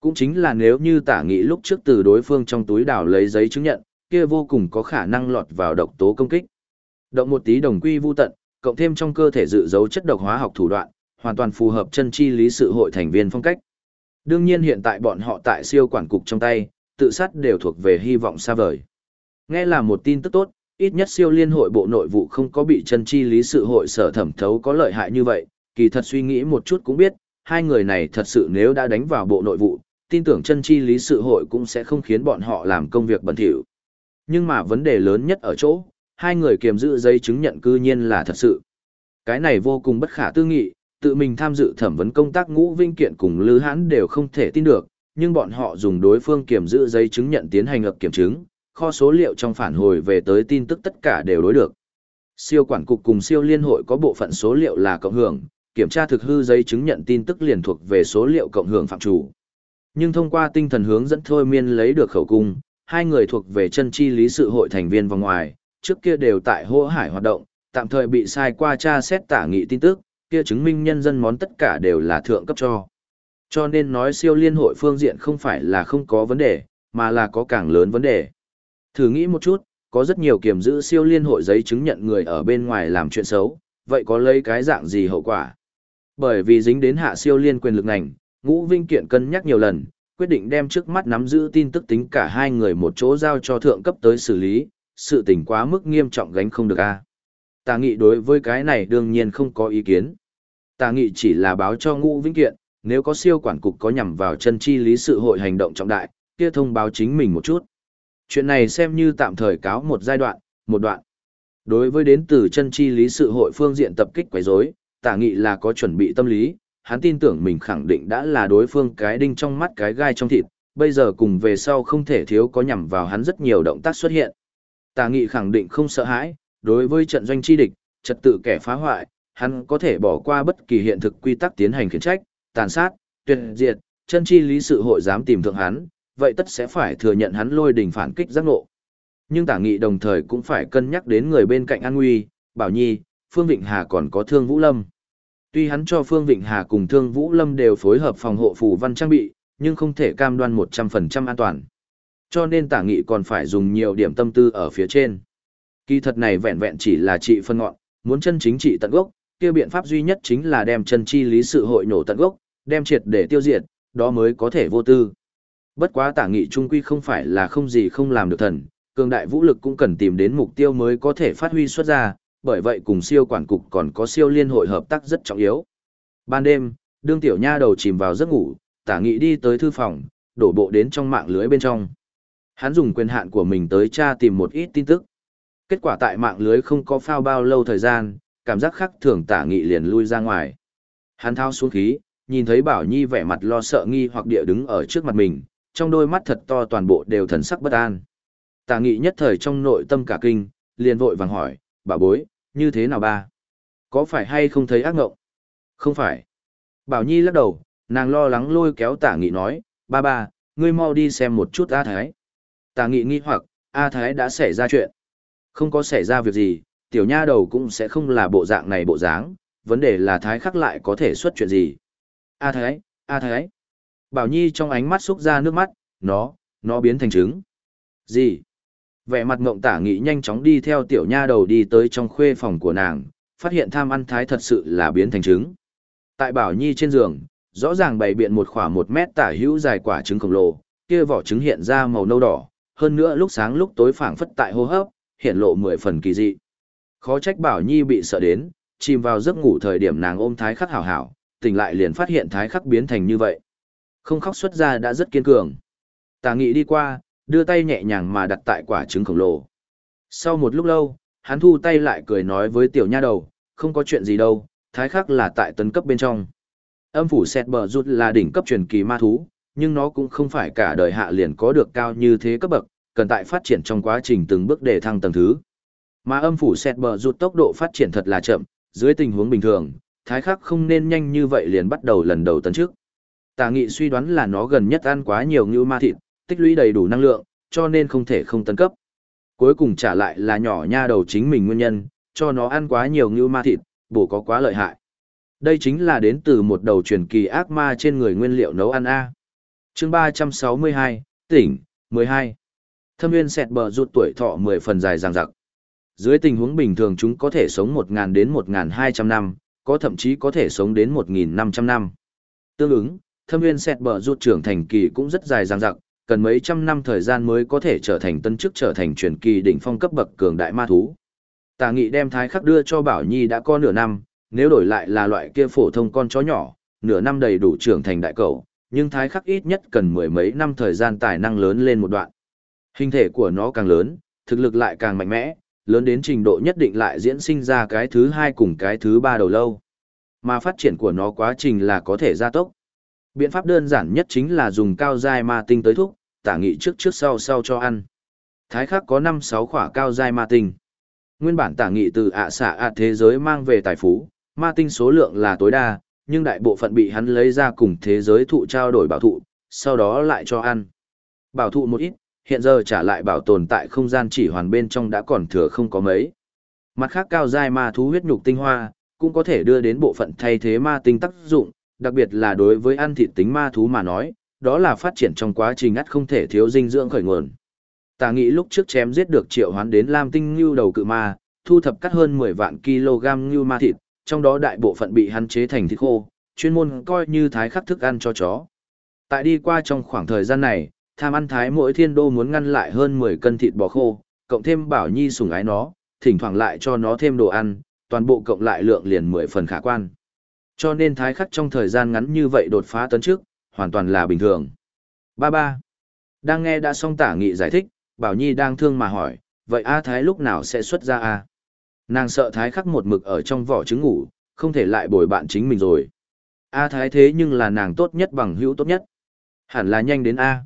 Cũng chính là nếu như tả nghị lúc trước từ đối phương trong túi đảo lấy giấy chứng nhận, kia vô cùng có khả năng lọt vào độc tố công kích. Động một tí đồng quy vu tận, cộng thêm trong cơ thể dự dấu chất độc hóa học thủ đoạn, hoàn toàn phù hợp chân chi lý sự hội thành viên phong cách. Đương nhiên hiện tại bọn họ tại siêu quản cục trong tay, tự sát đều thuộc về hy vọng xa vời. Nghe là một tin tức tốt, ít nhất siêu liên hội bộ nội vụ không có bị chân chi lý sự hội sở thẩm thấu có lợi hại như vậy, kỳ thật suy nghĩ một chút cũng biết, hai người này thật sự nếu đã đánh vào bộ nội vụ, tin tưởng chân chi lý sự hội cũng sẽ không khiến bọn họ làm công việc bẩn thỉu. Nhưng mà vấn đề lớn nhất ở chỗ, hai người kiềm giữ giấy chứng nhận cư nhiên là thật sự. Cái này vô cùng bất khả tư nghị, tự mình tham dự thẩm vấn công tác ngũ vinh kiện cùng lư hãn đều không thể tin được, nhưng bọn họ dùng đối phương kiểm giữ giấy chứng nhận tiến hành ập kiểm chứng, kho số liệu trong phản hồi về tới tin tức tất cả đều đối được. Siêu quản cục cùng siêu liên hội có bộ phận số liệu là cộng hưởng, kiểm tra thực hư giấy chứng nhận tin tức liền thuộc về số liệu cộng hưởng phạm chủ. Nhưng thông qua tinh thần hướng dẫn thôi miên lấy được khẩu cung, hai người thuộc về chân chi lý sự hội thành viên vòng ngoài, trước kia đều tại hô hải hoạt động, tạm thời bị sai qua tra xét tả nghị tin tức, kia chứng minh nhân dân món tất cả đều là thượng cấp cho. Cho nên nói siêu liên hội phương diện không phải là không có vấn đề, mà là có càng lớn vấn đề. Thử nghĩ một chút, có rất nhiều kiểm giữ siêu liên hội giấy chứng nhận người ở bên ngoài làm chuyện xấu, vậy có lấy cái dạng gì hậu quả? Bởi vì dính đến hạ siêu liên quyền lực ngành, Ngũ Vinh Kiện cân nhắc nhiều lần, quyết định đem trước mắt nắm giữ tin tức tính cả hai người một chỗ giao cho thượng cấp tới xử lý, sự tình quá mức nghiêm trọng gánh không được a. Tà nghị đối với cái này đương nhiên không có ý kiến. Tà nghị chỉ là báo cho Ngũ Vĩnh Kiện, nếu có siêu quản cục có nhằm vào chân chi lý sự hội hành động trọng đại, kia thông báo chính mình một chút. Chuyện này xem như tạm thời cáo một giai đoạn, một đoạn. Đối với đến từ chân chi lý sự hội phương diện tập kích quấy rối, tả nghị là có chuẩn bị tâm lý, hắn tin tưởng mình khẳng định đã là đối phương cái đinh trong mắt cái gai trong thịt, bây giờ cùng về sau không thể thiếu có nhằm vào hắn rất nhiều động tác xuất hiện. Tả nghị khẳng định không sợ hãi, đối với trận doanh chi địch, trật tự kẻ phá hoại, hắn có thể bỏ qua bất kỳ hiện thực quy tắc tiến hành khiển trách, tàn sát, tuyệt diệt, chân chi lý sự hội dám tìm thượng hắn, vậy tất sẽ phải thừa nhận hắn lôi đỉnh phản kích giác ngộ. Nhưng tả nghị đồng thời cũng phải cân nhắc đến người bên cạnh an nguy, bảo nhi, Phương Vịnh Hà còn có Thương Vũ Lâm. Tuy hắn cho Phương Vịnh Hà cùng Thương Vũ Lâm đều phối hợp phòng hộ phù văn trang bị, nhưng không thể cam đoan 100% an toàn. Cho nên tả nghị còn phải dùng nhiều điểm tâm tư ở phía trên. Kỳ thật này vẹn vẹn chỉ là trị phân ngọn, muốn chân chính trị tận gốc, kia biện pháp duy nhất chính là đem chân chi lý sự hội nổ tận gốc, đem triệt để tiêu diệt, đó mới có thể vô tư. Bất quá tả nghị trung quy không phải là không gì không làm được thần, cường đại vũ lực cũng cần tìm đến mục tiêu mới có thể phát huy xuất ra, bởi vậy cùng siêu quản cục còn có siêu liên hội hợp tác rất trọng yếu. Ban đêm, đương tiểu nha đầu chìm vào giấc ngủ, tả nghị đi tới thư phòng, đổ bộ đến trong mạng lưới bên trong. Hắn dùng quyền hạn của mình tới tra tìm một ít tin tức. Kết quả tại mạng lưới không có phao bao lâu thời gian, cảm giác khắc thường tả nghị liền lui ra ngoài. Hắn thao xuống khí, nhìn thấy Bảo Nhi vẻ mặt lo sợ nghi hoặc địa đứng ở trước mặt mình, trong đôi mắt thật to toàn bộ đều thần sắc bất an. Tả nghị nhất thời trong nội tâm cả kinh, liền vội vàng hỏi, bà bối, như thế nào ba? Có phải hay không thấy ác ngộng? Không phải. Bảo Nhi lắc đầu, nàng lo lắng lôi kéo tả nghị nói, ba ba, ngươi mau đi xem một chút A Thái. Tả nghị nghi hoặc, A Thái đã xảy ra chuyện. Không có xảy ra việc gì, tiểu nha đầu cũng sẽ không là bộ dạng này bộ dáng, vấn đề là Thái khắc lại có thể xuất chuyện gì. A Thái, A Thái. Bảo Nhi trong ánh mắt xúc ra nước mắt, nó, nó biến thành trứng. Gì? Vẻ mặt ngộng tả nghị nhanh chóng đi theo tiểu nha đầu đi tới trong khuê phòng của nàng, phát hiện tham ăn thái thật sự là biến thành trứng. Tại Bảo Nhi trên giường, rõ ràng bày biện một khoảng một mét tả hữu dài quả trứng khổng lồ, kia vỏ trứng hiện ra màu nâu đỏ, hơn nữa lúc sáng lúc tối phảng phất tại hô hấp, hiện lộ mười phần kỳ dị. Khó trách Bảo Nhi bị sợ đến, chìm vào giấc ngủ thời điểm nàng ôm thái khắc hảo hảo, tỉnh lại liền phát hiện thái khắc biến thành như vậy. Không khóc xuất ra đã rất kiên cường. Tà nghị đi qua, đưa tay nhẹ nhàng mà đặt tại quả trứng khổng lồ. Sau một lúc lâu, hắn thu tay lại cười nói với tiểu nha đầu, không có chuyện gì đâu, thái khắc là tại tấn cấp bên trong. Âm phủ sẹt bờ rút là đỉnh cấp truyền kỳ ma thú, nhưng nó cũng không phải cả đời hạ liền có được cao như thế cấp bậc, cần tại phát triển trong quá trình từng bước để thăng tầng thứ. Mà âm phủ sẹt bờ rút tốc độ phát triển thật là chậm, dưới tình huống bình thường, thái khắc không nên nhanh như vậy liền bắt đầu lần đầu tấn trước. Tà nghị suy đoán là nó gần nhất ăn quá nhiều như ma thịt, tích lũy đầy đủ năng lượng, cho nên không thể không tấn cấp. Cuối cùng trả lại là nhỏ nha đầu chính mình nguyên nhân, cho nó ăn quá nhiều như ma thịt, bổ có quá lợi hại. Đây chính là đến từ một đầu truyền kỳ ác ma trên người nguyên liệu nấu ăn A. chương 362, tỉnh, 12. Thâm viên xẹt bờ rụt tuổi thọ 10 phần dài ràng rặc. Dưới tình huống bình thường chúng có thể sống 1.000 đến 1.200 năm, có thậm chí có thể sống đến 1.500 năm. Tương ứng, thâm viên xẹt bờ rụt trưởng thành kỳ cũng rất dài ràng rặc, cần mấy trăm năm thời gian mới có thể trở thành tân chức trở thành truyền kỳ đỉnh phong cấp bậc cường đại ma thú. Tà nghị đem thái khắc đưa cho Bảo Nhi đã có nửa năm, nếu đổi lại là loại kia phổ thông con chó nhỏ, nửa năm đầy đủ trưởng thành đại cầu, nhưng thái khắc ít nhất cần mười mấy năm thời gian tài năng lớn lên một đoạn. Hình thể của nó càng lớn, thực lực lại càng mạnh mẽ, lớn đến trình độ nhất định lại diễn sinh ra cái thứ hai cùng cái thứ ba đầu lâu. Mà phát triển của nó quá trình là có thể gia tốc. Biện pháp đơn giản nhất chính là dùng cao dai ma tinh tới thúc, tả nghị trước trước sau sau cho ăn. Thái khắc có 5-6 khỏa cao giai ma tinh. Nguyên bản tả nghị từ ạ xạ ạ thế giới mang về tài phú, ma tinh số lượng là tối đa, nhưng đại bộ phận bị hắn lấy ra cùng thế giới thụ trao đổi bảo thụ, sau đó lại cho ăn. Bảo thụ một ít, hiện giờ trả lại bảo tồn tại không gian chỉ hoàn bên trong đã còn thừa không có mấy. Mặt khác cao giai ma thú huyết nhục tinh hoa, cũng có thể đưa đến bộ phận thay thế ma tinh tác dụng, đặc biệt là đối với ăn thịt tính ma thú mà nói, đó là phát triển trong quá trình ngắt không thể thiếu dinh dưỡng khởi nguồn. Tà nghĩ lúc trước chém giết được triệu hoán đến Lam Tinh Ngưu đầu cự ma, thu thập cắt hơn 10 vạn kg ngưu ma thịt, trong đó đại bộ phận bị hắn chế thành thịt khô, chuyên môn coi như thái khắc thức ăn cho chó. Tại đi qua trong khoảng thời gian này, tham ăn thái mỗi thiên đô muốn ngăn lại hơn 10 cân thịt bò khô, cộng thêm bảo nhi sủng ái nó, thỉnh thoảng lại cho nó thêm đồ ăn, toàn bộ cộng lại lượng liền 10 phần khả quan. Cho nên thái khắc trong thời gian ngắn như vậy đột phá tấn trước, hoàn toàn là bình thường. Ba ba. Đang nghe đã xong tả nghị giải thích, Bảo Nhi đang thương mà hỏi, vậy A Thái lúc nào sẽ xuất ra A? Nàng sợ Thái khắc một mực ở trong vỏ trứng ngủ, không thể lại bồi bạn chính mình rồi. A Thái thế nhưng là nàng tốt nhất bằng hữu tốt nhất. Hẳn là nhanh đến A.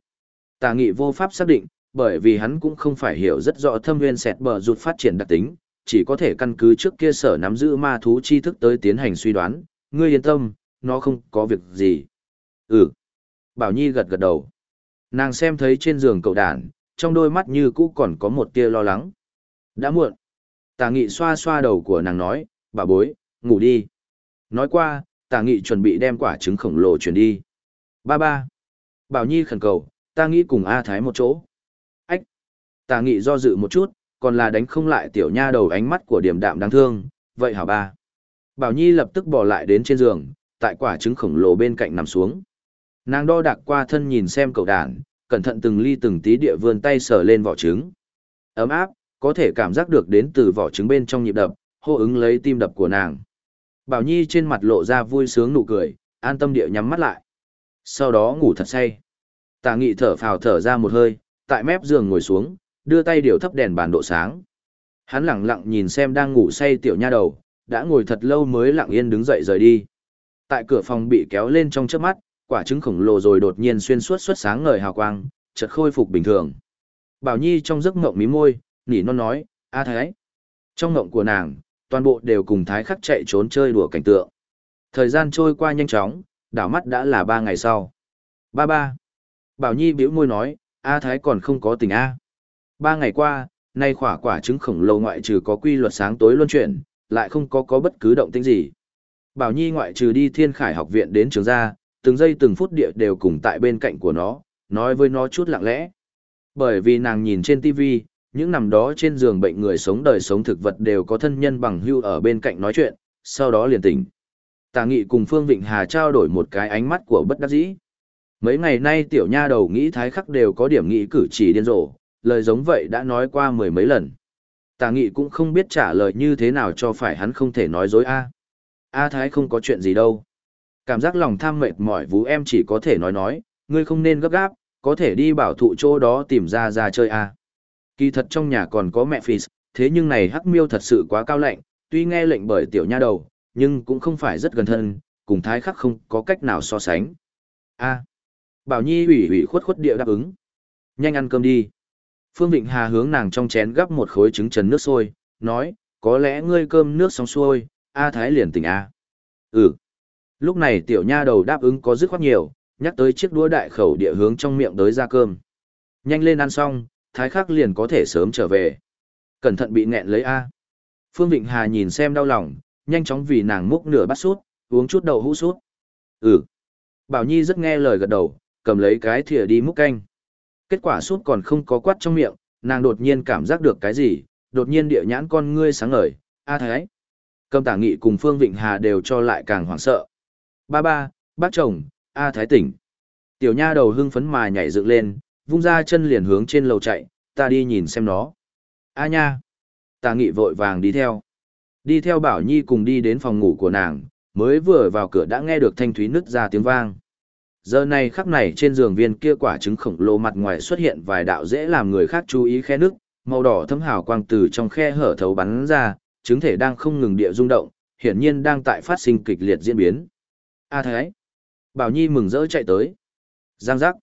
Tả nghị vô pháp xác định, bởi vì hắn cũng không phải hiểu rất rõ thâm nguyên sẹt bờ rụt phát triển đặc tính, chỉ có thể căn cứ trước kia sở nắm giữ ma thú tri thức tới tiến hành suy đoán, ngươi yên tâm, nó không có việc gì. Ừ. Bảo Nhi gật gật đầu. Nàng xem thấy trên giường cậu đàn, trong đôi mắt như cũ còn có một tia lo lắng. Đã muộn. Tà nghị xoa xoa đầu của nàng nói, bà bối, ngủ đi. Nói qua, tà nghị chuẩn bị đem quả trứng khổng lồ chuyển đi. Ba ba. Bảo Nhi khẩn cầu, ta nghĩ cùng A Thái một chỗ. Ách. Tà nghị do dự một chút, còn là đánh không lại tiểu nha đầu ánh mắt của điểm đạm đáng thương, vậy hả ba. Bảo Nhi lập tức bỏ lại đến trên giường, tại quả trứng khổng lồ bên cạnh nằm xuống. Nàng đo đạc qua thân nhìn xem cậu đàn, cẩn thận từng ly từng tí địa vươn tay sờ lên vỏ trứng. Ấm áp, có thể cảm giác được đến từ vỏ trứng bên trong nhịp đập, hô ứng lấy tim đập của nàng. Bảo Nhi trên mặt lộ ra vui sướng nụ cười, an tâm địa nhắm mắt lại. Sau đó ngủ thật say. Tà nghị thở phào thở ra một hơi, tại mép giường ngồi xuống, đưa tay điều thấp đèn bàn độ sáng. Hắn lặng lặng nhìn xem đang ngủ say tiểu nha đầu, đã ngồi thật lâu mới lặng yên đứng dậy rời đi. Tại cửa phòng bị kéo lên trong chớp mắt, quả trứng khổng lồ rồi đột nhiên xuyên suốt xuất sáng ngời hào quang, chợt khôi phục bình thường. Bảo Nhi trong giấc mộng mí môi, nỉ non nói, a thái. Trong mộng của nàng, toàn bộ đều cùng thái khắc chạy trốn chơi đùa cảnh tượng. Thời gian trôi qua nhanh chóng, đảo mắt đã là ba ngày sau. Ba ba. Bảo Nhi bĩu môi nói, a thái còn không có tình a. Ba ngày qua, nay khỏa quả trứng khổng lồ ngoại trừ có quy luật sáng tối luân chuyển, lại không có có bất cứ động tĩnh gì. Bảo Nhi ngoại trừ đi thiên khải học viện đến trường gia, từng giây từng phút địa đều cùng tại bên cạnh của nó, nói với nó chút lặng lẽ. Bởi vì nàng nhìn trên TV, những nằm đó trên giường bệnh người sống đời sống thực vật đều có thân nhân bằng hưu ở bên cạnh nói chuyện, sau đó liền tỉnh. Tà nghị cùng Phương Vịnh Hà trao đổi một cái ánh mắt của bất đắc dĩ. Mấy ngày nay tiểu nha đầu nghĩ thái khắc đều có điểm nghĩ cử chỉ điên rồ, lời giống vậy đã nói qua mười mấy lần. Tà nghị cũng không biết trả lời như thế nào cho phải hắn không thể nói dối a. A thái không có chuyện gì đâu. Cảm giác lòng tham mệt mỏi vú em chỉ có thể nói nói, ngươi không nên gấp gáp, có thể đi bảo thụ chỗ đó tìm ra ra chơi à Kỳ thật trong nhà còn có mẹ Phis, thế nhưng này hắc miêu thật sự quá cao lạnh, tuy nghe lệnh bởi tiểu nha đầu, nhưng cũng không phải rất gần thân, cùng thái khắc không có cách nào so sánh. A. Bảo Nhi ủy ủy khuất khuất địa đáp ứng. Nhanh ăn cơm đi. Phương Vịnh Hà hướng nàng trong chén gắp một khối trứng trần nước sôi, nói, có lẽ ngươi cơm nước xong xuôi, A Thái liền tỉnh A. Ừ. Lúc này tiểu nha đầu đáp ứng có dứt khoát nhiều, nhắc tới chiếc đũa đại khẩu địa hướng trong miệng tới ra cơm. Nhanh lên ăn xong, thái khắc liền có thể sớm trở về. Cẩn thận bị nghẹn lấy A. Phương Vịnh Hà nhìn xem đau lòng, nhanh chóng vì nàng múc nửa bát sút, uống chút đậu hũ sút. Ừ. Bảo Nhi rất nghe lời gật đầu, cầm lấy cái thìa đi múc canh. Kết quả sút còn không có quát trong miệng, nàng đột nhiên cảm giác được cái gì, đột nhiên địa nhãn con ngươi sáng ngời, a thái. Cầm tả nghị cùng Phương Vịnh Hà đều cho lại càng hoảng sợ. Ba ba, bác chồng, a thái tỉnh. Tiểu nha đầu hưng phấn mà nhảy dựng lên, vung ra chân liền hướng trên lầu chạy, ta đi nhìn xem nó. A nha. Tà nghị vội vàng đi theo. Đi theo Bảo Nhi cùng đi đến phòng ngủ của nàng, mới vừa vào cửa đã nghe được thanh thúy nứt ra tiếng vang. Giờ này khắc này trên giường viên kia quả trứng khổng lồ mặt ngoài xuất hiện vài đạo dễ làm người khác chú ý khe nước, màu đỏ thấm hào quang từ trong khe hở thấu bắn ra, trứng thể đang không ngừng địa rung động, hiển nhiên đang tại phát sinh kịch liệt diễn biến. A Thái. Bảo Nhi mừng rỡ chạy tới. Giang giác.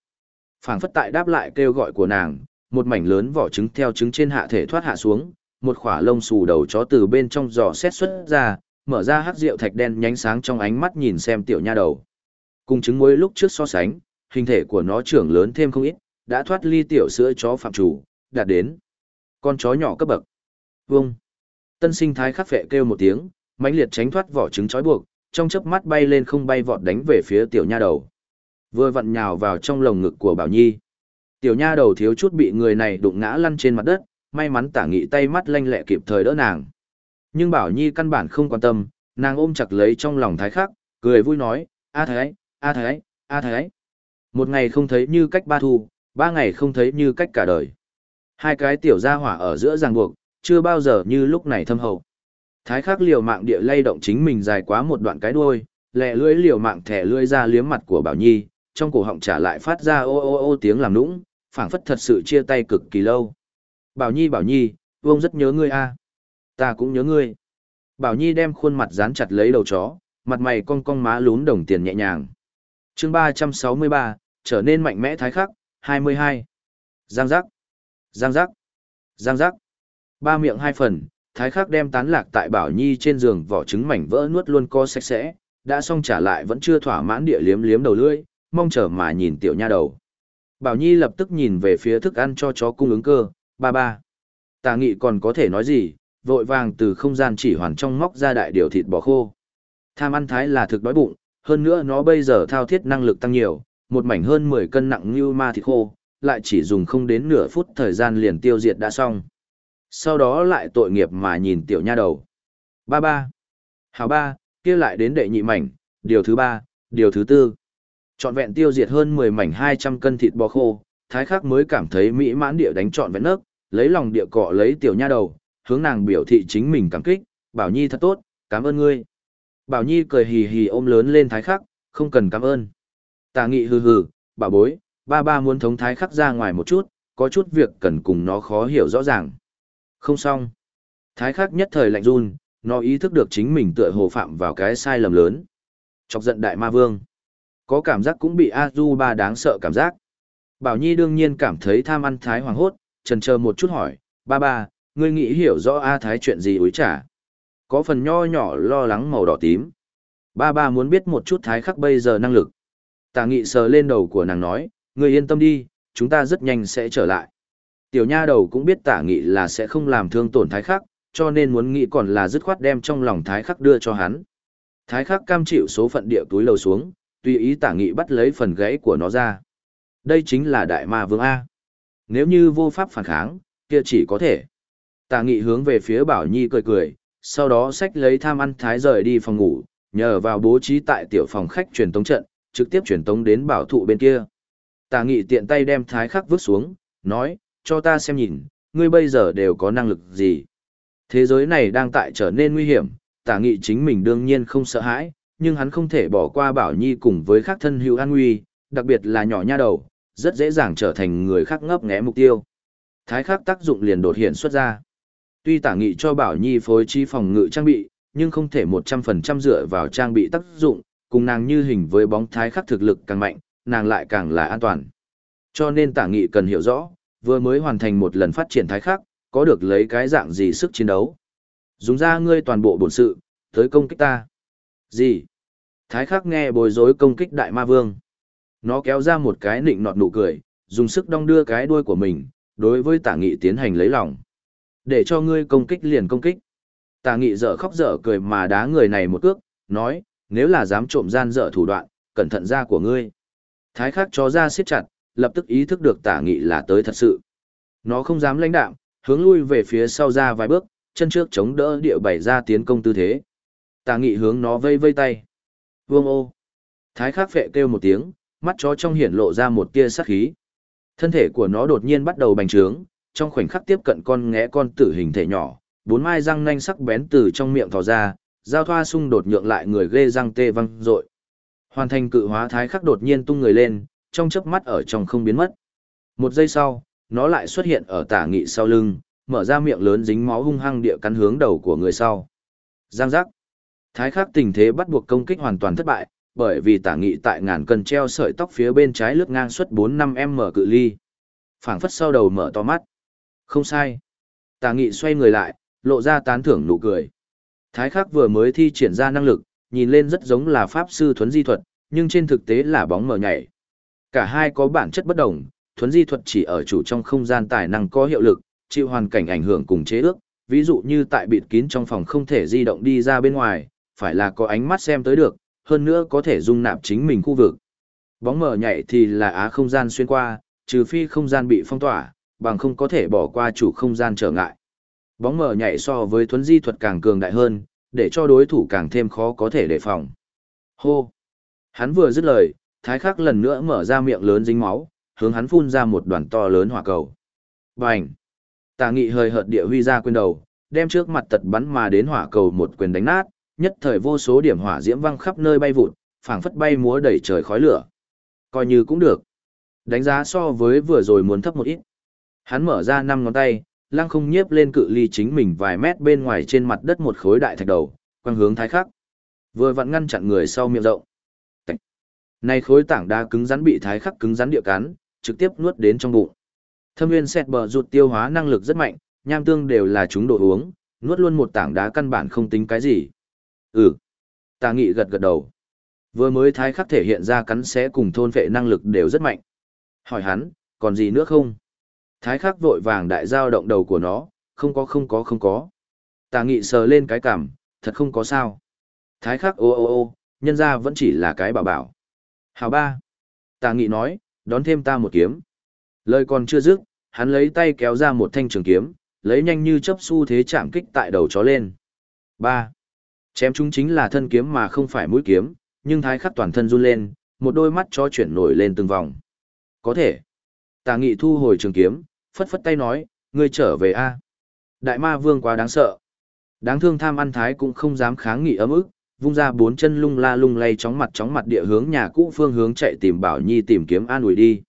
phảng phất tại đáp lại kêu gọi của nàng, một mảnh lớn vỏ trứng theo trứng trên hạ thể thoát hạ xuống, một khỏa lông xù đầu chó từ bên trong giò xét xuất ra, mở ra hắc rượu thạch đen nhánh sáng trong ánh mắt nhìn xem tiểu nha đầu. Cùng trứng muối lúc trước so sánh, hình thể của nó trưởng lớn thêm không ít, đã thoát ly tiểu sữa chó phạm chủ, đạt đến con chó nhỏ cấp bậc. Vông. Tân sinh thái khắc phệ kêu một tiếng, mãnh liệt tránh thoát vỏ trứng trói buộc, trong chớp mắt bay lên không bay vọt đánh về phía tiểu nha đầu. Vừa vặn nhào vào trong lồng ngực của Bảo Nhi. Tiểu nha đầu thiếu chút bị người này đụng ngã lăn trên mặt đất, may mắn tả nghị tay mắt lanh lẹ kịp thời đỡ nàng. Nhưng Bảo Nhi căn bản không quan tâm, nàng ôm chặt lấy trong lòng thái khắc, cười vui nói, A Thái, A Thái, A Thái. Một ngày không thấy như cách ba thu, ba ngày không thấy như cách cả đời. Hai cái tiểu gia hỏa ở giữa ràng buộc, chưa bao giờ như lúc này thâm hậu. Thái khắc liều mạng địa lay động chính mình dài quá một đoạn cái đuôi, lẹ lưỡi liều mạng thẻ lưỡi ra liếm mặt của Bảo Nhi, trong cổ họng trả lại phát ra ô ô ô tiếng làm nũng, phảng phất thật sự chia tay cực kỳ lâu. Bảo Nhi Bảo Nhi, vương rất nhớ ngươi a. Ta cũng nhớ ngươi. Bảo Nhi đem khuôn mặt dán chặt lấy đầu chó, mặt mày cong cong má lún đồng tiền nhẹ nhàng. chương ba trăm sáu mươi ba trở nên mạnh mẽ thái khắc, hai mươi hai Giang giác. Giang giác. Giang giác. Ba miệng hai phần, thái khắc đem tán lạc tại Bảo Nhi trên giường vỏ trứng mảnh vỡ nuốt luôn co sạch sẽ, đã xong trả lại vẫn chưa thỏa mãn địa liếm liếm đầu lưỡi, mong chờ mà nhìn tiểu nha đầu. Bảo Nhi lập tức nhìn về phía thức ăn cho chó cung ứng cơ, ba ba. Tà nghị còn có thể nói gì, vội vàng từ không gian chỉ hoàn trong móc ra đại điều thịt bò khô. Tham ăn thái là thực đói bụng, hơn nữa nó bây giờ thao thiết năng lực tăng nhiều, một mảnh hơn 10 cân nặng như ma thịt khô, lại chỉ dùng không đến nửa phút thời gian liền tiêu diệt đã xong. Sau đó lại tội nghiệp mà nhìn tiểu nha đầu. Ba ba. Hào ba, kia lại đến đệ nhị mảnh, điều thứ ba, điều thứ tư. Chọn vẹn tiêu diệt hơn 10 mảnh 200 cân thịt bò khô, thái khắc mới cảm thấy mỹ mãn địa đánh trọn vẹn nấc, lấy lòng địa cọ lấy tiểu nha đầu, hướng nàng biểu thị chính mình cảm kích, Bảo Nhi thật tốt, cảm ơn ngươi. Bảo Nhi cười hì hì ôm lớn lên thái khắc, không cần cảm ơn. Tà nghị hừ hừ, bà bối, ba ba muốn thống thái khắc ra ngoài một chút, có chút việc cần cùng nó khó hiểu rõ ràng. Không xong. Thái khắc nhất thời lạnh run, nó ý thức được chính mình tựa hồ phạm vào cái sai lầm lớn. Chọc giận đại ma vương. Có cảm giác cũng bị a du ba đáng sợ cảm giác. Bảo Nhi đương nhiên cảm thấy tham ăn thái hoàng hốt, trần chờ một chút hỏi, ba ba, ngươi nghĩ hiểu rõ A Thái chuyện gì úi trả. Có phần nho nhỏ lo lắng màu đỏ tím. Ba ba muốn biết một chút Thái khắc bây giờ năng lực. Tả nghị sờ lên đầu của nàng nói, ngươi yên tâm đi, chúng ta rất nhanh sẽ trở lại. Tiểu nha đầu cũng biết tả nghị là sẽ không làm thương tổn Thái khắc, cho nên muốn nghĩ còn là dứt khoát đem trong lòng Thái khắc đưa cho hắn. Thái khắc cam chịu số phận địa túi lầu xuống, tùy ý tả nghị bắt lấy phần gãy của nó ra. Đây chính là đại ma vương A. Nếu như vô pháp phản kháng, kia chỉ có thể. Tả nghị hướng về phía Bảo Nhi cười cười, sau đó xách lấy tham ăn thái rời đi phòng ngủ, nhờ vào bố trí tại tiểu phòng khách truyền tống trận, trực tiếp truyền tống đến bảo thụ bên kia. Tả nghị tiện tay đem thái khắc vứt xuống, nói, cho ta xem nhìn, ngươi bây giờ đều có năng lực gì. Thế giới này đang tại trở nên nguy hiểm, tả nghị chính mình đương nhiên không sợ hãi, nhưng hắn không thể bỏ qua Bảo Nhi cùng với khác thân hữu an nguy, đặc biệt là nhỏ nha đầu, rất dễ dàng trở thành người khác ngấp nghé mục tiêu. Thái khắc tác dụng liền đột hiện xuất ra. Tuy tả nghị cho Bảo Nhi phối trí phòng ngự trang bị, nhưng không thể 100% dựa vào trang bị tác dụng, cùng nàng như hình với bóng thái khắc thực lực càng mạnh, nàng lại càng là an toàn. Cho nên tả nghị cần hiểu rõ, vừa mới hoàn thành một lần phát triển thái khắc, có được lấy cái dạng gì sức chiến đấu. Dùng ra ngươi toàn bộ bổn sự, tới công kích ta. Gì? Thái khắc nghe bối rối công kích đại ma vương. Nó kéo ra một cái nịnh nọt nụ cười, dùng sức đong đưa cái đuôi của mình, đối với tả nghị tiến hành lấy lòng. Để cho ngươi công kích liền công kích. Tả nghị dở khóc dở cười mà đá người này một cước, nói, nếu là dám trộm gian dở thủ đoạn, cẩn thận ra của ngươi. Thái khắc chó ra siết chặt, lập tức ý thức được tả nghị là tới thật sự. Nó không dám lãnh đạm, hướng lui về phía sau ra vài bước, chân trước chống đỡ địa bày ra tiến công tư thế. Tả nghị hướng nó vây vây tay. Vương ô. Thái khắc phệ kêu một tiếng, mắt chó trong hiển lộ ra một tia sắc khí. Thân thể của nó đột nhiên bắt đầu bành trướng, trong khoảnh khắc tiếp cận con ngẽ con tử hình thể nhỏ, bốn mai răng nanh sắc bén từ trong miệng thò ra, giao thoa xung đột nhượng lại người ghê răng tê văng rội. Hoàn thành cự hóa thái khắc đột nhiên tung người lên, trong chớp mắt ở trong không biến mất. Một giây sau, nó lại xuất hiện ở tả nghị sau lưng, mở ra miệng lớn dính máu hung hăng địa cắn hướng đầu của người sau. Giang giác. Thái khắc tình thế bắt buộc công kích hoàn toàn thất bại, bởi vì tả nghị tại ngàn cần treo sợi tóc phía bên trái lướt ngang suốt 4-5m cự ly. phảng phất sau đầu mở to mắt. Không sai. Tả nghị xoay người lại, lộ ra tán thưởng nụ cười. Thái khắc vừa mới thi triển ra năng lực, nhìn lên rất giống là pháp sư thuấn di thuật, nhưng trên thực tế là bóng mở nhảy. Cả hai có bản chất bất đồng, thuấn di thuật chỉ ở chủ trong không gian tài năng có hiệu lực, chịu hoàn cảnh ảnh hưởng cùng chế ước, ví dụ như tại bịt kín trong phòng không thể di động đi ra bên ngoài, phải là có ánh mắt xem tới được, hơn nữa có thể dung nạp chính mình khu vực. Bóng mở nhảy thì là á không gian xuyên qua, trừ phi không gian bị phong tỏa, bằng không có thể bỏ qua chủ không gian trở ngại. Bóng mở nhảy so với thuấn di thuật càng cường đại hơn, để cho đối thủ càng thêm khó có thể đề phòng. Hô! Hắn vừa dứt lời, thái khắc lần nữa mở ra miệng lớn dính máu, hướng hắn phun ra một đoàn to lớn hỏa cầu. Bành! Tà nghị hơi hợt địa huy ra quyền đầu, đem trước mặt tật bắn mà đến hỏa cầu một quyền đánh nát, nhất thời vô số điểm hỏa diễm văng khắp nơi bay vụt, phảng phất bay múa đầy trời khói lửa. Coi như cũng được. Đánh giá so với vừa rồi muốn thấp một ít. Hắn mở ra năm ngón tay, lăng không nhiếp lên cự ly chính mình vài mét bên ngoài trên mặt đất một khối đại thạch đầu, quang hướng thái khắc. Vừa vặn ngăn chặn người sau miệng rộng. Này khối tảng đá cứng rắn bị thái khắc cứng rắn địa cắn, trực tiếp nuốt đến trong bụng. Thâm nguyên xét bờ rụt tiêu hóa năng lực rất mạnh, nham tương đều là chúng đồ uống, nuốt luôn một tảng đá căn bản không tính cái gì. Ừ. Tà nghị gật gật đầu. Vừa mới thái khắc thể hiện ra cắn xé cùng thôn vệ năng lực đều rất mạnh. Hỏi hắn, còn gì nữa không? Thái khắc vội vàng đại giao động đầu của nó, không có không có không có. Tà nghị sờ lên cái cảm, thật không có sao. Thái khắc ô ô ô, nhân ra vẫn chỉ là cái bảo bảo. Hào ba. Tà nghị nói, đón thêm ta một kiếm. Lời còn chưa dứt, hắn lấy tay kéo ra một thanh trường kiếm, lấy nhanh như chấp xu thế chạm kích tại đầu chó lên. Ba. Chém chúng chính là thân kiếm mà không phải mũi kiếm, nhưng thái khắc toàn thân run lên, một đôi mắt chó chuyển nổi lên từng vòng. Có thể. Tà nghị thu hồi trường kiếm, phất phất tay nói, ngươi trở về a. Đại ma vương quá đáng sợ. Đáng thương tham ăn thái cũng không dám kháng nghị ấm ức, vung ra bốn chân lung la lung lay chóng mặt chóng mặt địa hướng nhà cũ phương hướng chạy tìm Bảo Nhi tìm kiếm an ủi đi.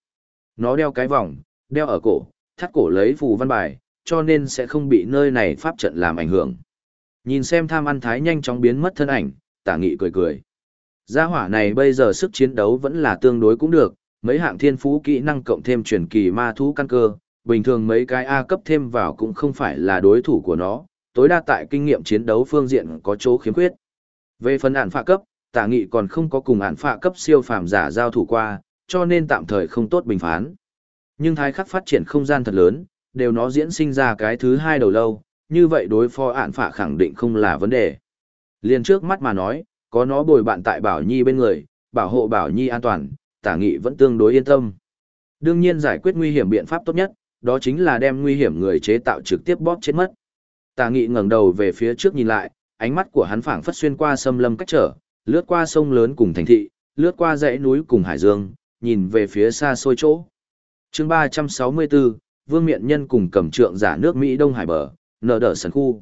Nó đeo cái vòng, đeo ở cổ, thắt cổ lấy phù văn bài, cho nên sẽ không bị nơi này pháp trận làm ảnh hưởng. Nhìn xem tham ăn thái nhanh chóng biến mất thân ảnh, tả nghị cười cười. Gia hỏa này bây giờ sức chiến đấu vẫn là tương đối cũng được, mấy hạng thiên phú kỹ năng cộng thêm truyền kỳ ma thú căn cơ, bình thường mấy cái A cấp thêm vào cũng không phải là đối thủ của nó, tối đa tại kinh nghiệm chiến đấu phương diện có chỗ khiếm khuyết. Về phần ản phạ cấp, tả nghị còn không có cùng ản phạ cấp siêu phàm giả giao thủ qua, cho nên tạm thời không tốt bình phán. Nhưng thái khắc phát triển không gian thật lớn, đều nó diễn sinh ra cái thứ hai đầu lâu, như vậy đối phó ản phạ khẳng định không là vấn đề. Liên trước mắt mà nói, có nó bồi bạn tại Bảo Nhi bên người, bảo hộ Bảo Nhi an toàn, tả nghị vẫn tương đối yên tâm. Đương nhiên giải quyết nguy hiểm biện pháp tốt nhất, đó chính là đem nguy hiểm người chế tạo trực tiếp bóp chết mất. Tà nghị ngẩng đầu về phía trước nhìn lại, ánh mắt của hắn phảng phất xuyên qua sâm lâm cách trở, lướt qua sông lớn cùng thành thị, lướt qua dãy núi cùng hải dương, nhìn về phía xa xôi chỗ. chương 364, Vương Miện Nhân cùng cầm trượng giả nước Mỹ Đông Hải bờ, nở đỡ sần khu.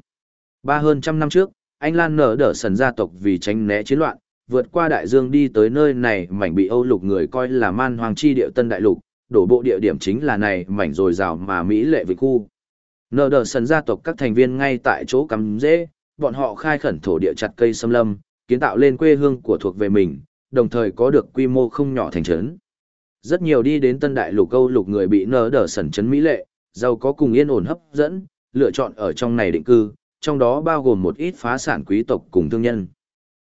Ba hơn trăm năm trước, anh Lan nở đỡ sần gia tộc vì tránh né chiến loạn, vượt qua đại dương đi tới nơi này mảnh bị Âu lục người coi là man hoàng chi địa tân đại lục, đổ bộ địa điểm chính là này mảnh rồi rào mà Mỹ lệ vị khu. Nở đỡ sần gia tộc các thành viên ngay tại chỗ cắm dễ, bọn họ khai khẩn thổ địa chặt cây xâm lâm, kiến tạo lên quê hương của thuộc về mình, đồng thời có được quy mô không nhỏ thành trấn. Rất nhiều đi đến tân đại lục câu lục người bị nở đờ sẩn trấn Mỹ lệ, giàu có cùng yên ổn hấp dẫn, lựa chọn ở trong này định cư, trong đó bao gồm một ít phá sản quý tộc cùng thương nhân.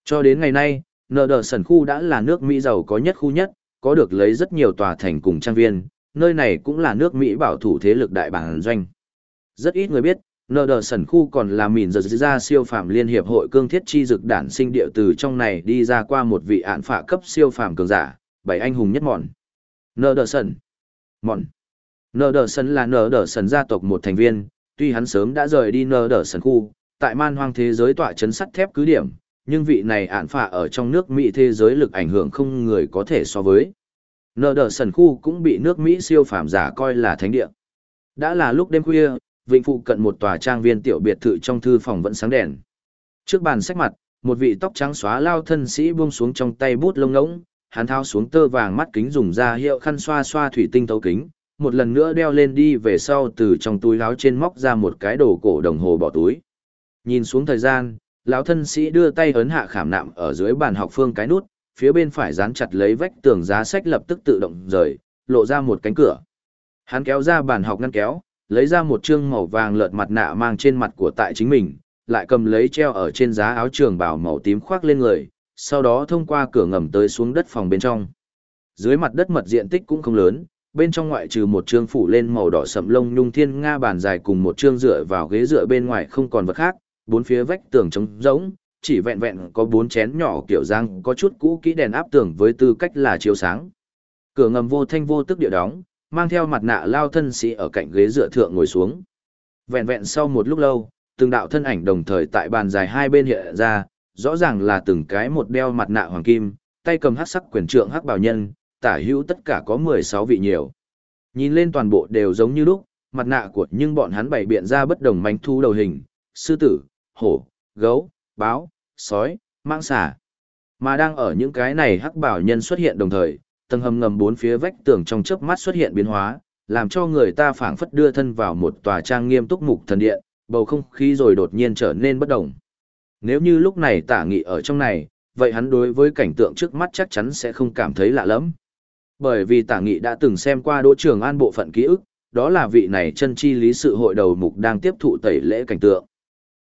Cho đến ngày nay, nở đờ sẩn khu đã là nước Mỹ giàu có nhất khu nhất, có được lấy rất nhiều tòa thành cùng trang viên, nơi này cũng là nước Mỹ bảo thủ thế lực đại bản doanh. Rất ít người biết, nợ đờ sẩn khu còn là mìn giật ra siêu phàm liên hiệp hội cương thiết chi dực đản sinh địa từ trong này đi ra qua một vị án phạ cấp siêu phàm cường giả, bảy anh hùng nhất mọn, Nơ Đờ Sẩn, Mọn. Nơ Đờ Sẩn là Nơ Đờ Sẩn gia tộc một thành viên, tuy hắn sớm đã rời đi Nơ Đờ Sẩn khu, tại man hoang thế giới tọa chấn sắt thép cứ điểm, nhưng vị này ạn phả ở trong nước Mỹ thế giới lực ảnh hưởng không người có thể so với. Nơ Đờ Sẩn khu cũng bị nước Mỹ siêu phàm giả coi là thánh địa. Đã là lúc đêm khuya, vịnh phụ cận một tòa trang viên tiểu biệt thự trong thư phòng vẫn sáng đèn. Trước bàn sách mặt, một vị tóc trắng xóa lao thân sĩ buông xuống trong tay bút lông ngỗng, hắn thao xuống tơ vàng mắt kính dùng ra hiệu khăn xoa xoa thủy tinh thấu kính, một lần nữa đeo lên đi về sau từ trong túi láo trên móc ra một cái đồ cổ đồng hồ bỏ túi. Nhìn xuống thời gian, lão thân sĩ đưa tay ấn hạ khảm nạm ở dưới bàn học phương cái nút, phía bên phải dán chặt lấy vách tường giá sách lập tức tự động rời, lộ ra một cánh cửa. Hắn kéo ra bàn học ngăn kéo, lấy ra một chương màu vàng lợt mặt nạ mang trên mặt của tại chính mình, lại cầm lấy treo ở trên giá áo trường bào màu tím khoác lên người, sau đó thông qua cửa ngầm tới xuống đất phòng bên trong. Dưới mặt đất mật diện tích cũng không lớn, bên trong ngoại trừ một chương phủ lên màu đỏ sậm lông nhung thiên nga bàn dài cùng một chương dựa vào ghế dựa bên ngoài không còn vật khác, bốn phía vách tường trống rỗng, chỉ vẹn vẹn có bốn chén nhỏ kiểu giang có chút cũ kỹ đèn áp tường với tư cách là chiếu sáng. Cửa ngầm vô thanh vô tức địa đóng, mang theo mặt nạ lao thân sĩ ở cạnh ghế dựa thượng ngồi xuống. Vẹn vẹn sau một lúc lâu, từng đạo thân ảnh đồng thời tại bàn dài hai bên hiện ra, rõ ràng là từng cái một đeo mặt nạ hoàng kim, tay cầm hắc sắc quyền trượng hắc bảo nhân, tả hữu tất cả có 16 vị nhiều. Nhìn lên toàn bộ đều giống như lúc, mặt nạ của nhưng bọn hắn bày biện ra bất đồng manh thu đầu hình, sư tử, hổ, gấu, báo, sói, mang xà. Mà đang ở những cái này hắc bảo nhân xuất hiện đồng thời, tầng hầm ngầm bốn phía vách tường trong chớp mắt xuất hiện biến hóa, làm cho người ta phảng phất đưa thân vào một tòa trang nghiêm túc mục thần điện, bầu không khí rồi đột nhiên trở nên bất động. Nếu như lúc này tả nghị ở trong này, vậy hắn đối với cảnh tượng trước mắt chắc chắn sẽ không cảm thấy lạ lắm. Bởi vì tả nghị đã từng xem qua đỗ trường an bộ phận ký ức, đó là vị này chân chi lý sự hội đầu mục đang tiếp thụ tẩy lễ cảnh tượng.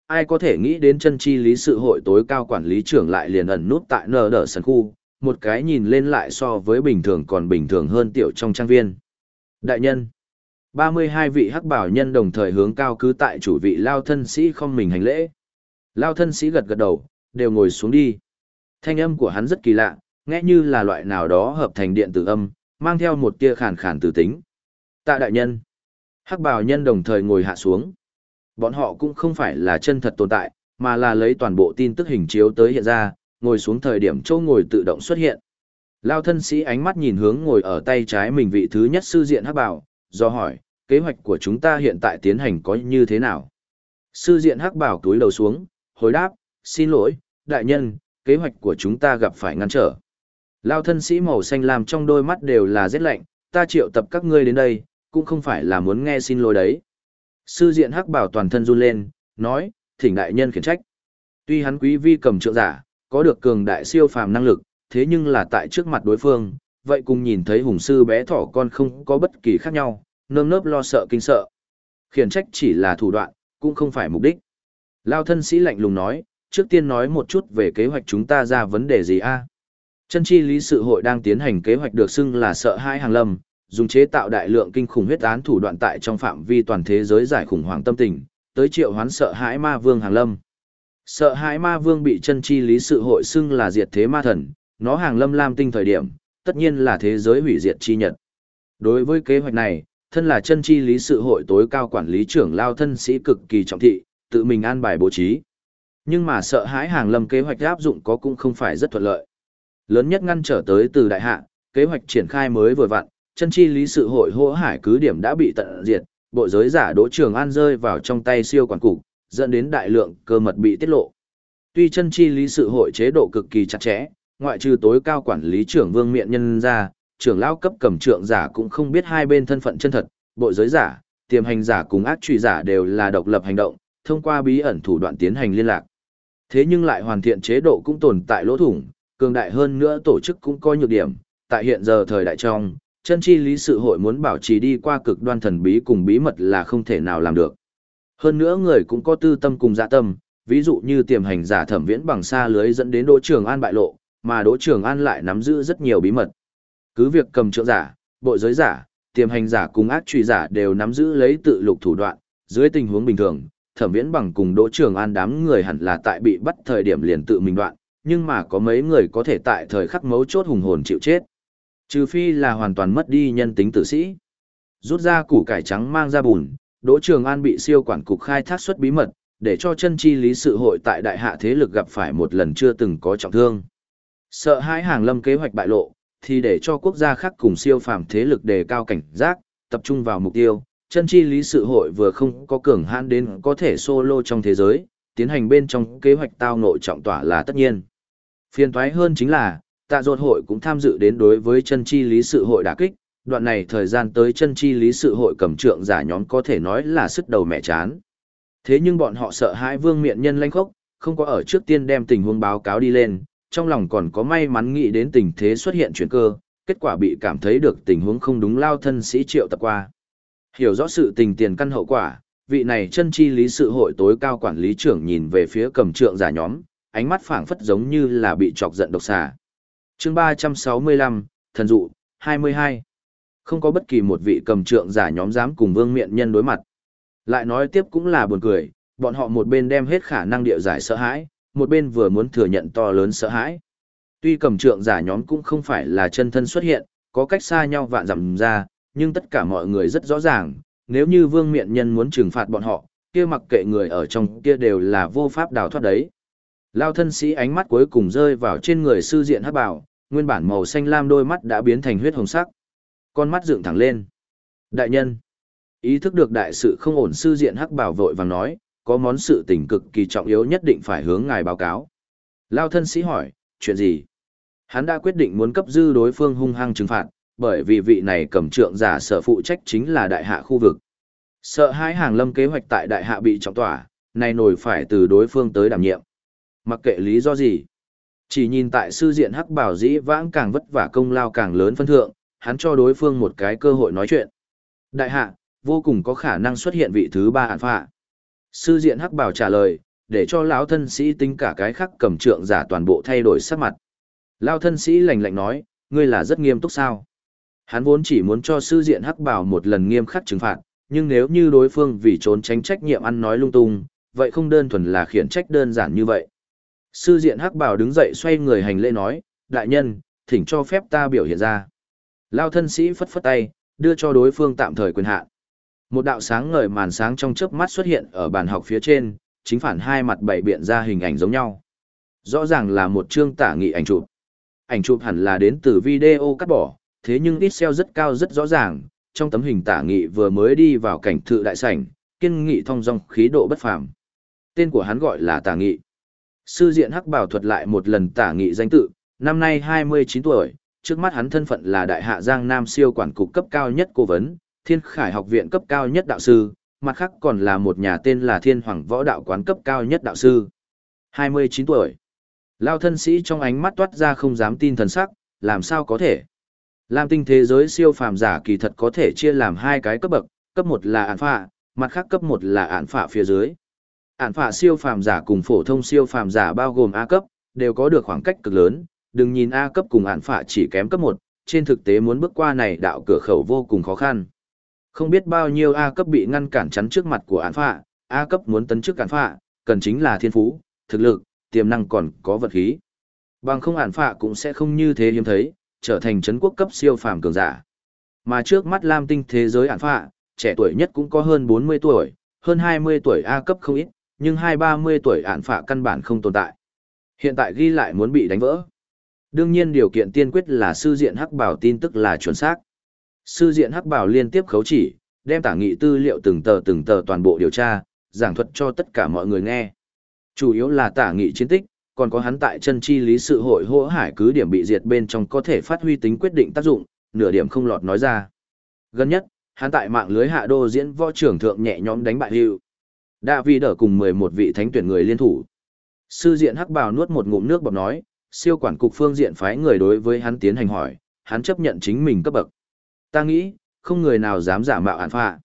Ai có thể nghĩ đến chân chi lý sự hội tối cao quản lý trưởng lại liền ẩn nút tại nờ đỡ sân khu, một cái nhìn lên lại so với bình thường còn bình thường hơn tiểu trong trang viên. Đại nhân, 32 vị hắc bảo nhân đồng thời hướng cao cứ tại chủ vị lao thân sĩ không mình hành lễ. Lao thân sĩ gật gật đầu, đều ngồi xuống đi. Thanh âm của hắn rất kỳ lạ, nghe như là loại nào đó hợp thành điện tử âm, mang theo một tia khàn khàn từ tính. Tạ đại nhân. Hắc bào nhân đồng thời ngồi hạ xuống. Bọn họ cũng không phải là chân thật tồn tại, mà là lấy toàn bộ tin tức hình chiếu tới hiện ra, ngồi xuống thời điểm châu ngồi tự động xuất hiện. Lao thân sĩ ánh mắt nhìn hướng ngồi ở tay trái mình vị thứ nhất sư diện hắc bảo, do hỏi, kế hoạch của chúng ta hiện tại tiến hành có như thế nào? Sư diện hắc bảo túi đầu xuống, hồi đáp, xin lỗi, đại nhân, kế hoạch của chúng ta gặp phải ngăn trở. Lao thân sĩ màu xanh làm trong đôi mắt đều là rét lạnh, ta triệu tập các ngươi đến đây, cũng không phải là muốn nghe xin lỗi đấy. Sư diện hắc bảo toàn thân run lên, nói, thỉnh đại nhân khiển trách. Tuy hắn quý vi cầm trượng giả, có được cường đại siêu phàm năng lực, thế nhưng là tại trước mặt đối phương, vậy cùng nhìn thấy hùng sư bé thỏ con không có bất kỳ khác nhau, nơm nớp lo sợ kinh sợ. Khiển trách chỉ là thủ đoạn, cũng không phải mục đích. Lao thân sĩ lạnh lùng nói, trước tiên nói một chút về kế hoạch chúng ta ra vấn đề gì a Chân chi lý sự hội đang tiến hành kế hoạch được xưng là sợ hai hàng lâm, dùng chế tạo đại lượng kinh khủng huyết án thủ đoạn tại trong phạm vi toàn thế giới giải khủng hoảng tâm tình, tới triệu hoán sợ hãi ma vương hàng lâm. Sợ hãi ma vương bị chân chi lý sự hội xưng là diệt thế ma thần, nó hàng lâm lam tinh thời điểm, tất nhiên là thế giới hủy diệt chi nhật. Đối với kế hoạch này, thân là chân chi lý sự hội tối cao quản lý trưởng lao thân sĩ cực kỳ trọng thị, tự mình an bài bố trí. Nhưng mà sợ hãi hàng lâm kế hoạch áp dụng có cũng không phải rất thuận lợi. Lớn nhất ngăn trở tới từ đại hạ, kế hoạch triển khai mới vừa vặn, chân chi lý sự hội hỗ hải cứ điểm đã bị tận diệt, bộ giới giả đỗ trường an rơi vào trong tay siêu quản cục, dẫn đến đại lượng cơ mật bị tiết lộ. Tuy chân chi lý sự hội chế độ cực kỳ chặt chẽ, ngoại trừ tối cao quản lý trưởng vương miện nhân ra, trưởng lao cấp cầm trượng giả cũng không biết hai bên thân phận chân thật, bộ giới giả, tiềm hành giả cùng ác truy giả đều là độc lập hành động, thông qua bí ẩn thủ đoạn tiến hành liên lạc. Thế nhưng lại hoàn thiện chế độ cũng tồn tại lỗ thủng, cường đại hơn nữa tổ chức cũng có nhược điểm, tại hiện giờ thời đại trong, chân chi lý sự hội muốn bảo trì đi qua cực đoan thần bí cùng bí mật là không thể nào làm được. Hơn nữa người cũng có tư tâm cùng dạ tâm, ví dụ như tiềm hành giả thẩm viễn bằng xa lưới dẫn đến Đỗ Trường An bại lộ, mà Đỗ Trường An lại nắm giữ rất nhiều bí mật. Cứ việc cầm trượng giả, bộ giới giả, tiềm hành giả cùng ác truy giả đều nắm giữ lấy tự lục thủ đoạn, dưới tình huống bình thường, thẩm viễn bằng cùng Đỗ Trường An đám người hẳn là tại bị bắt thời điểm liền tự mình đoạn, nhưng mà có mấy người có thể tại thời khắc mấu chốt hùng hồn chịu chết. Trừ phi là hoàn toàn mất đi nhân tính tử sĩ. Rút ra củ cải trắng mang ra bùn, Đỗ Trường An bị siêu quản cục khai thác xuất bí mật, để cho chân chi lý sự hội tại đại hạ thế lực gặp phải một lần chưa từng có trọng thương. Sợ hãi hàng lâm kế hoạch bại lộ, thì để cho quốc gia khác cùng siêu phàm thế lực đề cao cảnh giác, tập trung vào mục tiêu. Chân chi lý sự hội vừa không có cường hãn đến có thể solo trong thế giới, tiến hành bên trong kế hoạch tao nội trọng tỏa là tất nhiên. Phiền toái hơn chính là, tạ ruột hội cũng tham dự đến đối với chân chi lý sự hội đả kích, đoạn này thời gian tới chân chi lý sự hội cầm trượng giả nhóm có thể nói là sức đầu mẹ chán. Thế nhưng bọn họ sợ hãi vương miện nhân lanh khốc, không có ở trước tiên đem tình huống báo cáo đi lên, trong lòng còn có may mắn nghĩ đến tình thế xuất hiện chuyển cơ, kết quả bị cảm thấy được tình huống không đúng lao thân sĩ triệu tập qua. Hiểu rõ sự tình tiền căn hậu quả, vị này chân chi lý sự hội tối cao quản lý trưởng nhìn về phía cầm trượng giả nhóm, ánh mắt phảng phất giống như là bị chọc giận độc xà. chương 365, Thần dụ, 22. Không có bất kỳ một vị cầm trượng giả nhóm dám cùng vương miện nhân đối mặt. Lại nói tiếp cũng là buồn cười, bọn họ một bên đem hết khả năng địa giải sợ hãi, một bên vừa muốn thừa nhận to lớn sợ hãi. Tuy cầm trượng giả nhóm cũng không phải là chân thân xuất hiện, có cách xa nhau vạn dặm ra, nhưng tất cả mọi người rất rõ ràng, nếu như vương miện nhân muốn trừng phạt bọn họ, kia mặc kệ người ở trong kia đều là vô pháp đào thoát đấy. Lao thân sĩ ánh mắt cuối cùng rơi vào trên người sư diện hắc bảo, nguyên bản màu xanh lam đôi mắt đã biến thành huyết hồng sắc. Con mắt dựng thẳng lên. Đại nhân. Ý thức được đại sự không ổn sư diện hắc bảo vội vàng nói, có món sự tình cực kỳ trọng yếu nhất định phải hướng ngài báo cáo. Lao thân sĩ hỏi, chuyện gì? Hắn đã quyết định muốn cấp dư đối phương hung hăng trừng phạt, bởi vì vị này cầm trượng giả sở phụ trách chính là đại hạ khu vực. Sợ hai hàng lâm kế hoạch tại đại hạ bị trọng tỏa, này nổi phải từ đối phương tới đảm nhiệm. Mặc kệ lý do gì. Chỉ nhìn tại sư diện hắc bảo dĩ vãng càng vất vả công lao càng lớn phân thượng, hắn cho đối phương một cái cơ hội nói chuyện. Đại hạ, vô cùng có khả năng xuất hiện vị thứ ba hạn phạ. Sư diện hắc bảo trả lời, để cho lão thân sĩ tính cả cái khác cầm trượng giả toàn bộ thay đổi sắc mặt. Lão thân sĩ lạnh lạnh nói, ngươi là rất nghiêm túc sao? Hắn vốn chỉ muốn cho sư diện hắc bảo một lần nghiêm khắc trừng phạt, nhưng nếu như đối phương vì trốn tránh trách nhiệm ăn nói lung tung, vậy không đơn thuần là khiển trách đơn giản như vậy. Sư diện hắc bảo đứng dậy xoay người hành lễ nói, đại nhân, thỉnh cho phép ta biểu hiện ra. Lao thân sĩ phất phất tay, đưa cho đối phương tạm thời quyền hạn. Một đạo sáng ngời màn sáng trong chớp mắt xuất hiện ở bàn học phía trên, chính phản hai mặt bảy biện ra hình ảnh giống nhau. Rõ ràng là một chương tả nghị ảnh chụp. Ảnh chụp hẳn là đến từ video cắt bỏ, thế nhưng ít xeo rất cao rất rõ ràng, trong tấm hình tả nghị vừa mới đi vào cảnh thự đại sảnh, kiên nghị thông dong khí độ bất phàm. Tên của hắn gọi là tả nghị. Sư diện hắc bảo thuật lại một lần tả nghị danh tự, năm nay 29 tuổi, trước mắt hắn thân phận là đại hạ giang nam siêu quản cục cấp cao nhất cố vấn, thiên khải học viện cấp cao nhất đạo sư, mặt khác còn là một nhà tên là thiên hoàng võ đạo quán cấp cao nhất đạo sư. 29 tuổi. Lao thân sĩ trong ánh mắt toát ra không dám tin thần sắc, làm sao có thể. Lam tinh thế giới siêu phàm giả kỳ thật có thể chia làm hai cái cấp bậc, cấp một là ản phạ, mặt khác cấp một là ản phạ phía dưới. Ản phạ siêu phàm giả cùng phổ thông siêu phàm giả bao gồm A cấp, đều có được khoảng cách cực lớn, đừng nhìn A cấp cùng ản phạ chỉ kém cấp một, trên thực tế muốn bước qua này đạo cửa khẩu vô cùng khó khăn. Không biết bao nhiêu A cấp bị ngăn cản chắn trước mặt của ản phạ, A cấp muốn tấn trước ản phạ, cần chính là thiên phú, thực lực, tiềm năng còn có vật khí. Bằng không ản phạ cũng sẽ không như thế hiếm thấy, trở thành chấn quốc cấp siêu phàm cường giả. Mà trước mắt Lam tinh thế giới ản phạ, trẻ tuổi nhất cũng có hơn 40 tuổi, hơn 20 tuổi A cấp không ít, nhưng hai ba mươi tuổi ản phạ căn bản không tồn tại. Hiện tại ghi lại muốn bị đánh vỡ. Đương nhiên điều kiện tiên quyết là sư diện hắc bảo tin tức là chuẩn xác. Sư diện hắc bảo liên tiếp khấu chỉ, đem tả nghị tư liệu từng tờ từng tờ toàn bộ điều tra, giảng thuật cho tất cả mọi người nghe. Chủ yếu là tả nghị chiến tích, còn có hắn tại chân chi lý sự hội hỗ hải cứ điểm bị diệt bên trong có thể phát huy tính quyết định tác dụng, nửa điểm không lọt nói ra. Gần nhất, hắn tại mạng lưới hạ đô diễn võ trưởng thượng nhẹ nhõm đánh bại hữu. Đa vi đỡ cùng 11 vị thánh tuyển người liên thủ. Sư diện hắc bào nuốt một ngụm nước bọt nói, siêu quản cục phương diện phái người đối với hắn tiến hành hỏi, hắn chấp nhận chính mình cấp bậc. Ta nghĩ, không người nào dám giả mạo ản phạ.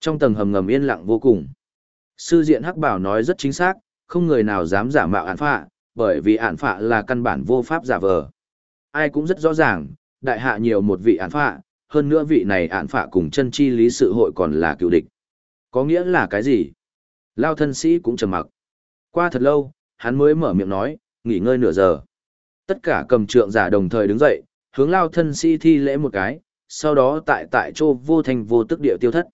Trong tầng hầm ngầm yên lặng vô cùng. Sư diện hắc bảo nói rất chính xác, không người nào dám giả mạo ản phạ, bởi vì ản phạ là căn bản vô pháp giả vờ. Ai cũng rất rõ ràng, đại hạ nhiều một vị ản phạ, hơn nữa vị này ản phạ cùng chân chi lý sự hội còn là cựu địch. Có nghĩa là cái gì? Lao thân sĩ cũng trầm mặc. Qua thật lâu, hắn mới mở miệng nói, nghỉ ngơi nửa giờ. Tất cả cầm trượng giả đồng thời đứng dậy, hướng lao thân sĩ thi lễ một cái, sau đó tại tại chỗ vô thành vô tức địa tiêu thất.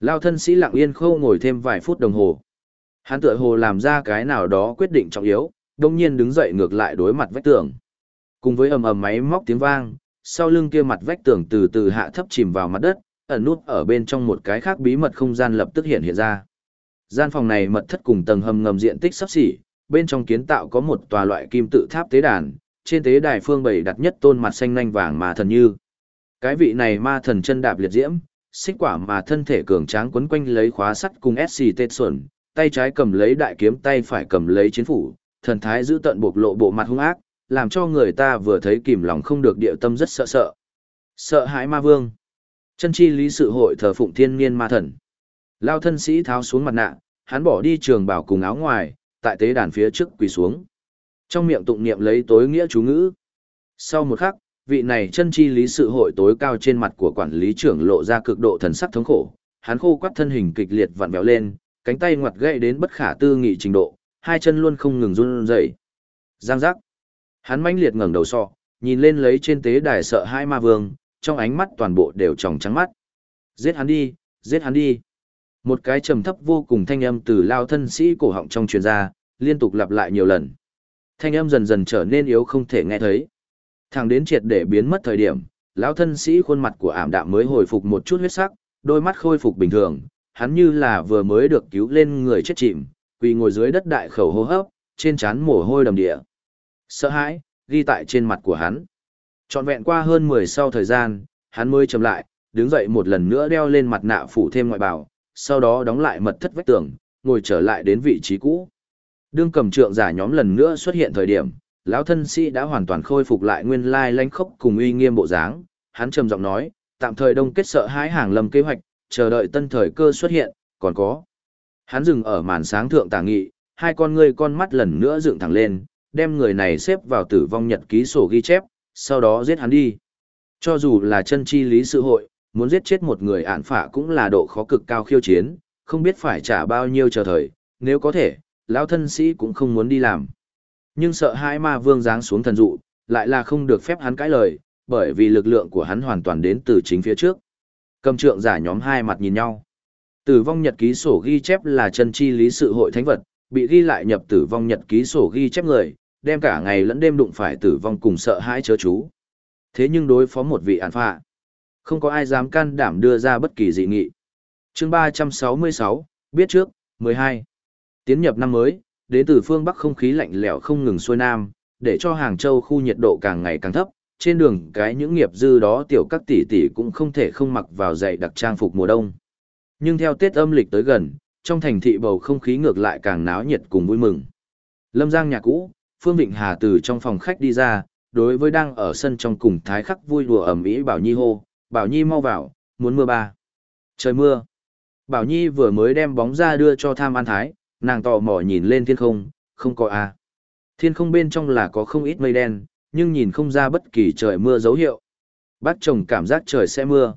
Lao thân sĩ lặng yên khâu ngồi thêm vài phút đồng hồ. Hắn tựa hồ làm ra cái nào đó quyết định trọng yếu, đồng nhiên đứng dậy ngược lại đối mặt vách tường. Cùng với ầm ầm máy móc tiếng vang, sau lưng kia mặt vách tường từ từ hạ thấp chìm vào mặt đất, ẩn nút ở bên trong một cái khác bí mật không gian lập tức hiện hiện ra. Gian phòng này mật thất cùng tầng hầm ngầm diện tích sắp xỉ, bên trong kiến tạo có một tòa loại kim tự tháp tế đàn, trên tế đài phương bày đặt nhất tôn mặt xanh nanh vàng mà thần như. Cái vị này ma thần chân đạp liệt diễm, xích quả mà thân thể cường tráng quấn quanh lấy khóa sắt cùng SC Tết Xuân, tay trái cầm lấy đại kiếm tay phải cầm lấy chiến phủ, thần thái giữ tận bộc lộ bộ mặt hung ác, làm cho người ta vừa thấy kìm lòng không được địa tâm rất sợ sợ. Sợ hãi ma vương. Chân chi lý sự hội thờ phụng thiên niên ma thần. Lao thân sĩ tháo xuống mặt nạ, hắn bỏ đi trường bảo cùng áo ngoài, tại tế đàn phía trước quỳ xuống. Trong miệng tụng niệm lấy tối nghĩa chú ngữ. Sau một khắc, vị này chân chi lý sự hội tối cao trên mặt của quản lý trưởng lộ ra cực độ thần sắc thống khổ, hắn khô quắt thân hình kịch liệt vặn vẹo lên, cánh tay ngoặt gãy đến bất khả tư nghị trình độ, hai chân luôn không ngừng run rẩy. Giang giác. Hắn mãnh liệt ngẩng đầu sọ, nhìn lên lấy trên tế đài sợ hai ma vương, trong ánh mắt toàn bộ đều tròng trắng mắt. Giết hắn đi, giết hắn đi. Một cái trầm thấp vô cùng thanh âm từ lao thân sĩ cổ họng trong truyền ra, liên tục lặp lại nhiều lần. Thanh âm dần dần trở nên yếu không thể nghe thấy. Thằng đến triệt để biến mất thời điểm, lão thân sĩ khuôn mặt của ảm đạm mới hồi phục một chút huyết sắc, đôi mắt khôi phục bình thường, hắn như là vừa mới được cứu lên người chết chìm, quỳ ngồi dưới đất đại khẩu hô hấp, trên trán mồ hôi đầm địa. Sợ hãi, ghi tại trên mặt của hắn. Trọn vẹn qua hơn 10 sau thời gian, hắn mới chậm lại, đứng dậy một lần nữa đeo lên mặt nạ phủ thêm ngoại bào, sau đó đóng lại mật thất vách tường, ngồi trở lại đến vị trí cũ. Đương cầm trượng giả nhóm lần nữa xuất hiện thời điểm, lão thân sĩ đã hoàn toàn khôi phục lại nguyên lai lãnh khốc cùng uy nghiêm bộ dáng, hắn trầm giọng nói, tạm thời đông kết sợ hãi hàng lâm kế hoạch, chờ đợi tân thời cơ xuất hiện, còn có. Hắn dừng ở màn sáng thượng tả nghị, hai con ngươi con mắt lần nữa dựng thẳng lên, đem người này xếp vào tử vong nhật ký sổ ghi chép, sau đó giết hắn đi. Cho dù là chân chi lý sự hội, muốn giết chết một người ạn phả cũng là độ khó cực cao khiêu chiến, không biết phải trả bao nhiêu chờ thời, nếu có thể, lão thân sĩ cũng không muốn đi làm. Nhưng sợ hai ma vương giáng xuống thần dụ, lại là không được phép hắn cãi lời, bởi vì lực lượng của hắn hoàn toàn đến từ chính phía trước. Cầm trượng giả nhóm hai mặt nhìn nhau. Tử vong nhật ký sổ ghi chép là chân chi lý sự hội thánh vật, bị ghi lại nhập tử vong nhật ký sổ ghi chép người, đem cả ngày lẫn đêm đụng phải tử vong cùng sợ hãi chớ chú. Thế nhưng đối phó một vị ản phạ, không có ai dám can đảm đưa ra bất kỳ dị nghị. chương 366, biết trước, 12. Tiến nhập năm mới, đến từ phương Bắc không khí lạnh lẽo không ngừng xuôi nam, để cho Hàng Châu khu nhiệt độ càng ngày càng thấp, trên đường cái những nghiệp dư đó tiểu các tỷ tỷ cũng không thể không mặc vào dạy đặc trang phục mùa đông. Nhưng theo Tết âm lịch tới gần, trong thành thị bầu không khí ngược lại càng náo nhiệt cùng vui mừng. Lâm Giang nhà cũ, Phương Vịnh Hà từ trong phòng khách đi ra, đối với đang ở sân trong cùng thái khắc vui đùa ẩm ý Bảo Nhi hô, Bảo Nhi mau vào, muốn mưa ba. Trời mưa. Bảo Nhi vừa mới đem bóng ra đưa cho tham an thái, nàng tò mò nhìn lên thiên không, không có a. Thiên không bên trong là có không ít mây đen, nhưng nhìn không ra bất kỳ trời mưa dấu hiệu. Bác chồng cảm giác trời sẽ mưa.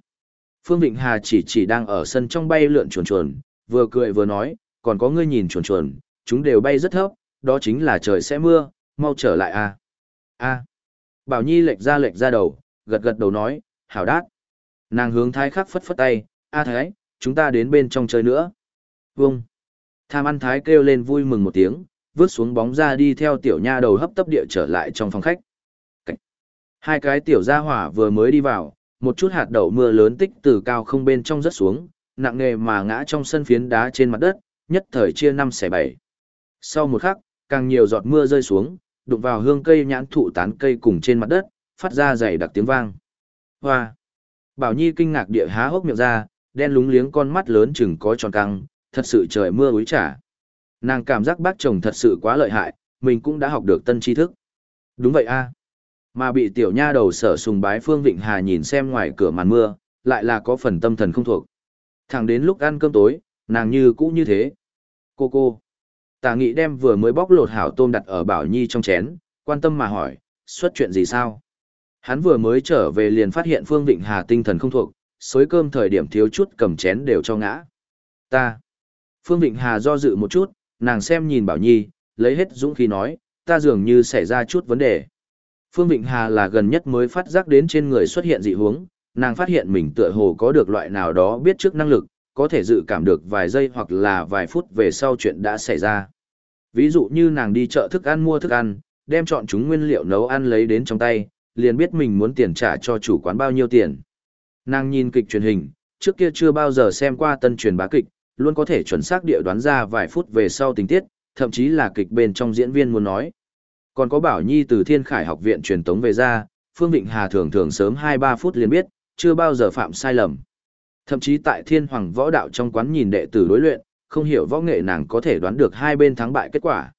Phương Vịnh Hà chỉ chỉ đang ở sân trong bay lượn chuồn chuồn, vừa cười vừa nói, còn có ngươi nhìn chuồn chuồn, chúng đều bay rất thấp, đó chính là trời sẽ mưa, mau trở lại a. A. Bảo Nhi lệch ra lệch ra đầu, gật gật đầu nói, hảo đát. Nàng hướng thái khắc phất phất tay, a thái, chúng ta đến bên trong chơi nữa. Vâng. Tham ăn thái kêu lên vui mừng một tiếng, vứt xuống bóng ra đi theo tiểu nha đầu hấp tấp địa trở lại trong phòng khách. Hai cái tiểu gia hỏa vừa mới đi vào, một chút hạt đậu mưa lớn tích từ cao không bên trong rất xuống, nặng nề mà ngã trong sân phiến đá trên mặt đất, nhất thời chia năm xẻ bảy. Sau một khắc, càng nhiều giọt mưa rơi xuống, đụng vào hương cây nhãn thụ tán cây cùng trên mặt đất, phát ra dày đặc tiếng vang. Hoa! Bảo Nhi kinh ngạc địa há hốc miệng ra, đen lúng liếng con mắt lớn chừng có tròn căng, thật sự trời mưa úi trả. Nàng cảm giác bác chồng thật sự quá lợi hại, mình cũng đã học được tân tri thức. Đúng vậy a Mà bị tiểu nha đầu sở sùng bái Phương Vịnh Hà nhìn xem ngoài cửa màn mưa, lại là có phần tâm thần không thuộc. Thẳng đến lúc ăn cơm tối, nàng như cũ như thế. Cô cô. Tà nghị đem vừa mới bóc lột hảo tôm đặt ở Bảo Nhi trong chén, quan tâm mà hỏi, xuất chuyện gì sao? Hắn vừa mới trở về liền phát hiện Phương Vịnh Hà tinh thần không thuộc, xối cơm thời điểm thiếu chút cầm chén đều cho ngã. Ta. Phương Vịnh Hà do dự một chút, nàng xem nhìn Bảo Nhi, lấy hết dũng khí nói, ta dường như xảy ra chút vấn đề. Phương Vịnh Hà là gần nhất mới phát giác đến trên người xuất hiện dị huống, nàng phát hiện mình tựa hồ có được loại nào đó biết trước năng lực, có thể dự cảm được vài giây hoặc là vài phút về sau chuyện đã xảy ra. Ví dụ như nàng đi chợ thức ăn mua thức ăn, đem chọn chúng nguyên liệu nấu ăn lấy đến trong tay, liền biết mình muốn tiền trả cho chủ quán bao nhiêu tiền. Nàng nhìn kịch truyền hình, trước kia chưa bao giờ xem qua tân truyền bá kịch, luôn có thể chuẩn xác địa đoán ra vài phút về sau tình tiết, thậm chí là kịch bên trong diễn viên muốn nói. Còn có Bảo Nhi từ Thiên Khải học viện truyền tống về ra, Phương Vịnh Hà thường thường sớm 2-3 phút liền biết, chưa bao giờ phạm sai lầm. Thậm chí tại Thiên Hoàng võ đạo trong quán nhìn đệ tử đối luyện, không hiểu võ nghệ nàng có thể đoán được hai bên thắng bại kết quả.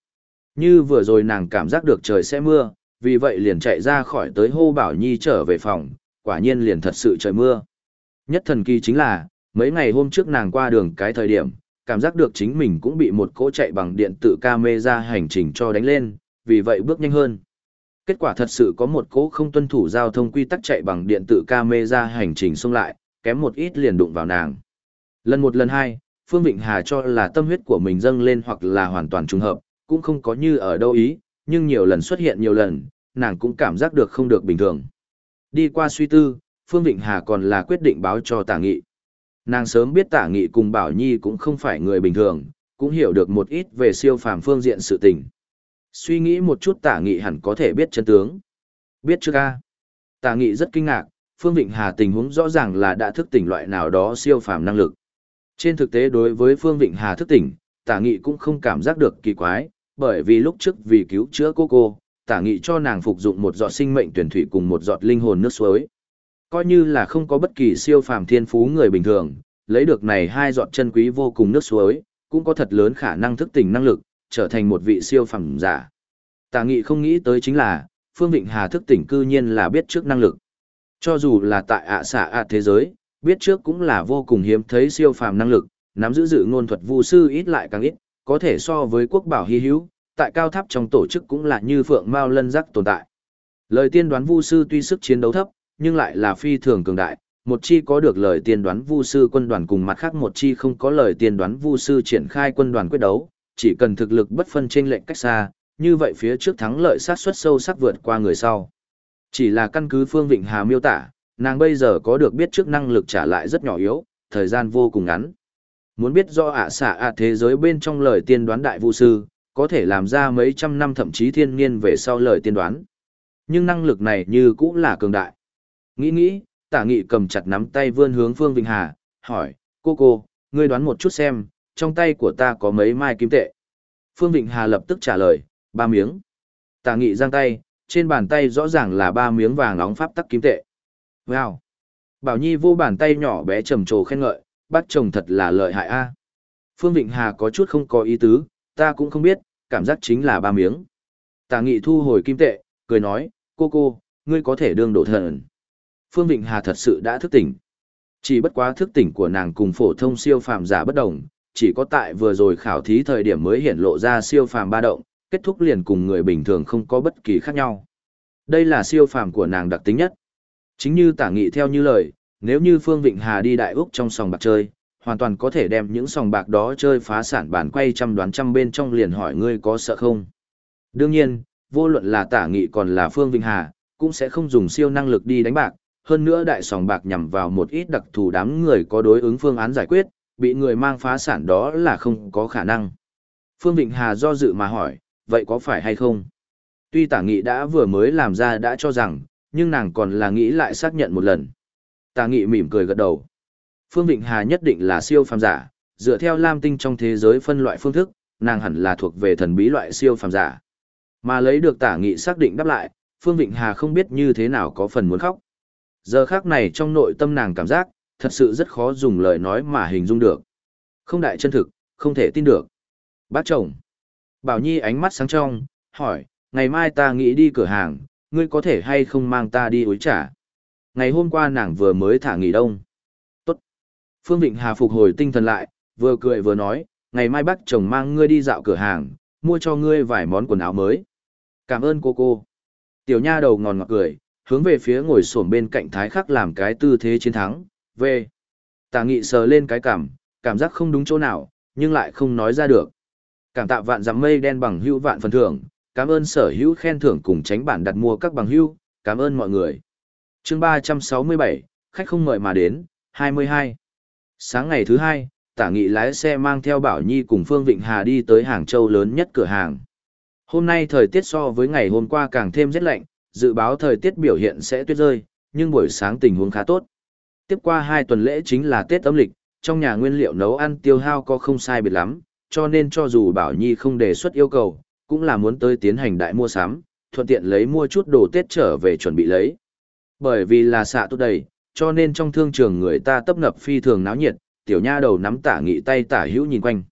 Như vừa rồi nàng cảm giác được trời sẽ mưa, vì vậy liền chạy ra khỏi tới hô Bảo Nhi trở về phòng, quả nhiên liền thật sự trời mưa. Nhất thần kỳ chính là, mấy ngày hôm trước nàng qua đường cái thời điểm, cảm giác được chính mình cũng bị một cỗ chạy bằng điện tử camera hành trình cho đánh lên, vì vậy bước nhanh hơn. Kết quả thật sự có một cỗ không tuân thủ giao thông quy tắc chạy bằng điện tử camera hành trình xông lại, kém một ít liền đụng vào nàng. Lần một lần hai, Phương Vịnh Hà cho là tâm huyết của mình dâng lên hoặc là hoàn toàn trùng hợp, cũng không có như ở đâu ý, nhưng nhiều lần xuất hiện nhiều lần, nàng cũng cảm giác được không được bình thường. Đi qua suy tư, Phương Vịnh Hà còn là quyết định báo cho tả nghị. Nàng sớm biết tả nghị cùng Bảo Nhi cũng không phải người bình thường, cũng hiểu được một ít về siêu phàm phương diện sự tình. Suy nghĩ một chút tả nghị hẳn có thể biết chân tướng. Biết chưa ca? Tả nghị rất kinh ngạc, Phương Vịnh Hà tình huống rõ ràng là đã thức tỉnh loại nào đó siêu phàm năng lực. Trên thực tế đối với Phương Vịnh Hà thức tỉnh, tả nghị cũng không cảm giác được kỳ quái, bởi vì lúc trước vì cứu chữa cô cô, tả nghị cho nàng phục dụng một giọt sinh mệnh tuyển thủy cùng một giọt linh hồn nước suối. Coi như là không có bất kỳ siêu phàm thiên phú người bình thường, lấy được này hai giọt chân quý vô cùng nước suối, cũng có thật lớn khả năng thức tỉnh năng lực, trở thành một vị siêu phàm giả. Tà nghị không nghĩ tới chính là, Phương Vịnh Hà thức tỉnh cư nhiên là biết trước năng lực. Cho dù là tại ạ xạ ạ thế giới, biết trước cũng là vô cùng hiếm thấy siêu phàm năng lực, nắm giữ dự ngôn thuật vu sư ít lại càng ít, có thể so với quốc bảo hy hữu, tại cao tháp trong tổ chức cũng là như phượng mao lân rắc tồn tại. Lời tiên đoán vu sư tuy sức chiến đấu thấp, nhưng lại là phi thường cường đại, một chi có được lời tiên đoán vu sư quân đoàn cùng mặt khác một chi không có lời tiên đoán vu sư triển khai quân đoàn quyết đấu, chỉ cần thực lực bất phân trên lệnh cách xa, như vậy phía trước thắng lợi sát suất sâu sắc vượt qua người sau. Chỉ là căn cứ Phương Vịnh Hà miêu tả, nàng bây giờ có được biết trước năng lực trả lại rất nhỏ yếu, thời gian vô cùng ngắn. Muốn biết do ạ xạ ạ thế giới bên trong lời tiên đoán đại vu sư, có thể làm ra mấy trăm năm thậm chí thiên niên về sau lời tiên đoán. Nhưng năng lực này như cũng là cường đại. Nghĩ nghĩ, tả nghị cầm chặt nắm tay vươn hướng Phương Vịnh Hà, hỏi, cô cô, ngươi đoán một chút xem, trong tay của ta có mấy mai kim tệ. Phương Vịnh Hà lập tức trả lời, ba miếng. Tả nghị giang tay, trên bàn tay rõ ràng là ba miếng vàng nóng pháp tắc kim tệ. Wow! Bảo Nhi vô bàn tay nhỏ bé trầm trồ khen ngợi, bác chồng thật là lợi hại a. Phương Vịnh Hà có chút không có ý tứ, ta cũng không biết, cảm giác chính là ba miếng. Tả nghị thu hồi kim tệ, cười nói, cô cô, ngươi có thể đương đổ thần. Phương Vịnh Hà thật sự đã thức tỉnh. Chỉ bất quá thức tỉnh của nàng cùng phổ thông siêu phàm giả bất đồng, chỉ có tại vừa rồi khảo thí thời điểm mới hiện lộ ra siêu phàm ba động, kết thúc liền cùng người bình thường không có bất kỳ khác nhau. Đây là siêu phàm của nàng đặc tính nhất. Chính như tả nghị theo như lời, nếu như Phương Vịnh Hà đi Đại Úc trong sòng bạc chơi, hoàn toàn có thể đem những sòng bạc đó chơi phá sản bản quay trăm đoán trăm bên trong liền hỏi ngươi có sợ không. Đương nhiên, vô luận là tả nghị còn là Phương Vịnh Hà, cũng sẽ không dùng siêu năng lực đi đánh bạc, hơn nữa đại sòng bạc nhằm vào một ít đặc thù đám người có đối ứng phương án giải quyết, bị người mang phá sản đó là không có khả năng. Phương Vịnh Hà do dự mà hỏi, vậy có phải hay không? Tuy tả nghị đã vừa mới làm ra đã cho rằng, nhưng nàng còn là nghĩ lại xác nhận một lần. Tả nghị mỉm cười gật đầu. Phương Vịnh Hà nhất định là siêu phàm giả, dựa theo lam tinh trong thế giới phân loại phương thức, nàng hẳn là thuộc về thần bí loại siêu phàm giả. Mà lấy được tả nghị xác định đáp lại, Phương Vịnh Hà không biết như thế nào có phần muốn khóc. Giờ khác này trong nội tâm nàng cảm giác, thật sự rất khó dùng lời nói mà hình dung được. Không đại chân thực, không thể tin được. Bác chồng. Bảo Nhi ánh mắt sáng trong, hỏi, ngày mai ta nghĩ đi cửa hàng, ngươi có thể hay không mang ta đi uống trà? Ngày hôm qua nàng vừa mới thả nghỉ đông. Tốt. Phương Vịnh Hà phục hồi tinh thần lại, vừa cười vừa nói, ngày mai bác chồng mang ngươi đi dạo cửa hàng, mua cho ngươi vài món quần áo mới. Cảm ơn cô cô. Tiểu nha đầu ngòn ngọt cười, hướng về phía ngồi xổm bên cạnh thái khắc làm cái tư thế chiến thắng, về. Tả nghị sờ lên cái cảm, cảm giác không đúng chỗ nào, nhưng lại không nói ra được. Cảm tạ vạn dặm mây đen bằng hữu vạn phần thưởng, cảm ơn sở hữu khen thưởng cùng tránh bản đặt mua các bằng hữu, cảm ơn mọi người. chương 367, khách không mời mà đến, 22. Sáng ngày thứ hai, tả nghị lái xe mang theo Bảo Nhi cùng Phương Vịnh Hà đi tới Hàng Châu lớn nhất cửa hàng. Hôm nay thời tiết so với ngày hôm qua càng thêm rét lạnh, dự báo thời tiết biểu hiện sẽ tuyết rơi, nhưng buổi sáng tình huống khá tốt. Tiếp qua hai tuần lễ chính là Tết âm lịch, trong nhà nguyên liệu nấu ăn tiêu hao có không sai biệt lắm, cho nên cho dù Bảo Nhi không đề xuất yêu cầu, cũng là muốn tới tiến hành đại mua sắm, thuận tiện lấy mua chút đồ Tết trở về chuẩn bị lấy. Bởi vì là xạ tốt đầy, cho nên trong thương trường người ta tấp nập phi thường náo nhiệt, tiểu nha đầu nắm tả nghị tay tả hữu nhìn quanh.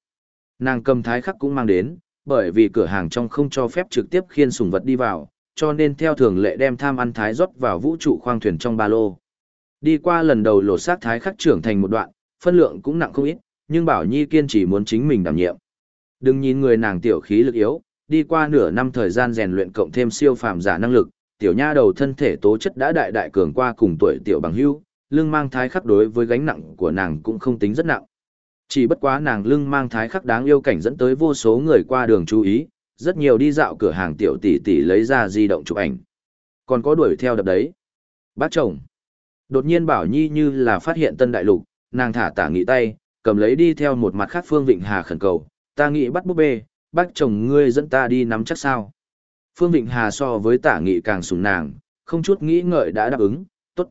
Nàng cầm thái khắc cũng mang đến, bởi vì cửa hàng trong không cho phép trực tiếp khiên sùng vật đi vào, cho nên theo thường lệ đem tham ăn thái rót vào vũ trụ khoang thuyền trong ba lô. Đi qua lần đầu lột xác thái khắc trưởng thành một đoạn, phân lượng cũng nặng không ít, nhưng Bảo Nhi kiên trì muốn chính mình đảm nhiệm. Đừng nhìn người nàng tiểu khí lực yếu, đi qua nửa năm thời gian rèn luyện cộng thêm siêu phàm giả năng lực, tiểu nha đầu thân thể tố chất đã đại đại cường qua cùng tuổi tiểu bằng hưu, lưng mang thái khắc đối với gánh nặng của nàng cũng không tính rất nặng. Chỉ bất quá nàng lưng mang thái khắc đáng yêu cảnh dẫn tới vô số người qua đường chú ý, rất nhiều đi dạo cửa hàng tiểu tỷ tỷ lấy ra di động chụp ảnh. Còn có đuổi theo đập đấy. Bác chồng. Đột nhiên Bảo Nhi như là phát hiện tân đại lục, nàng thả tả nghị tay, cầm lấy đi theo một mặt khác Phương Vịnh Hà khẩn cầu, ta nghĩ bắt búp bê, bác chồng ngươi dẫn ta đi nắm chắc sao. Phương Vịnh Hà so với tả nghị càng sùng nàng, không chút nghĩ ngợi đã đáp ứng, tốt.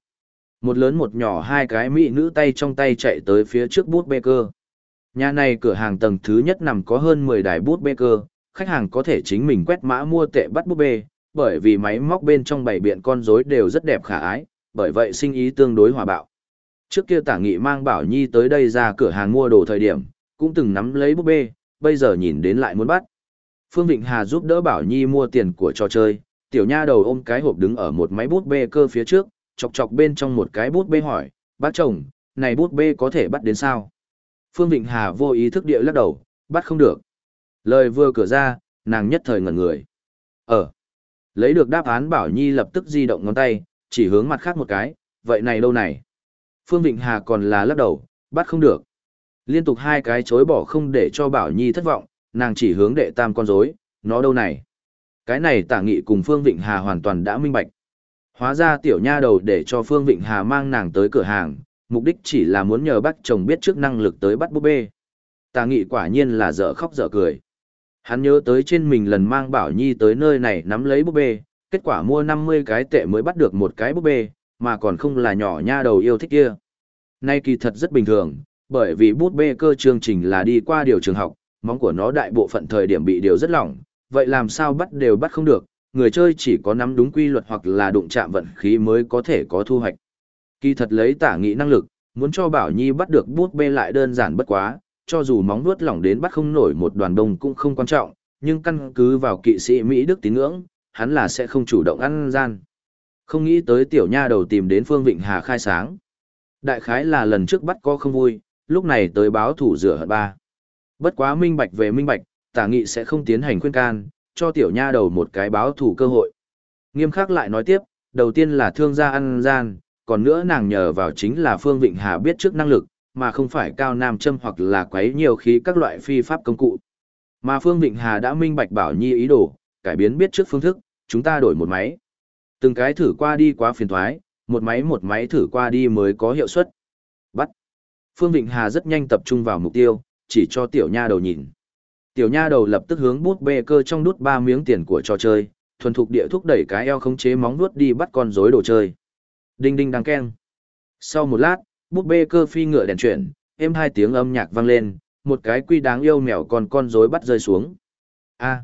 Một lớn một nhỏ hai cái mỹ nữ tay trong tay chạy tới phía trước bút bê cơ. Nhà này cửa hàng tầng thứ nhất nằm có hơn 10 đài bút bê cơ, khách hàng có thể chính mình quét mã mua tệ bắt búp bê, bởi vì máy móc bên trong bảy biện con rối đều rất đẹp khả ái, bởi vậy sinh ý tương đối hòa bạo. Trước kia tả nghị mang Bảo Nhi tới đây ra cửa hàng mua đồ thời điểm, cũng từng nắm lấy búp bê, bây giờ nhìn đến lại muốn bắt. Phương Vịnh Hà giúp đỡ Bảo Nhi mua tiền của trò chơi, tiểu nha đầu ôm cái hộp đứng ở một máy bút bê cơ phía trước, chọc chọc bên trong một cái bút bê hỏi, bác chồng, này bút bê có thể bắt đến sao? Phương Vịnh Hà vô ý thức địa lắc đầu, bắt không được. Lời vừa cửa ra, nàng nhất thời ngẩn người. Ờ. Lấy được đáp án Bảo Nhi lập tức di động ngón tay, chỉ hướng mặt khác một cái, vậy này đâu này? Phương Vịnh Hà còn là lắc đầu, bắt không được. Liên tục hai cái chối bỏ không để cho Bảo Nhi thất vọng, nàng chỉ hướng đệ tam con rối, nó đâu này? Cái này tả nghị cùng Phương Vịnh Hà hoàn toàn đã minh bạch. Hóa ra tiểu nha đầu để cho Phương Vịnh Hà mang nàng tới cửa hàng, mục đích chỉ là muốn nhờ bác chồng biết trước năng lực tới bắt búp bê. Tà nghị quả nhiên là dở khóc dở cười. Hắn nhớ tới trên mình lần mang Bảo Nhi tới nơi này nắm lấy búp bê, kết quả mua 50 cái tệ mới bắt được một cái búp bê, mà còn không là nhỏ nha đầu yêu thích kia. Nay kỳ thật rất bình thường, bởi vì búp bê cơ chương trình là đi qua điều trường học, móng của nó đại bộ phận thời điểm bị điều rất lỏng, vậy làm sao bắt đều bắt không được, người chơi chỉ có nắm đúng quy luật hoặc là đụng chạm vận khí mới có thể có thu hoạch. Kỳ thật lấy tả nghị năng lực, muốn cho Bảo Nhi bắt được bút bê lại đơn giản bất quá, cho dù móng vuốt lỏng đến bắt không nổi một đoàn đông cũng không quan trọng, nhưng căn cứ vào kỵ sĩ Mỹ Đức tín ngưỡng, hắn là sẽ không chủ động ăn gian. Không nghĩ tới tiểu nha đầu tìm đến Phương Vịnh Hà khai sáng. Đại khái là lần trước bắt có không vui, lúc này tới báo thủ rửa hận ba. Bất quá minh bạch về minh bạch, tả nghị sẽ không tiến hành khuyên can, cho tiểu nha đầu một cái báo thủ cơ hội. Nghiêm khắc lại nói tiếp, đầu tiên là thương gia ăn gian, còn nữa nàng nhờ vào chính là Phương Vịnh Hà biết trước năng lực, mà không phải cao nam châm hoặc là quấy nhiều khí các loại phi pháp công cụ. Mà Phương Vịnh Hà đã minh bạch bảo nhi ý đồ, cải biến biết trước phương thức, chúng ta đổi một máy. Từng cái thử qua đi quá phiền thoái, một máy một máy thử qua đi mới có hiệu suất. Bắt. Phương Vịnh Hà rất nhanh tập trung vào mục tiêu, chỉ cho tiểu nha đầu nhìn. Tiểu nha đầu lập tức hướng bút bê cơ trong đút ba miếng tiền của trò chơi, thuần thục địa thúc đẩy cái eo khống chế móng vuốt đi bắt con rối đồ chơi. Đinh đinh đang keng. Sau một lát, bút bê cơ phi ngựa đèn chuyển, êm hai tiếng âm nhạc vang lên, một cái quy đáng yêu mèo còn con rối bắt rơi xuống. A.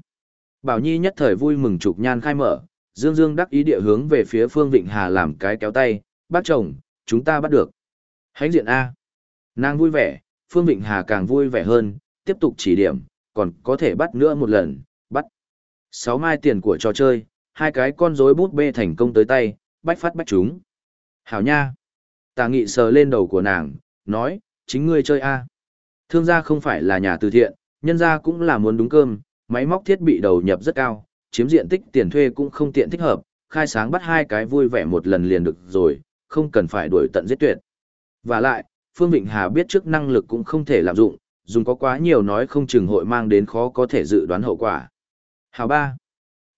Bảo Nhi nhất thời vui mừng trục nhan khai mở, Dương Dương đắc ý địa hướng về phía Phương Vịnh Hà làm cái kéo tay, bác chồng, chúng ta bắt được. Hãnh diện A. Nàng vui vẻ, Phương Vịnh Hà càng vui vẻ hơn, tiếp tục chỉ điểm, còn có thể bắt nữa một lần, bắt. Sáu mai tiền của trò chơi, hai cái con rối bút bê thành công tới tay, bách phát bách chúng. Hảo nha. Tà nghị sờ lên đầu của nàng, nói, chính ngươi chơi a. Thương gia không phải là nhà từ thiện, nhân gia cũng là muốn đúng cơm, máy móc thiết bị đầu nhập rất cao, chiếm diện tích tiền thuê cũng không tiện thích hợp, khai sáng bắt hai cái vui vẻ một lần liền được rồi, không cần phải đuổi tận giết tuyệt. Và lại, Phương Vịnh Hà biết trước năng lực cũng không thể lạm dụng, dùng có quá nhiều nói không chừng hội mang đến khó có thể dự đoán hậu quả. Hào ba.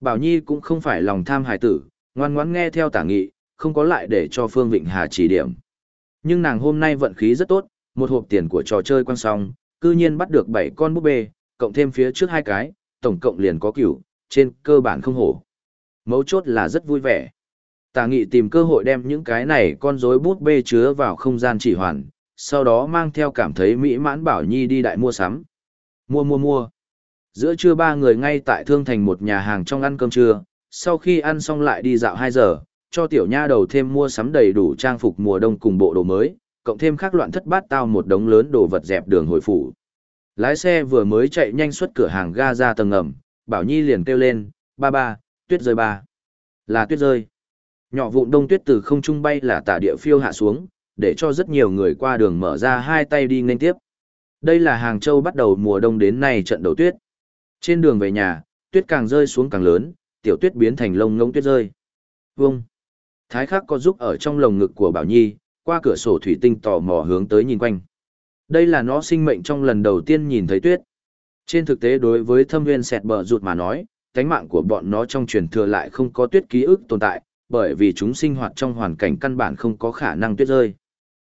Bảo Nhi cũng không phải lòng tham hài tử, ngoan ngoãn nghe theo tả nghị, không có lại để cho Phương Vịnh Hà chỉ điểm. Nhưng nàng hôm nay vận khí rất tốt, một hộp tiền của trò chơi quan xong, cư nhiên bắt được 7 con búp bê, cộng thêm phía trước hai cái, tổng cộng liền có cửu, trên cơ bản không hổ. Mấu chốt là rất vui vẻ. Tà nghị tìm cơ hội đem những cái này con rối bút bê chứa vào không gian chỉ hoàn, sau đó mang theo cảm thấy mỹ mãn bảo nhi đi đại mua sắm. Mua mua mua. Giữa trưa ba người ngay tại thương thành một nhà hàng trong ăn cơm trưa, sau khi ăn xong lại đi dạo 2 giờ, cho tiểu nha đầu thêm mua sắm đầy đủ trang phục mùa đông cùng bộ đồ mới, cộng thêm các loạn thất bát tao một đống lớn đồ vật dẹp đường hồi phủ. Lái xe vừa mới chạy nhanh xuất cửa hàng ga ra tầng ngầm, Bảo Nhi liền kêu lên, ba ba, tuyết rơi ba. Là tuyết rơi. Nhỏ vụn đông tuyết từ không trung bay là tả địa phiêu hạ xuống, để cho rất nhiều người qua đường mở ra hai tay đi nên tiếp. Đây là Hàng Châu bắt đầu mùa đông đến nay trận đầu tuyết. Trên đường về nhà, tuyết càng rơi xuống càng lớn, tiểu tuyết biến thành lông ngông tuyết rơi. Vông. Thái khắc có giúp ở trong lồng ngực của Bảo Nhi, qua cửa sổ thủy tinh tò mò hướng tới nhìn quanh. Đây là nó sinh mệnh trong lần đầu tiên nhìn thấy tuyết. Trên thực tế đối với thâm nguyên sẹt bờ rụt mà nói, tánh mạng của bọn nó trong truyền thừa lại không có tuyết ký ức tồn tại, bởi vì chúng sinh hoạt trong hoàn cảnh căn bản không có khả năng tuyết rơi.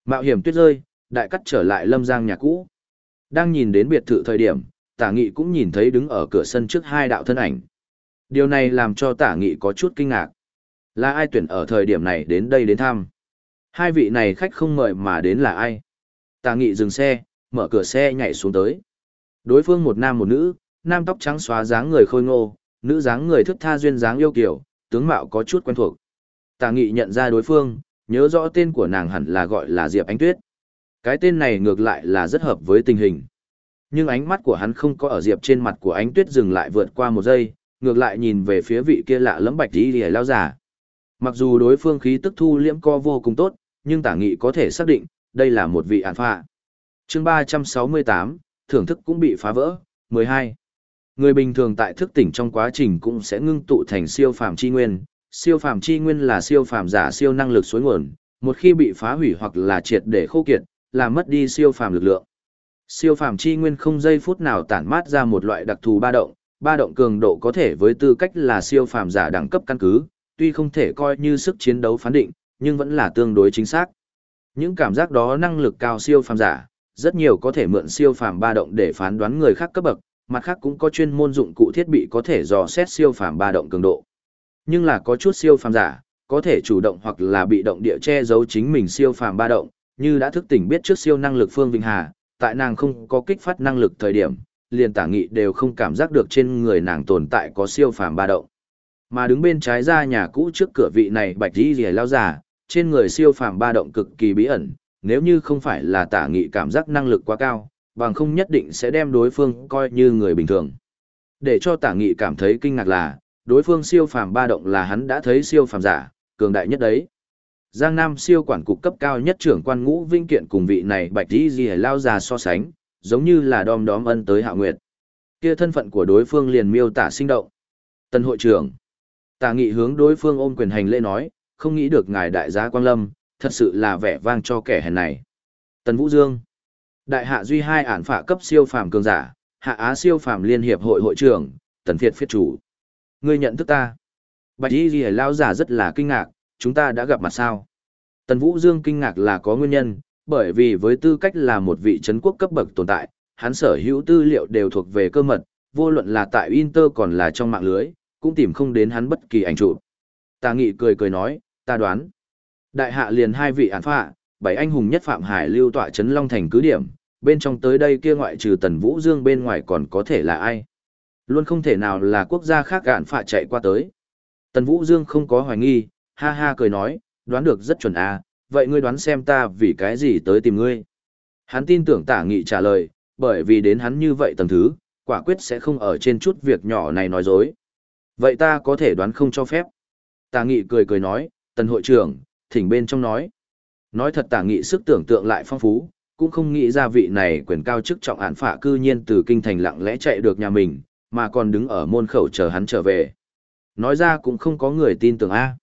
Mạo hiểm tuyết rơi, đại cắt trở lại lâm giang nhà cũ. Đang nhìn đến biệt thự thời điểm, tả nghị cũng nhìn thấy đứng ở cửa sân trước hai đạo thân ảnh. Điều này làm cho tả nghị có chút kinh ngạc. Là ai tuyển ở thời điểm này đến đây đến thăm? Hai vị này khách không mời mà đến là ai? Tà nghị dừng xe, mở cửa xe nhảy xuống tới. Đối phương một nam một nữ, nam tóc trắng xóa dáng người khôi ngô, nữ dáng người thức tha duyên dáng yêu kiểu, tướng mạo có chút quen thuộc. Tà nghị nhận ra đối phương, nhớ rõ tên của nàng hẳn là gọi là Diệp Ánh Tuyết. Cái tên này ngược lại là rất hợp với tình hình. Nhưng ánh mắt của hắn không có ở Diệp trên mặt của Ánh Tuyết dừng lại vượt qua một giây, ngược lại nhìn về phía vị kia lạ lẫm bạch lý lìa lao giả. Mặc dù đối phương khí tức thu liễm co vô cùng tốt, nhưng tả nghị có thể xác định, đây là một vị ản phạ. chương 368, thưởng thức cũng bị phá vỡ. 12. Người bình thường tại thức tỉnh trong quá trình cũng sẽ ngưng tụ thành siêu phàm chi nguyên. Siêu phàm chi nguyên là siêu phàm giả siêu năng lực suối nguồn, một khi bị phá hủy hoặc là triệt để khô kiệt, là mất đi siêu phàm lực lượng. Siêu phàm chi nguyên không giây phút nào tản mát ra một loại đặc thù ba động, ba động cường độ có thể với tư cách là siêu phàm giả đẳng cấp căn cứ, tuy không thể coi như sức chiến đấu phán định, nhưng vẫn là tương đối chính xác. Những cảm giác đó năng lực cao siêu phàm giả, rất nhiều có thể mượn siêu phàm ba động để phán đoán người khác cấp bậc, mặt khác cũng có chuyên môn dụng cụ thiết bị có thể dò xét siêu phàm ba động cường độ. Nhưng là có chút siêu phàm giả, có thể chủ động hoặc là bị động địa che giấu chính mình siêu phàm ba động, như đã thức tỉnh biết trước siêu năng lực Phương Vinh Hà, tại nàng không có kích phát năng lực thời điểm, liền tả nghị đều không cảm giác được trên người nàng tồn tại có siêu phàm ba động. Mà đứng bên trái ra nhà cũ trước cửa vị này bạch đi rìa lao giả, trên người siêu phàm ba động cực kỳ bí ẩn, nếu như không phải là tả nghị cảm giác năng lực quá cao, bằng không nhất định sẽ đem đối phương coi như người bình thường. Để cho tả nghị cảm thấy kinh ngạc là, đối phương siêu phàm ba động là hắn đã thấy siêu phàm giả, cường đại nhất đấy. Giang Nam siêu quản cục cấp cao nhất trưởng quan ngũ vinh kiện cùng vị này bạch đi gì lao già so sánh, giống như là đom đóm ân tới hạ nguyệt. Kia thân phận của đối phương liền miêu tả sinh động. Tân hội trưởng. Tà nghị hướng đối phương ôm quyền hành lễ nói, không nghĩ được ngài đại gia Quang Lâm, thật sự là vẻ vang cho kẻ hèn này. Tần Vũ Dương. Đại hạ duy hai ản phạ cấp siêu phàm cường giả, hạ á siêu phàm liên hiệp hội hội trưởng, tần phiệt phiết chủ. Ngươi nhận thức ta. Bạch y ghi lao giả rất là kinh ngạc, chúng ta đã gặp mặt sao. Tần Vũ Dương kinh ngạc là có nguyên nhân, bởi vì với tư cách là một vị trấn quốc cấp bậc tồn tại, hắn sở hữu tư liệu đều thuộc về cơ mật, vô luận là tại Inter còn là trong mạng lưới, cũng tìm không đến hắn bất kỳ ảnh chụp. Tà Nghị cười cười nói, ta đoán. Đại hạ liền hai vị án phạ, bảy anh hùng nhất Phạm Hải lưu tọa trấn Long Thành cứ điểm, bên trong tới đây kia ngoại trừ Tần Vũ Dương bên ngoài còn có thể là ai. Luôn không thể nào là quốc gia khác án phạ chạy qua tới. Tần Vũ Dương không có hoài nghi, ha ha cười nói, đoán được rất chuẩn à, vậy ngươi đoán xem ta vì cái gì tới tìm ngươi. Hắn tin tưởng tả nghị trả lời, bởi vì đến hắn như vậy tầm thứ, quả quyết sẽ không ở trên chút việc nhỏ này nói dối. Vậy ta có thể đoán không cho phép. Tả nghị cười cười nói, tần hội trưởng, thỉnh bên trong nói. Nói thật tả nghị sức tưởng tượng lại phong phú, cũng không nghĩ ra vị này quyền cao chức trọng án phạ cư nhiên từ kinh thành lặng lẽ chạy được nhà mình, mà còn đứng ở môn khẩu chờ hắn trở về. Nói ra cũng không có người tin tưởng A.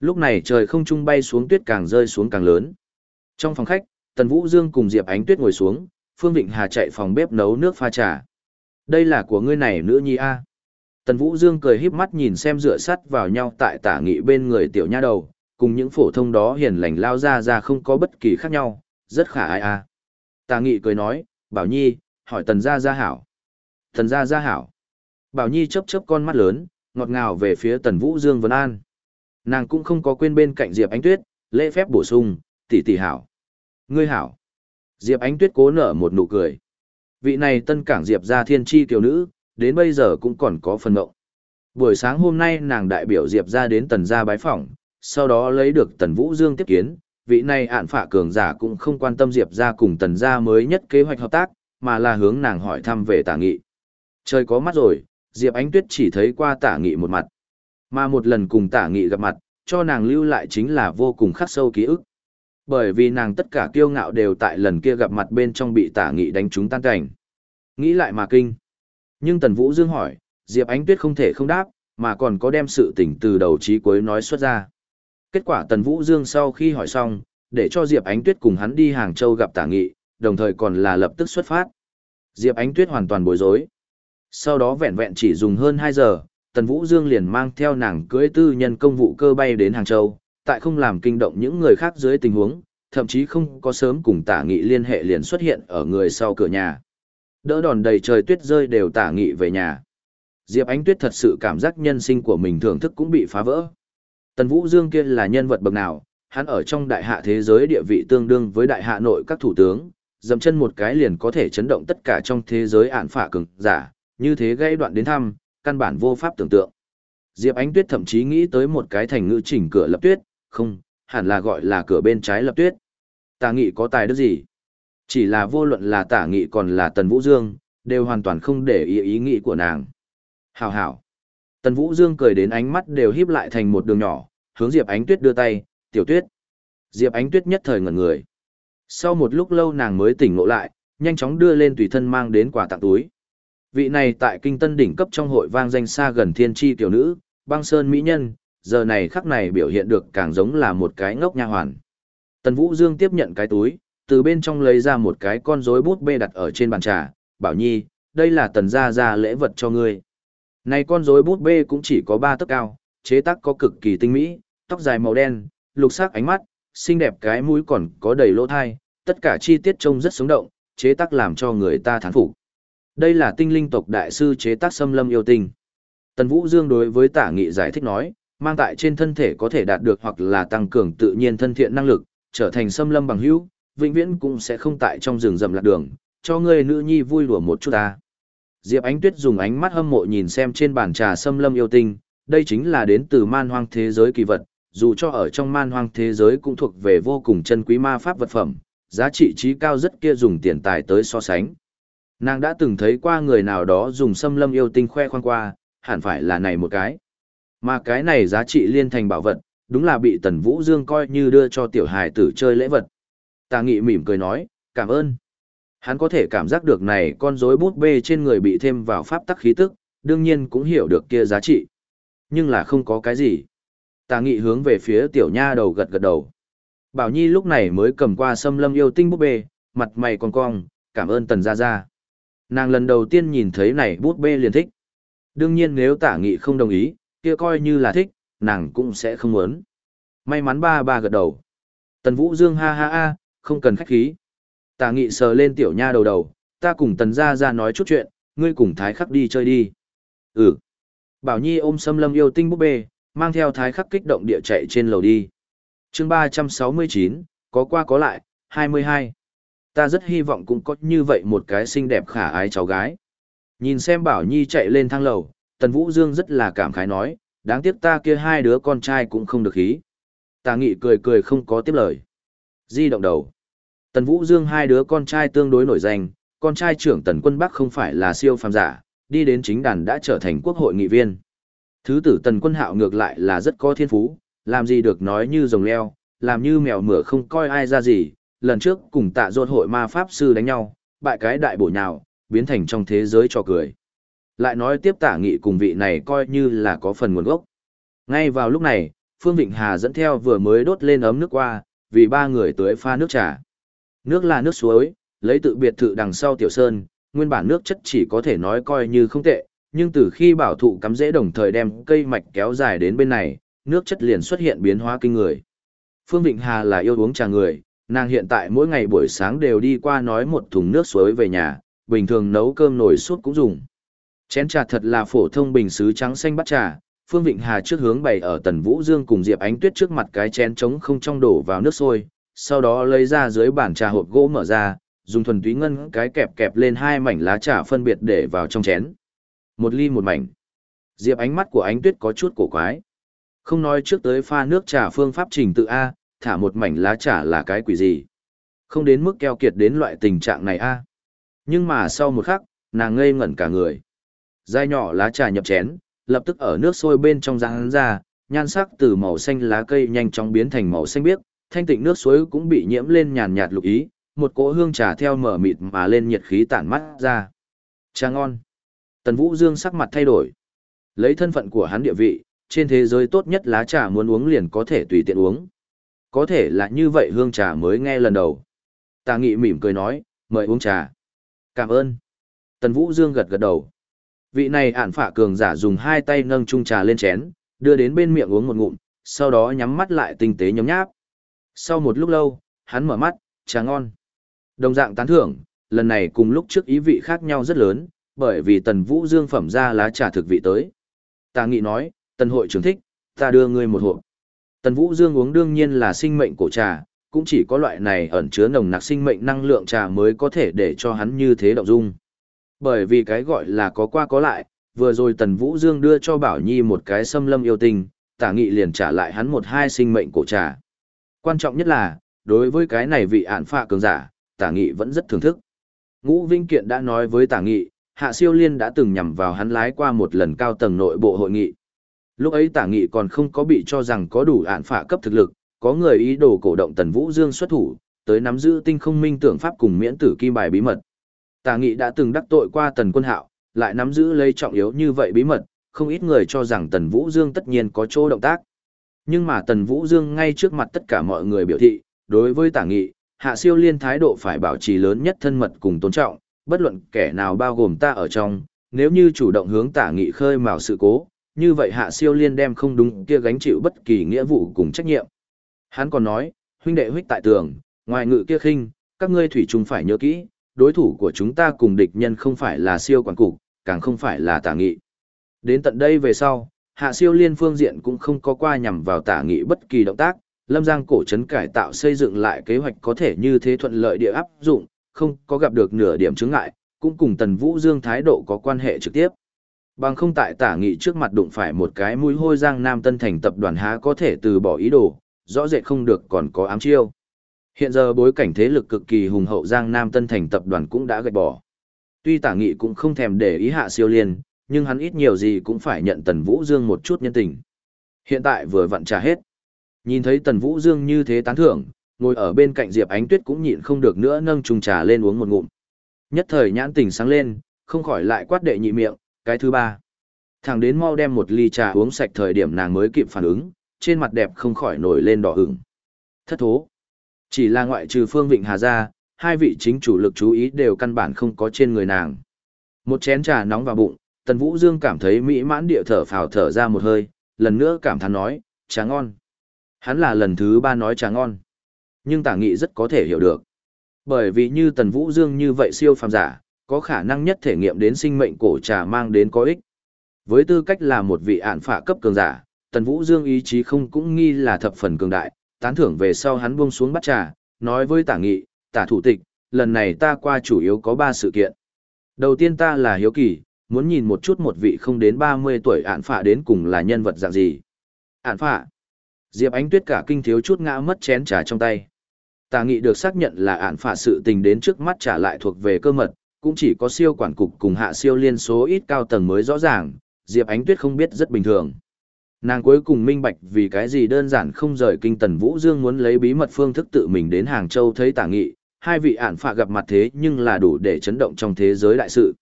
Lúc này trời không trung bay xuống tuyết càng rơi xuống càng lớn. Trong phòng khách, Tần Vũ Dương cùng Diệp Ánh Tuyết ngồi xuống, Phương Vịnh Hà chạy phòng bếp nấu nước pha trà. Đây là của ngươi này nữ nhi A. Tần Vũ Dương cười híp mắt nhìn xem dựa sắt vào nhau tại tả nghị bên người tiểu nha đầu, cùng những phổ thông đó hiền lành lao ra ra không có bất kỳ khác nhau, rất khả ai a. À. Tả nghị cười nói, Bảo Nhi, hỏi tần gia gia hảo. Tần gia gia hảo. Bảo Nhi chớp chớp con mắt lớn, ngọt ngào về phía tần Vũ Dương Vân An. Nàng cũng không có quên bên cạnh Diệp Ánh Tuyết, lễ phép bổ sung, tỷ tỷ hảo. Ngươi hảo. Diệp Ánh Tuyết cố nở một nụ cười. Vị này tân cảng Diệp gia thiên chi tiểu nữ, đến bây giờ cũng còn có phần ngộng. Buổi sáng hôm nay nàng đại biểu Diệp ra đến tần gia bái phỏng, sau đó lấy được tần Vũ Dương tiếp kiến, vị này ạn phạ cường giả cũng không quan tâm Diệp ra cùng tần gia mới nhất kế hoạch hợp tác, mà là hướng nàng hỏi thăm về tả nghị. Trời có mắt rồi, Diệp Ánh Tuyết chỉ thấy qua tả nghị một mặt. Mà một lần cùng tả nghị gặp mặt, cho nàng lưu lại chính là vô cùng khắc sâu ký ức. Bởi vì nàng tất cả kiêu ngạo đều tại lần kia gặp mặt bên trong bị tả nghị đánh trúng tan cảnh. Nghĩ lại mà kinh. Nhưng Tần Vũ Dương hỏi, Diệp Ánh Tuyết không thể không đáp, mà còn có đem sự tình từ đầu chí cuối nói xuất ra. Kết quả Tần Vũ Dương sau khi hỏi xong, để cho Diệp Ánh Tuyết cùng hắn đi Hàng Châu gặp Tả Nghị, đồng thời còn là lập tức xuất phát. Diệp Ánh Tuyết hoàn toàn bối rối. Sau đó vẹn vẹn chỉ dùng hơn 2 giờ, Tần Vũ Dương liền mang theo nàng cưới tư nhân công vụ cơ bay đến Hàng Châu, tại không làm kinh động những người khác dưới tình huống, thậm chí không có sớm cùng Tả Nghị liên hệ liền xuất hiện ở người sau cửa nhà. Đỡ đòn đầy trời tuyết rơi đều tả nghị về nhà. Diệp Ánh Tuyết thật sự cảm giác nhân sinh của mình thưởng thức cũng bị phá vỡ. Tần Vũ Dương kia là nhân vật bậc nào, hắn ở trong đại hạ thế giới địa vị tương đương với đại hạ nội các thủ tướng, dầm chân một cái liền có thể chấn động tất cả trong thế giới ạn phả cường giả, như thế gây đoạn đến thăm, căn bản vô pháp tưởng tượng. Diệp Ánh Tuyết thậm chí nghĩ tới một cái thành ngữ chỉnh cửa lập tuyết, không, hẳn là gọi là cửa bên trái lập tuyết. Tà nghị có tài đức gì? Chỉ là vô luận là tả nghị còn là Tần Vũ Dương, đều hoàn toàn không để ý ý nghĩ của nàng. Hảo hảo. Tần Vũ Dương cười đến ánh mắt đều híp lại thành một đường nhỏ, hướng Diệp Ánh Tuyết đưa tay, tiểu tuyết. Diệp Ánh Tuyết nhất thời ngẩn người. Sau một lúc lâu nàng mới tỉnh ngộ lại, nhanh chóng đưa lên tùy thân mang đến quà tặng túi. Vị này tại kinh tân đỉnh cấp trong hội vang danh xa gần thiên tri tiểu nữ, băng sơn mỹ nhân, giờ này khắc này biểu hiện được càng giống là một cái ngốc nha hoàn. Tần Vũ Dương tiếp nhận cái túi, từ bên trong lấy ra một cái con rối bút bê đặt ở trên bàn trà, bảo nhi, đây là tần gia gia lễ vật cho ngươi. Này con rối bút bê cũng chỉ có ba tấc cao, chế tác có cực kỳ tinh mỹ, tóc dài màu đen, lục sắc ánh mắt, xinh đẹp cái mũi còn có đầy lỗ thai, tất cả chi tiết trông rất sống động, chế tác làm cho người ta thán phục. Đây là tinh linh tộc đại sư chế tác xâm lâm yêu tinh. Tần Vũ Dương đối với tả nghị giải thích nói, mang tại trên thân thể có thể đạt được hoặc là tăng cường tự nhiên thân thiện năng lực, trở thành xâm lâm bằng hữu, vĩnh viễn cũng sẽ không tại trong rừng rậm lạc đường, cho ngươi nữ nhi vui đùa một chút ta. Diệp Ánh Tuyết dùng ánh mắt hâm mộ nhìn xem trên bàn trà xâm lâm yêu tinh, đây chính là đến từ man hoang thế giới kỳ vật, dù cho ở trong man hoang thế giới cũng thuộc về vô cùng chân quý ma pháp vật phẩm, giá trị trí cao rất kia dùng tiền tài tới so sánh. Nàng đã từng thấy qua người nào đó dùng xâm lâm yêu tinh khoe khoang qua, hẳn phải là này một cái. Mà cái này giá trị liên thành bảo vật, đúng là bị Tần Vũ Dương coi như đưa cho tiểu hài tử chơi lễ vật. Tà nghị mỉm cười nói, cảm ơn. Hắn có thể cảm giác được này con rối bút bê trên người bị thêm vào pháp tắc khí tức, đương nhiên cũng hiểu được kia giá trị. Nhưng là không có cái gì. Tà nghị hướng về phía tiểu nha đầu gật gật đầu. Bảo Nhi lúc này mới cầm qua xâm lâm yêu tinh bút bê, mặt mày còn cong, cảm ơn tần gia gia. Nàng lần đầu tiên nhìn thấy này bút bê liền thích. Đương nhiên nếu tả nghị không đồng ý, kia coi như là thích, nàng cũng sẽ không muốn. May mắn ba ba gật đầu. Tần Vũ Dương ha ha ha, không cần khách khí. Tà nghị sờ lên tiểu nha đầu đầu, ta cùng tần gia ra nói chút chuyện, ngươi cùng thái khắc đi chơi đi. Ừ. Bảo Nhi ôm xâm lâm yêu tinh búp bê, mang theo thái khắc kích động địa chạy trên lầu đi. chương ba trăm sáu mươi chín, có qua có lại, hai mươi hai. Ta rất hy vọng cũng có như vậy một cái xinh đẹp khả ái cháu gái. Nhìn xem Bảo Nhi chạy lên thang lầu, Tần Vũ Dương rất là cảm khái nói, đáng tiếc ta kia hai đứa con trai cũng không được ý. Tà nghị cười cười không có tiếp lời. Di động đầu. Tần Vũ Dương hai đứa con trai tương đối nổi danh, con trai trưởng Tần Quân Bắc không phải là siêu phàm giả, đi đến chính đàn đã trở thành quốc hội nghị viên. Thứ tử Tần Quân Hạo ngược lại là rất có thiên phú, làm gì được nói như rồng leo, làm như mèo mửa không coi ai ra gì, lần trước cùng tạ dột hội ma pháp sư đánh nhau, bại cái đại bổ nhào, biến thành trong thế giới cho cười. Lại nói tiếp tả nghị cùng vị này coi như là có phần nguồn gốc. Ngay vào lúc này, Phương Vịnh Hà dẫn theo vừa mới đốt lên ấm nước qua, vì ba người tới pha nước trà. Nước là nước suối, lấy tự biệt thự đằng sau tiểu sơn, nguyên bản nước chất chỉ có thể nói coi như không tệ, nhưng từ khi bảo thụ cắm rễ đồng thời đem cây mạch kéo dài đến bên này, nước chất liền xuất hiện biến hóa kinh người. Phương Vịnh Hà là yêu uống trà người, nàng hiện tại mỗi ngày buổi sáng đều đi qua nói một thùng nước suối về nhà, bình thường nấu cơm nồi suốt cũng dùng. Chén trà thật là phổ thông bình sứ trắng xanh bắt trà, Phương Vịnh Hà trước hướng bày ở Tần Vũ Dương cùng Diệp Ánh Tuyết trước mặt cái chén trống không trong đổ vào nước sôi, sau đó lấy ra dưới bàn trà hộp gỗ mở ra, dùng thuần túy ngân cái kẹp kẹp lên hai mảnh lá trà phân biệt để vào trong chén. Một ly một mảnh. Diệp ánh mắt của Ánh Tuyết có chút cổ quái. Không nói trước tới pha nước trà phương pháp trình tự A, thả một mảnh lá trà là cái quỷ gì. Không đến mức keo kiệt đến loại tình trạng này A. Nhưng mà sau một khắc, nàng ngây ngẩn cả người. Dai nhỏ lá trà nhập chén, lập tức ở nước sôi bên trong răng ra, nhan sắc từ màu xanh lá cây nhanh chóng biến thành màu xanh biếc, thanh tịnh nước suối cũng bị nhiễm lên nhàn nhạt lục ý, một cỗ hương trà theo mở mịt mà lên nhiệt khí tản mắt ra. Trà ngon. Tần Vũ Dương sắc mặt thay đổi. Lấy thân phận của hắn địa vị, trên thế giới tốt nhất lá trà muốn uống liền có thể tùy tiện uống. Có thể là như vậy hương trà mới nghe lần đầu. Tà Nghị mỉm cười nói, mời uống trà. Cảm ơn. Tần Vũ Dương gật gật đầu. Vị này ản phả cường giả dùng hai tay nâng chung trà lên chén, đưa đến bên miệng uống một ngụm, sau đó nhắm mắt lại tinh tế nhấm nháp. Sau một lúc lâu, hắn mở mắt, trà ngon. Đồng dạng tán thưởng, lần này cùng lúc trước ý vị khác nhau rất lớn, bởi vì Tần Vũ Dương phẩm ra lá trà thực vị tới. Tà Nghị nói, Tần hội trưởng thích, ta đưa ngươi một hộp. Tần Vũ Dương uống đương nhiên là sinh mệnh cổ trà, cũng chỉ có loại này ẩn chứa nồng nặc sinh mệnh năng lượng trà mới có thể để cho hắn như thế động dung. Bởi vì cái gọi là có qua có lại, vừa rồi Tần Vũ Dương đưa cho Bảo Nhi một cái xâm lâm yêu tình, tả nghị liền trả lại hắn một hai sinh mệnh cổ trà. Quan trọng nhất là, đối với cái này vị ản phạ cường giả, tả nghị vẫn rất thưởng thức. Ngũ Vinh Kiện đã nói với tả nghị, Hạ Siêu Liên đã từng nhằm vào hắn lái qua một lần cao tầng nội bộ hội nghị. Lúc ấy tả nghị còn không có bị cho rằng có đủ ản phạ cấp thực lực, có người ý đồ cổ động Tần Vũ Dương xuất thủ, tới nắm giữ tinh không minh tưởng pháp cùng miễn tử kim bài bí mật. Tả nghị đã từng đắc tội qua Tần Quân Hạo, lại nắm giữ lấy trọng yếu như vậy bí mật, không ít người cho rằng Tần Vũ Dương tất nhiên có chỗ động tác. Nhưng mà Tần Vũ Dương ngay trước mặt tất cả mọi người biểu thị, đối với tả nghị, hạ siêu liên thái độ phải bảo trì lớn nhất thân mật cùng tôn trọng, bất luận kẻ nào bao gồm ta ở trong, nếu như chủ động hướng tả nghị khơi mào sự cố, như vậy hạ siêu liên đem không đúng kia gánh chịu bất kỳ nghĩa vụ cùng trách nhiệm. Hắn còn nói, huynh đệ huyết tại tường, ngoài ngự kia khinh, các ngươi thủy chung phải nhớ kỹ, đối thủ của chúng ta cùng địch nhân không phải là siêu quản cục, càng không phải là tả nghị. Đến tận đây về sau, hạ siêu liên phương diện cũng không có qua nhằm vào tả nghị bất kỳ động tác, lâm giang cổ trấn cải tạo xây dựng lại kế hoạch có thể như thế thuận lợi địa áp dụng, không có gặp được nửa điểm chướng ngại, cũng cùng tần vũ dương thái độ có quan hệ trực tiếp. Bằng không tại tả nghị trước mặt đụng phải một cái mũi hôi giang nam tân thành tập đoàn há có thể từ bỏ ý đồ, rõ rệt không được còn có ám chiêu. Hiện giờ bối cảnh thế lực cực kỳ hùng hậu giang nam tân thành tập đoàn cũng đã gạch bỏ. Tuy tả nghị cũng không thèm để ý hạ siêu liên, nhưng hắn ít nhiều gì cũng phải nhận Tần Vũ Dương một chút nhân tình. Hiện tại vừa vặn trả hết. Nhìn thấy Tần Vũ Dương như thế tán thưởng, ngồi ở bên cạnh Diệp Ánh Tuyết cũng nhịn không được nữa nâng chung trà lên uống một ngụm. Nhất thời nhãn tình sáng lên, không khỏi lại quát đệ nhị miệng, cái thứ ba. thằng đến mau đem một ly trà uống sạch thời điểm nàng mới kịp phản ứng, trên mặt đẹp không khỏi nổi lên đỏ ửng. Thất thố. Chỉ là ngoại trừ Phương Vịnh Hà ra, hai vị chính chủ lực chú ý đều căn bản không có trên người nàng. Một chén trà nóng vào bụng, Tần Vũ Dương cảm thấy mỹ mãn địa thở phào thở ra một hơi, lần nữa cảm thán nói, trà ngon. Hắn là lần thứ ba nói trà ngon. Nhưng tả nghị rất có thể hiểu được. Bởi vì như Tần Vũ Dương như vậy siêu phàm giả, có khả năng nhất thể nghiệm đến sinh mệnh cổ trà mang đến có ích. Với tư cách là một vị ạn phả cấp cường giả, Tần Vũ Dương ý chí không cũng nghi là thập phần cường đại, tán thưởng về sau hắn buông xuống bắt trà, nói với tả nghị, tả thủ tịch, lần này ta qua chủ yếu có ba sự kiện. Đầu tiên ta là hiếu kỳ, muốn nhìn một chút một vị không đến 30 tuổi ản phạ đến cùng là nhân vật dạng gì. ản phạ. Diệp Ánh Tuyết cả kinh thiếu chút ngã mất chén trà trong tay. Tà nghị được xác nhận là ản phạ sự tình đến trước mắt trả lại thuộc về cơ mật, cũng chỉ có siêu quản cục cùng hạ siêu liên số ít cao tầng mới rõ ràng, Diệp Ánh Tuyết không biết rất bình thường. Nàng cuối cùng minh bạch vì cái gì đơn giản không rời kinh tần Vũ Dương muốn lấy bí mật phương thức tự mình đến Hàng Châu thấy tả nghị, hai vị ản phạ gặp mặt thế nhưng là đủ để chấn động trong thế giới đại sự.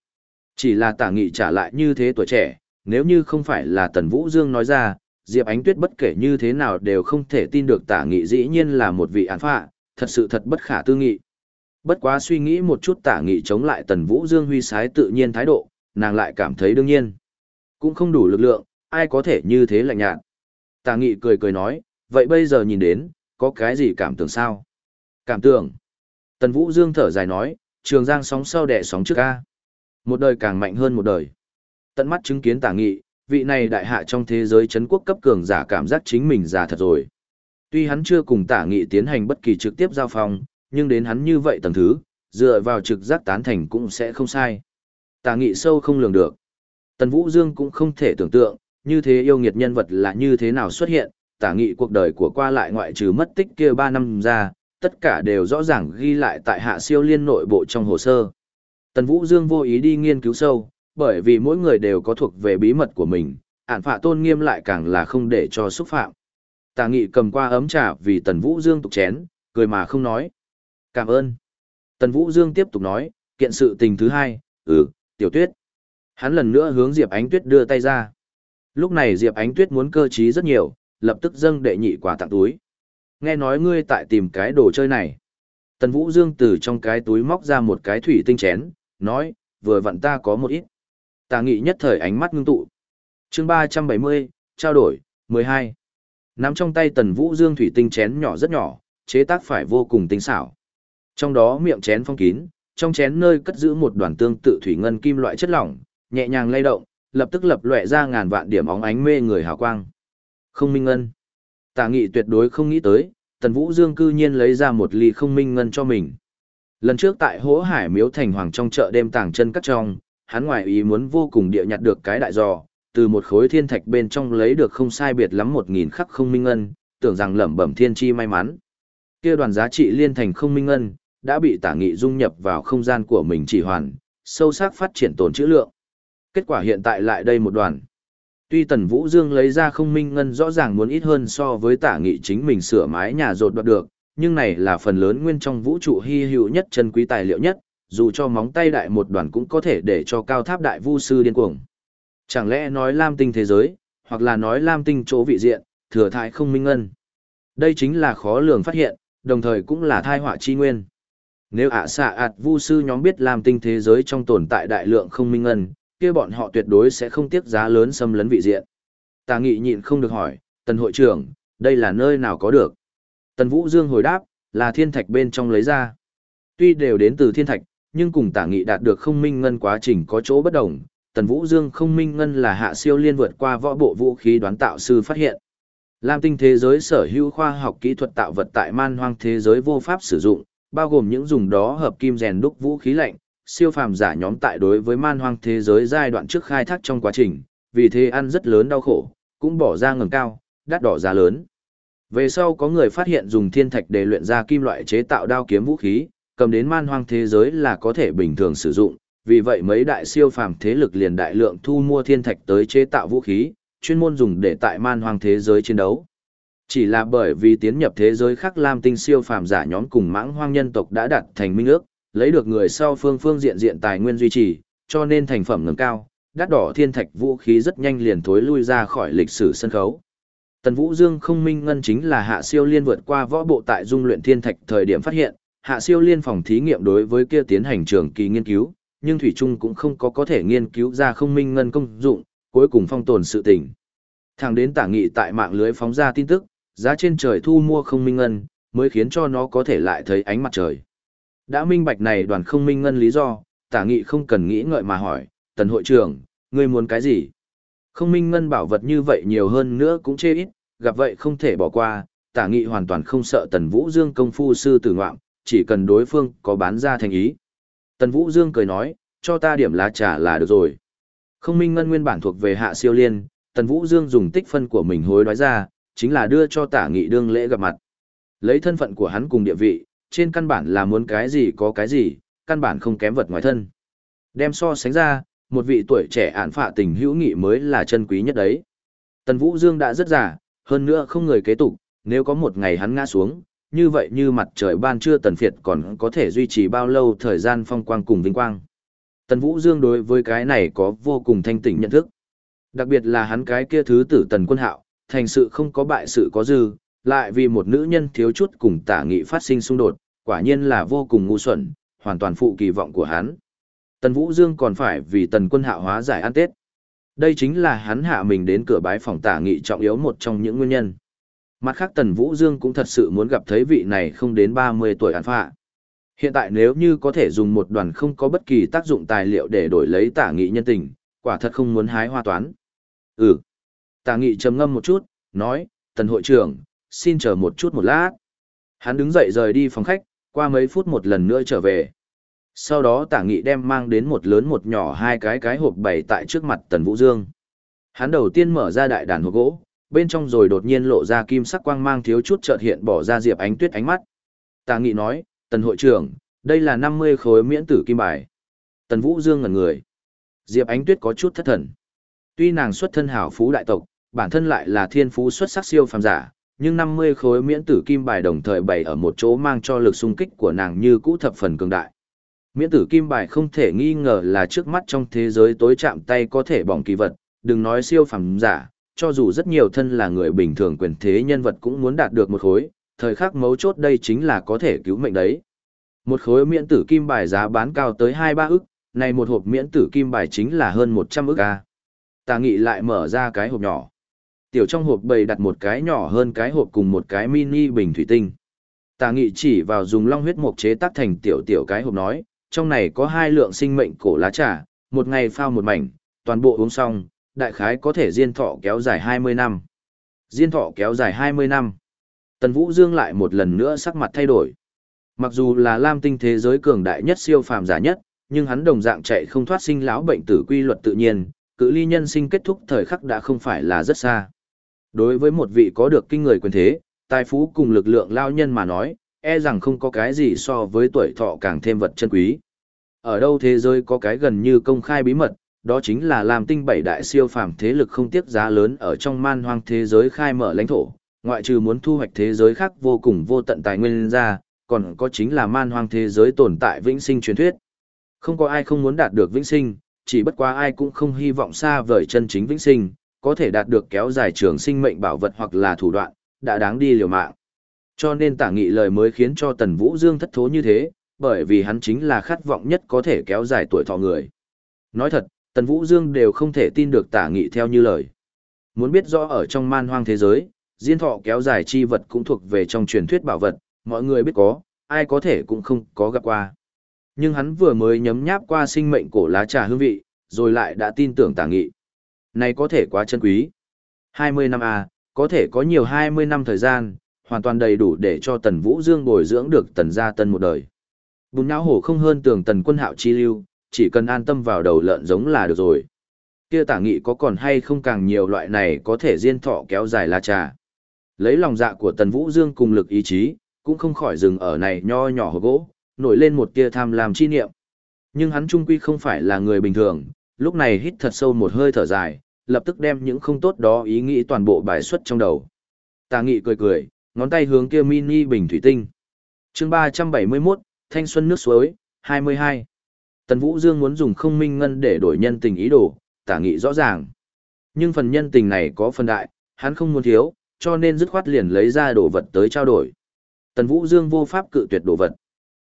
Chỉ là tả nghị trả lại như thế tuổi trẻ, nếu như không phải là tần Vũ Dương nói ra, Diệp Ánh Tuyết bất kể như thế nào đều không thể tin được tả nghị dĩ nhiên là một vị án phạ, thật sự thật bất khả tư nghị. Bất quá suy nghĩ một chút tả nghị chống lại tần Vũ Dương huy sái tự nhiên thái độ, nàng lại cảm thấy đương nhiên. Cũng không đủ lực lượng, ai có thể như thế lạnh nhạt. Tả nghị cười cười nói, vậy bây giờ nhìn đến, có cái gì cảm tưởng sao? Cảm tưởng. Tần Vũ Dương thở dài nói, trường giang sóng sau đẻ sóng trước ca. Một đời càng mạnh hơn một đời. Tận mắt chứng kiến tả nghị, vị này đại hạ trong thế giới chấn quốc cấp cường giả cảm giác chính mình già thật rồi. Tuy hắn chưa cùng tả nghị tiến hành bất kỳ trực tiếp giao phong, nhưng đến hắn như vậy tầng thứ, dựa vào trực giác tán thành cũng sẽ không sai. Tả nghị sâu không lường được. Tần Vũ Dương cũng không thể tưởng tượng, như thế yêu nghiệt nhân vật là như thế nào xuất hiện, tả nghị cuộc đời của qua lại ngoại trừ mất tích kia 3 năm ra, tất cả đều rõ ràng ghi lại tại hạ siêu liên nội bộ trong hồ sơ. Tần Vũ Dương vô ý đi nghiên cứu sâu, bởi vì mỗi người đều có thuộc về bí mật của mình, ản phạ tôn nghiêm lại càng là không để cho xúc phạm. Tà nghị cầm qua ấm trà vì Tần Vũ Dương tục chén, cười mà không nói. Cảm ơn. Tần Vũ Dương tiếp tục nói, kiện sự tình thứ hai, ừ, tiểu tuyết. Hắn lần nữa hướng Diệp Ánh Tuyết đưa tay ra. Lúc này Diệp Ánh Tuyết muốn cơ trí rất nhiều, lập tức dâng đệ nhị quả tặng túi. Nghe nói ngươi tại tìm cái đồ chơi này. Tần Vũ Dương từ trong cái túi móc ra một cái thủy tinh chén, nói, vừa vặn ta có một ít. Tà nghị nhất thời ánh mắt ngưng tụ. chương 370, trao đổi, 12. Nắm trong tay Tần Vũ Dương thủy tinh chén nhỏ rất nhỏ, chế tác phải vô cùng tinh xảo. Trong đó miệng chén phong kín, trong chén nơi cất giữ một đoàn tương tự thủy ngân kim loại chất lỏng, nhẹ nhàng lay động, lập tức lập lòe ra ngàn vạn điểm óng ánh mê người hào quang. Không minh ngân. Tà nghị tuyệt đối không nghĩ tới, Tần Vũ Dương cư nhiên lấy ra một ly không minh ngân cho mình. Lần trước tại Hố hải miếu thành hoàng trong chợ đêm tàng chân cắt trong, hắn ngoài ý muốn vô cùng địa nhặt được cái đại giò, từ một khối thiên thạch bên trong lấy được không sai biệt lắm một nghìn khắc không minh ngân, tưởng rằng lẩm bẩm thiên chi may mắn. Kia đoàn giá trị liên thành không minh ngân, đã bị tả nghị dung nhập vào không gian của mình chỉ hoàn, sâu sắc phát triển tồn trữ lượng. Kết quả hiện tại lại đây một đoàn. Tuy Tần Vũ Dương lấy ra không minh ngân rõ ràng muốn ít hơn so với tả nghị chính mình sửa mái nhà rột đoạt được, nhưng này là phần lớn nguyên trong vũ trụ hy hữu nhất chân quý tài liệu nhất, dù cho móng tay đại một đoàn cũng có thể để cho cao tháp đại vu sư điên cuồng. Chẳng lẽ nói lam tinh thế giới, hoặc là nói lam tinh chỗ vị diện, thừa thai không minh ngân. Đây chính là khó lường phát hiện, đồng thời cũng là thai họa chi nguyên. Nếu ạ xạ ạt vu sư nhóm biết lam tinh thế giới trong tồn tại đại lượng không minh ngân, kia bọn họ tuyệt đối sẽ không tiếc giá lớn xâm lấn vị diện. Tà nghị nhịn không được hỏi, tần hội trưởng, đây là nơi nào có được? Tần Vũ Dương hồi đáp, là thiên thạch bên trong lấy ra. Tuy đều đến từ thiên thạch, nhưng cùng tả nghị đạt được không minh ngân quá trình có chỗ bất đồng. Tần Vũ Dương không minh ngân là hạ siêu liên vượt qua võ bộ vũ khí đoán tạo sư phát hiện. Lam tinh thế giới sở hữu khoa học kỹ thuật tạo vật tại man hoang thế giới vô pháp sử dụng, bao gồm những dùng đó hợp kim rèn đúc vũ khí lạnh, siêu phàm giả nhóm tại đối với man hoang thế giới giai đoạn trước khai thác trong quá trình, vì thế ăn rất lớn đau khổ, cũng bỏ ra ngừng cao, đắt đỏ giá lớn. Về sau có người phát hiện dùng thiên thạch để luyện ra kim loại chế tạo đao kiếm vũ khí, cầm đến man hoang thế giới là có thể bình thường sử dụng, vì vậy mấy đại siêu phàm thế lực liền đại lượng thu mua thiên thạch tới chế tạo vũ khí, chuyên môn dùng để tại man hoang thế giới chiến đấu. Chỉ là bởi vì tiến nhập thế giới khác Lam tinh siêu phàm giả nhóm cùng mãng hoang nhân tộc đã đặt thành minh ước, lấy được người sau phương phương diện diện tài nguyên duy trì, cho nên thành phẩm ngầm cao, đắt đỏ thiên thạch vũ khí rất nhanh liền thối lui ra khỏi lịch sử sân khấu. Tần Vũ Dương không minh ngân chính là hạ siêu liên vượt qua võ bộ tại dung luyện thiên thạch thời điểm phát hiện, hạ siêu liên phòng thí nghiệm đối với kia tiến hành trường kỳ nghiên cứu, nhưng Thủy Trung cũng không có có thể nghiên cứu ra không minh ngân công dụng, cuối cùng phong tồn sự tình. Thẳng đến tả nghị tại mạng lưới phóng ra tin tức, giá trên trời thu mua không minh ngân, mới khiến cho nó có thể lại thấy ánh mặt trời. Đã minh bạch này đoàn không minh ngân lý do, tả nghị không cần nghĩ ngợi mà hỏi, tần hội trưởng, ngươi muốn cái gì? Không minh ngân bảo vật như vậy nhiều hơn nữa cũng chê ít, gặp vậy không thể bỏ qua, tả nghị hoàn toàn không sợ tần vũ dương công phu sư tử ngoạm, chỉ cần đối phương có bán ra thành ý. Tần vũ dương cười nói, cho ta điểm lá trà là được rồi. Không minh ngân nguyên bản thuộc về hạ siêu liên, tần vũ dương dùng tích phân của mình hối đoái ra, chính là đưa cho tả nghị đương lễ gặp mặt. Lấy thân phận của hắn cùng địa vị, trên căn bản là muốn cái gì có cái gì, căn bản không kém vật ngoài thân. Đem so sánh ra, một vị tuổi trẻ ản phạ tình hữu nghị mới là chân quý nhất đấy. Tần Vũ Dương đã rất già, hơn nữa không người kế tục, nếu có một ngày hắn ngã xuống, như vậy như mặt trời ban trưa tần phiệt còn có thể duy trì bao lâu thời gian phong quang cùng vinh quang. Tần Vũ Dương đối với cái này có vô cùng thanh tỉnh nhận thức. Đặc biệt là hắn cái kia thứ tử tần quân hạo, thành sự không có bại sự có dư, lại vì một nữ nhân thiếu chút cùng tả nghị phát sinh xung đột, quả nhiên là vô cùng ngu xuẩn, hoàn toàn phụ kỳ vọng của hắn. Tần Vũ Dương còn phải vì tần quân hạo hóa giải ăn Tết. Đây chính là hắn hạ mình đến cửa bái phòng tả nghị trọng yếu một trong những nguyên nhân. Mặt khác Tần Vũ Dương cũng thật sự muốn gặp thấy vị này không đến 30 tuổi án phạ. Hiện tại nếu như có thể dùng một đoàn không có bất kỳ tác dụng tài liệu để đổi lấy tả nghị nhân tình, quả thật không muốn hái hoa toán. Ừ. Tả nghị trầm ngâm một chút, nói, Tần hội trưởng, xin chờ một chút một lát. Hắn đứng dậy rời đi phòng khách, qua mấy phút một lần nữa trở về. Sau đó tả nghị đem mang đến một lớn một nhỏ hai cái cái hộp bày tại trước mặt Tần Vũ Dương. Hắn đầu tiên mở ra đại đàn hộp gỗ, bên trong rồi đột nhiên lộ ra kim sắc quang mang thiếu chút chợt hiện bỏ ra Diệp Ánh Tuyết ánh mắt. Tả nghị nói, Tần hội trưởng, đây là 50 khối miễn tử kim bài. Tần Vũ Dương ngẩn người. Diệp Ánh Tuyết có chút thất thần. Tuy nàng xuất thân hảo phú đại tộc, bản thân lại là thiên phú xuất sắc siêu phàm giả, nhưng 50 khối miễn tử kim bài đồng thời bày ở một chỗ mang cho lực xung kích của nàng như cũ thập phần cường đại. Miễn tử kim bài không thể nghi ngờ là trước mắt trong thế giới tối chạm tay có thể bỏng kỳ vật, đừng nói siêu phẩm giả, cho dù rất nhiều thân là người bình thường quyền thế nhân vật cũng muốn đạt được một khối, thời khắc mấu chốt đây chính là có thể cứu mệnh đấy. Một khối miễn tử kim bài giá bán cao tới 2-3 ức, này một hộp miễn tử kim bài chính là hơn 100 ức a. Tà nghị lại mở ra cái hộp nhỏ. Tiểu trong hộp bày đặt một cái nhỏ hơn cái hộp cùng một cái mini bình thủy tinh. Tà nghị chỉ vào dùng long huyết mục chế tác thành tiểu tiểu cái hộp nói, trong này có hai lượng sinh mệnh cổ lá trà, một ngày phao một mảnh, toàn bộ uống xong, đại khái có thể diên thọ kéo dài 20 năm. Diên thọ kéo dài 20 năm. Tần Vũ Dương lại một lần nữa sắc mặt thay đổi. Mặc dù là Lam tinh thế giới cường đại nhất siêu phàm giả nhất, nhưng hắn đồng dạng chạy không thoát sinh lão bệnh tử quy luật tự nhiên, cự ly nhân sinh kết thúc thời khắc đã không phải là rất xa. Đối với một vị có được kinh người quyền thế, tài phú cùng lực lượng lao nhân mà nói, e rằng không có cái gì so với tuổi thọ càng thêm vật chân quý. Ở đâu thế giới có cái gần như công khai bí mật, đó chính là làm tinh bảy đại siêu phàm thế lực không tiếc giá lớn ở trong man hoang thế giới khai mở lãnh thổ, ngoại trừ muốn thu hoạch thế giới khác vô cùng vô tận tài nguyên ra, còn có chính là man hoang thế giới tồn tại vĩnh sinh truyền thuyết. Không có ai không muốn đạt được vĩnh sinh, chỉ bất quá ai cũng không hy vọng xa vời chân chính vĩnh sinh, có thể đạt được kéo dài trường sinh mệnh bảo vật hoặc là thủ đoạn, đã đáng đi liều mạng. Cho nên tả nghị lời mới khiến cho Tần Vũ Dương thất thố như thế, bởi vì hắn chính là khát vọng nhất có thể kéo dài tuổi thọ người. Nói thật, Tần Vũ Dương đều không thể tin được tả nghị theo như lời. Muốn biết rõ ở trong man hoang thế giới, diên thọ kéo dài chi vật cũng thuộc về trong truyền thuyết bảo vật, mọi người biết có, ai có thể cũng không có gặp qua. Nhưng hắn vừa mới nhấm nháp qua sinh mệnh cổ lá trà hương vị, rồi lại đã tin tưởng tả nghị. Này có thể quá chân quý. 20 năm à, có thể có nhiều 20 năm thời gian, hoàn toàn đầy đủ để cho Tần Vũ Dương bồi dưỡng được Tần gia tân một đời. Bùn não hổ không hơn tưởng Tần quân hạo chi lưu, chỉ cần an tâm vào đầu lợn giống là được rồi. Kia tả nghị có còn hay không càng nhiều loại này có thể diên thọ kéo dài la trà. Lấy lòng dạ của Tần Vũ Dương cùng lực ý chí, cũng không khỏi dừng ở này nho nhỏ hộp gỗ, nổi lên một tia tham lam chi niệm. Nhưng hắn trung quy không phải là người bình thường, lúc này hít thật sâu một hơi thở dài, lập tức đem những không tốt đó ý nghĩ toàn bộ bài xuất trong đầu. Tà nghị cười cười, ngón tay hướng kia mini bình thủy tinh. chương 371, Thanh Xuân nước suối, 22. Tần Vũ Dương muốn dùng không minh ngân để đổi nhân tình ý đồ, tả nghị rõ ràng. Nhưng phần nhân tình này có phần đại, hắn không muốn thiếu, cho nên dứt khoát liền lấy ra đồ vật tới trao đổi. Tần Vũ Dương vô pháp cự tuyệt đồ vật.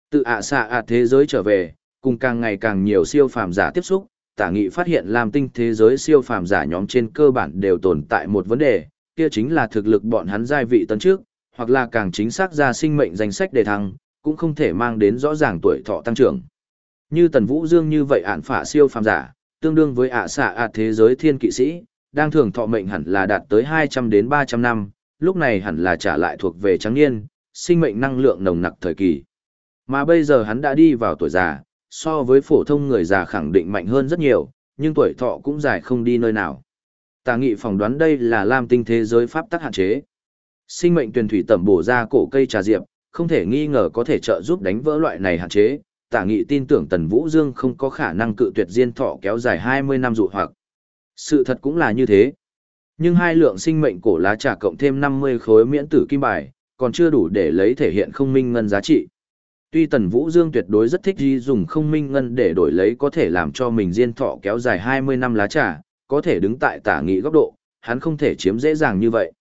Tự ạ xạ ạ thế giới trở về, cùng càng ngày càng nhiều siêu phàm giả tiếp xúc, tả nghị phát hiện làm tinh thế giới siêu phàm giả nhóm trên cơ bản đều tồn tại một vấn đề, kia chính là thực lực bọn hắn giai vị tấn trước, hoặc là càng chính xác ra sinh mệnh danh sách đề thăng, cũng không thể mang đến rõ ràng tuổi thọ tăng trưởng. Như Tần Vũ Dương như vậy ản phả siêu phàm giả, tương đương với ạ xạ ạ thế giới thiên kỵ sĩ, đang thường thọ mệnh hẳn là đạt tới 200 đến 300 năm, lúc này hẳn là trả lại thuộc về trắng niên, sinh mệnh năng lượng nồng nặc thời kỳ. Mà bây giờ hắn đã đi vào tuổi già, so với phổ thông người già khẳng định mạnh hơn rất nhiều, nhưng tuổi thọ cũng dài không đi nơi nào. Tà nghị phỏng đoán đây là lam tinh thế giới pháp tắc hạn chế. Sinh mệnh tuyển thủy tẩm bổ ra cổ cây trà diệp, không thể nghi ngờ có thể trợ giúp đánh vỡ loại này hạn chế. Tả nghị tin tưởng Tần Vũ Dương không có khả năng cự tuyệt diên thọ kéo dài 20 năm dụ hoặc. Sự thật cũng là như thế. Nhưng hai lượng sinh mệnh cổ lá trà cộng thêm 50 khối miễn tử kim bài, còn chưa đủ để lấy thể hiện không minh ngân giá trị. Tuy Tần Vũ Dương tuyệt đối rất thích đi dùng không minh ngân để đổi lấy có thể làm cho mình diên thọ kéo dài 20 năm lá trà, có thể đứng tại tả nghị góc độ, hắn không thể chiếm dễ dàng như vậy.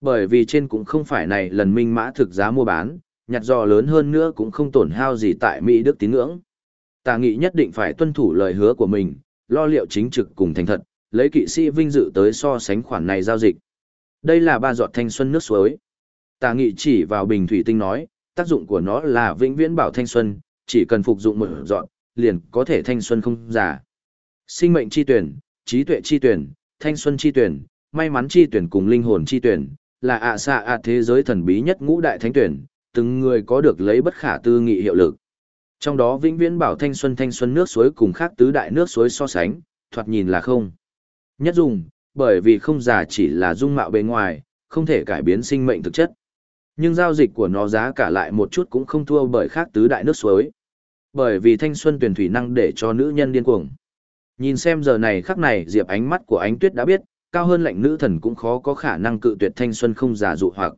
Bởi vì trên cũng không phải này lần minh mã thực giá mua bán, nhặt giò lớn hơn nữa cũng không tổn hao gì tại Mỹ Đức tín ngưỡng. Tà nghị nhất định phải tuân thủ lời hứa của mình, lo liệu chính trực cùng thành thật, lấy kỵ sĩ vinh dự tới so sánh khoản này giao dịch. Đây là ba giọt thanh xuân nước suối. Tà nghị chỉ vào bình thủy tinh nói, tác dụng của nó là vĩnh viễn bảo thanh xuân, chỉ cần phục dụng một giọt, liền có thể thanh xuân không già. Sinh mệnh chi tuyển, trí tuệ chi tuyển, thanh xuân chi tuyển, may mắn chi tuyển cùng linh hồn chi tuyển, là ạ à xạ ạ thế giới thần bí nhất ngũ đại thánh tuyển, từng người có được lấy bất khả tư nghị hiệu lực. Trong đó vĩnh viễn bảo thanh xuân thanh xuân nước suối cùng khác tứ đại nước suối so sánh, thoạt nhìn là không. Nhất dùng, bởi vì không già chỉ là dung mạo bề ngoài, không thể cải biến sinh mệnh thực chất. Nhưng giao dịch của nó giá cả lại một chút cũng không thua bởi khác tứ đại nước suối. Bởi vì thanh xuân tuyển thủy năng để cho nữ nhân điên cuồng. Nhìn xem giờ này khắc này diệp ánh mắt của ánh tuyết đã biết, cao hơn lệnh nữ thần cũng khó có khả năng cự tuyệt thanh xuân không giả dụ hoặc.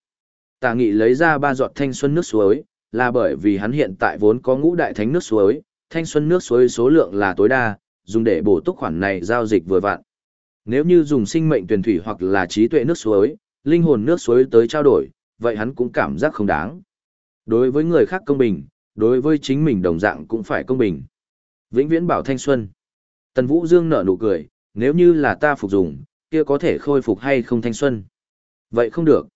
Tà nghị lấy ra ba giọt thanh xuân nước suối, là bởi vì hắn hiện tại vốn có ngũ đại thánh nước suối, thanh xuân nước suối số lượng là tối đa, dùng để bổ túc khoản này giao dịch vừa vặn. Nếu như dùng sinh mệnh tuyển thủy hoặc là trí tuệ nước suối, linh hồn nước suối tới trao đổi, vậy hắn cũng cảm giác không đáng. Đối với người khác công bình, đối với chính mình đồng dạng cũng phải công bình. Vĩnh viễn bảo thanh xuân. Tần Vũ Dương nở nụ cười, nếu như là ta phục dùng, kia có thể khôi phục hay không thanh xuân? Vậy không được.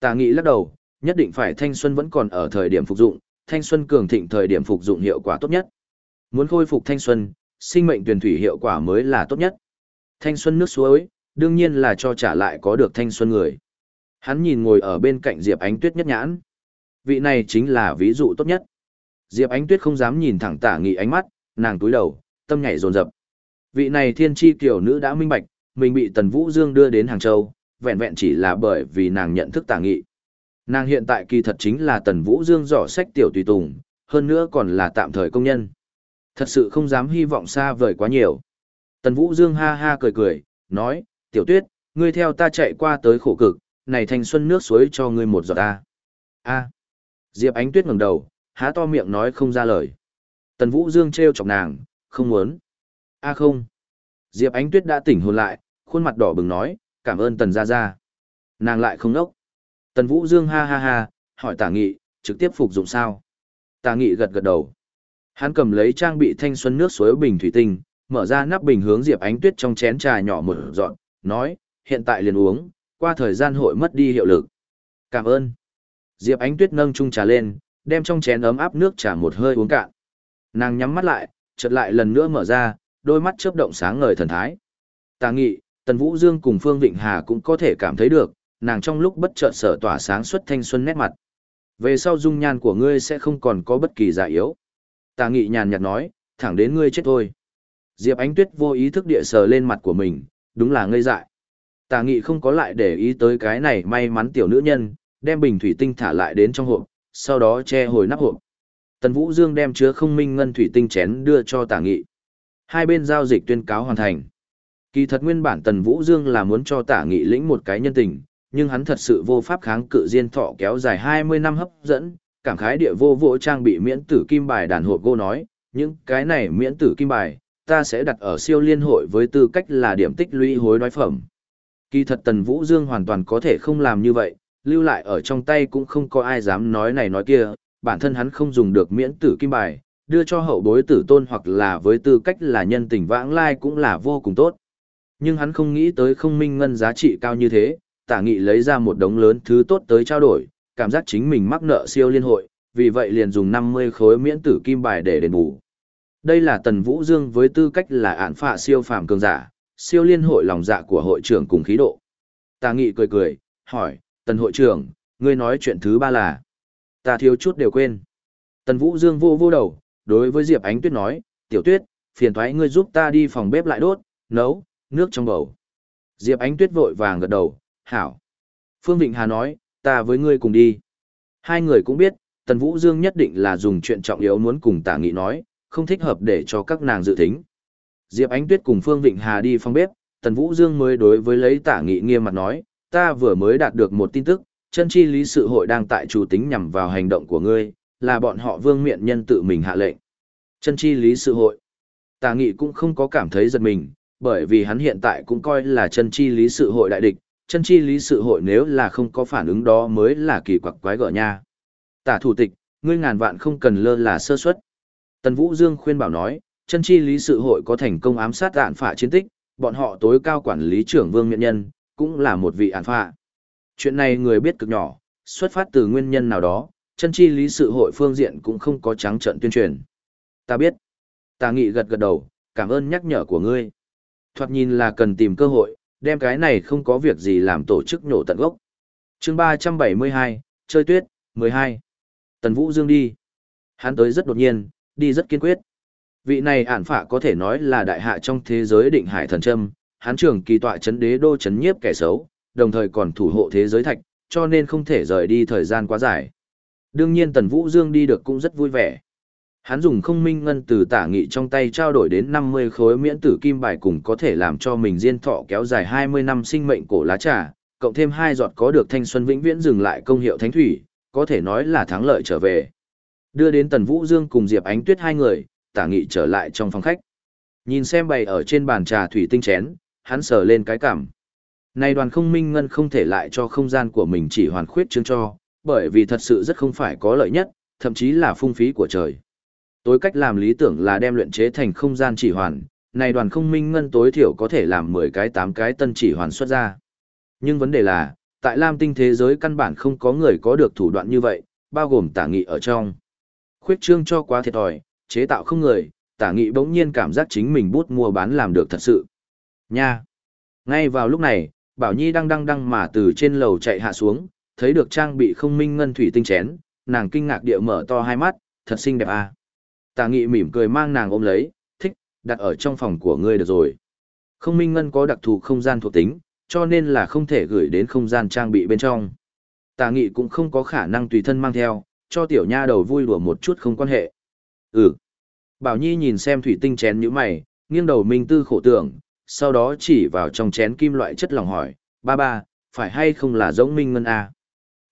Tà nghị lắc đầu, nhất định phải thanh xuân vẫn còn ở thời điểm phục dụng, thanh xuân cường thịnh thời điểm phục dụng hiệu quả tốt nhất. Muốn khôi phục thanh xuân, sinh mệnh tuyển thủy hiệu quả mới là tốt nhất. Thanh xuân nước suối, đương nhiên là cho trả lại có được thanh xuân người. Hắn nhìn ngồi ở bên cạnh Diệp Ánh Tuyết nhất nhãn. Vị này chính là ví dụ tốt nhất. Diệp Ánh Tuyết không dám nhìn thẳng tả nghị ánh mắt, nàng túi đầu, tâm nhảy dồn dập. Vị này thiên tri tiểu nữ đã minh bạch, mình bị Tần Vũ Dương đưa đến Hàng Châu, vẹn vẹn chỉ là bởi vì nàng nhận thức tà nghị. Nàng hiện tại kỳ thật chính là Tần Vũ Dương dò sách tiểu tùy tùng, hơn nữa còn là tạm thời công nhân. Thật sự không dám hy vọng xa vời quá nhiều. Tần Vũ Dương ha ha cười cười, nói, tiểu tuyết, ngươi theo ta chạy qua tới khổ cực, này thanh xuân nước suối cho ngươi một giọt ta. A. Diệp Ánh Tuyết ngẩng đầu, há to miệng nói không ra lời. Tần Vũ Dương trêu chọc nàng, không muốn. A không. Diệp Ánh Tuyết đã tỉnh hồn lại, khuôn mặt đỏ bừng nói, cảm ơn Tần Gia Gia. Nàng lại không nốc. Tần Vũ Dương ha ha ha, hỏi Tả Nghị, trực tiếp phục dụng sao? Tả Nghị gật gật đầu. Hắn cầm lấy trang bị thanh xuân nước suối bình thủy tinh, mở ra nắp bình hướng Diệp Ánh Tuyết trong chén trà nhỏ một dọn, nói, hiện tại liền uống, qua thời gian hội mất đi hiệu lực. Cảm ơn. Diệp Ánh Tuyết nâng chung trà lên, đem trong chén ấm áp nước trà một hơi uống cạn. Nàng nhắm mắt lại, chợt lại lần nữa mở ra, đôi mắt chớp động sáng ngời thần thái. Tà nghị, Tần Vũ Dương cùng Phương Vịnh Hà cũng có thể cảm thấy được, nàng trong lúc bất chợt sở tỏa sáng xuất thanh xuân nét mặt. Về sau dung nhan của ngươi sẽ không còn có bất kỳ giả yếu. Tà nghị nhàn nhạt nói, thẳng đến ngươi chết thôi. Diệp Ánh Tuyết vô ý thức địa sờ lên mặt của mình, đúng là ngây dại. Tà nghị không có lại để ý tới cái này may mắn tiểu nữ nhân, đem bình thủy tinh thả lại đến trong hộp, sau đó che hồi nắp hộp. Tần Vũ Dương đem chứa không minh ngân thủy tinh chén đưa cho tà nghị. Hai bên giao dịch tuyên cáo hoàn thành. Kỳ thật nguyên bản Tần Vũ Dương là muốn cho tả nghị lĩnh một cái nhân tình, nhưng hắn thật sự vô pháp kháng cự diên thọ kéo dài 20 năm hấp dẫn, cảm khái địa vô vỗ trang bị miễn tử kim bài đàn hộp cô nói, những cái này miễn tử kim bài, ta sẽ đặt ở siêu liên hội với tư cách là điểm tích lũy hối đoái phẩm. Kỳ thật Tần Vũ Dương hoàn toàn có thể không làm như vậy, lưu lại ở trong tay cũng không có ai dám nói này nói kia, bản thân hắn không dùng được miễn tử kim bài, đưa cho hậu bối tử tôn hoặc là với tư cách là nhân tình vãng lai cũng là vô cùng tốt. Nhưng hắn không nghĩ tới không minh ngân giá trị cao như thế, tả nghị lấy ra một đống lớn thứ tốt tới trao đổi, cảm giác chính mình mắc nợ siêu liên hội, vì vậy liền dùng 50 khối miễn tử kim bài để đền bù. Đây là Tần Vũ Dương với tư cách là án phạ siêu phàm cường giả, siêu liên hội lòng dạ của hội trưởng cùng khí độ. Tà nghị cười cười, hỏi, Tần hội trưởng, ngươi nói chuyện thứ ba là, ta thiếu chút đều quên. Tần Vũ Dương vô vô đầu, đối với Diệp Ánh Tuyết nói, tiểu tuyết, phiền thoái ngươi giúp ta đi phòng bếp lại đốt, nấu, nước trong bầu. Diệp Ánh Tuyết vội vàng gật đầu, hảo. Phương Vịnh Hà nói, ta với ngươi cùng đi. Hai người cũng biết, Tần Vũ Dương nhất định là dùng chuyện trọng yếu muốn cùng tả nghị nói, không thích hợp để cho các nàng dự tính. Diệp Ánh Tuyết cùng Phương Vịnh Hà đi phòng bếp, Tần Vũ Dương mới đối với lấy tả nghị nghiêm mặt nói, ta vừa mới đạt được một tin tức, chân chi lý sự hội đang tại chủ tính nhằm vào hành động của ngươi, là bọn họ vương miện nhân tự mình hạ lệnh. Chân chi lý sự hội. Tả nghị cũng không có cảm thấy giật mình, bởi vì hắn hiện tại cũng coi là chân chi lý sự hội đại địch, chân chi lý sự hội nếu là không có phản ứng đó mới là kỳ quặc quái gở nha. Tả thủ tịch, ngươi ngàn vạn không cần lơ là sơ suất. Tần Vũ Dương khuyên bảo nói, chân chi lý sự hội có thành công ám sát đạn phả chiến tích, bọn họ tối cao quản lý trưởng Vương Miện Nhân, cũng là một vị án phạ. Chuyện này người biết cực nhỏ, xuất phát từ nguyên nhân nào đó, chân chi lý sự hội phương diện cũng không có trắng trận tuyên truyền. Ta biết. Tà nghị gật gật đầu, cảm ơn nhắc nhở của ngươi. Thoạt nhìn là cần tìm cơ hội, đem cái này không có việc gì làm tổ chức nhổ tận gốc. chương 372, chơi tuyết, 12. Tần Vũ Dương đi. Hắn tới rất đột nhiên, đi rất kiên quyết. Vị này ản phả có thể nói là đại hạ trong thế giới định hải thần trâm, hắn trưởng kỳ tọa chấn đế đô chấn nhiếp kẻ xấu, đồng thời còn thủ hộ thế giới thạch, cho nên không thể rời đi thời gian quá dài. Đương nhiên Tần Vũ Dương đi được cũng rất vui vẻ. Hắn dùng không minh ngân từ tả nghị trong tay trao đổi đến 50 khối miễn tử kim bài cùng có thể làm cho mình diên thọ kéo dài 20 năm sinh mệnh cổ lá trà, cộng thêm hai giọt có được thanh xuân vĩnh viễn dừng lại công hiệu thánh thủy, có thể nói là thắng lợi trở về. Đưa đến Tần Vũ Dương cùng Diệp Ánh Tuyết hai người, tả nghị trở lại trong phòng khách. Nhìn xem bày ở trên bàn trà thủy tinh chén, hắn sờ lên cái cảm. Này đoàn không minh ngân không thể lại cho không gian của mình chỉ hoàn khuyết chương cho, bởi vì thật sự rất không phải có lợi nhất, thậm chí là phung phí của trời. Tối cách làm lý tưởng là đem luyện chế thành không gian chỉ hoàn, này đoàn không minh ngân tối thiểu có thể làm 10 cái 8 cái tân chỉ hoàn xuất ra. Nhưng vấn đề là, tại Lam tinh thế giới căn bản không có người có được thủ đoạn như vậy, bao gồm tả nghị ở trong. Khuyết trương cho quá thiệt thòi, chế tạo không người, tả nghị bỗng nhiên cảm giác chính mình bút mua bán làm được thật sự. Nha! Ngay vào lúc này, Bảo Nhi đang đăng đăng mà từ trên lầu chạy hạ xuống, thấy được trang bị không minh ngân thủy tinh chén, nàng kinh ngạc địa mở to hai mắt, thật xinh đẹp à. Tà nghị mỉm cười mang nàng ôm lấy, thích, đặt ở trong phòng của ngươi được rồi. Không minh ngân có đặc thù không gian thuộc tính, cho nên là không thể gửi đến không gian trang bị bên trong. Tà nghị cũng không có khả năng tùy thân mang theo, cho tiểu nha đầu vui đùa một chút không quan hệ. Ừ. Bảo Nhi nhìn xem thủy tinh chén như mày, nghiêng đầu minh tư khổ tưởng, sau đó chỉ vào trong chén kim loại chất lỏng hỏi, ba ba, phải hay không là giống minh ngân à?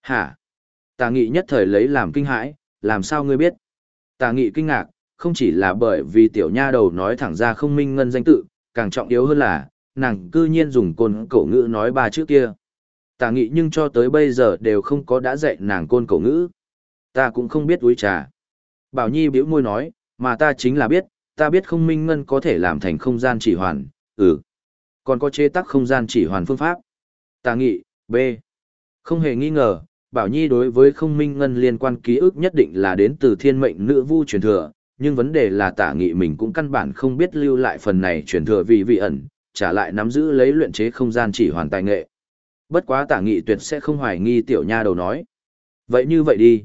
Hả? Tà nghị nhất thời lấy làm kinh hãi, làm sao ngươi biết? Tà nghị kinh ngạc, không chỉ là bởi vì tiểu nha đầu nói thẳng ra không minh ngân danh tự, càng trọng yếu hơn là, nàng cư nhiên dùng côn cổ ngữ nói ba chữ kia. Tà nghị nhưng cho tới bây giờ đều không có đã dạy nàng côn cổ ngữ. Ta cũng không biết úi trà. Bảo Nhi bĩu môi nói, mà ta chính là biết, ta biết không minh ngân có thể làm thành không gian chỉ hoàn, ừ. Còn có chế tác không gian chỉ hoàn phương pháp. Tà nghị, B. Không hề nghi ngờ, Bảo Nhi đối với không minh ngân liên quan ký ức nhất định là đến từ thiên mệnh nữ vu truyền thừa, nhưng vấn đề là tả nghị mình cũng căn bản không biết lưu lại phần này truyền thừa vì vị ẩn, trả lại nắm giữ lấy luyện chế không gian chỉ hoàn tài nghệ. Bất quá tả nghị tuyệt sẽ không hoài nghi tiểu nha đầu nói. Vậy như vậy đi.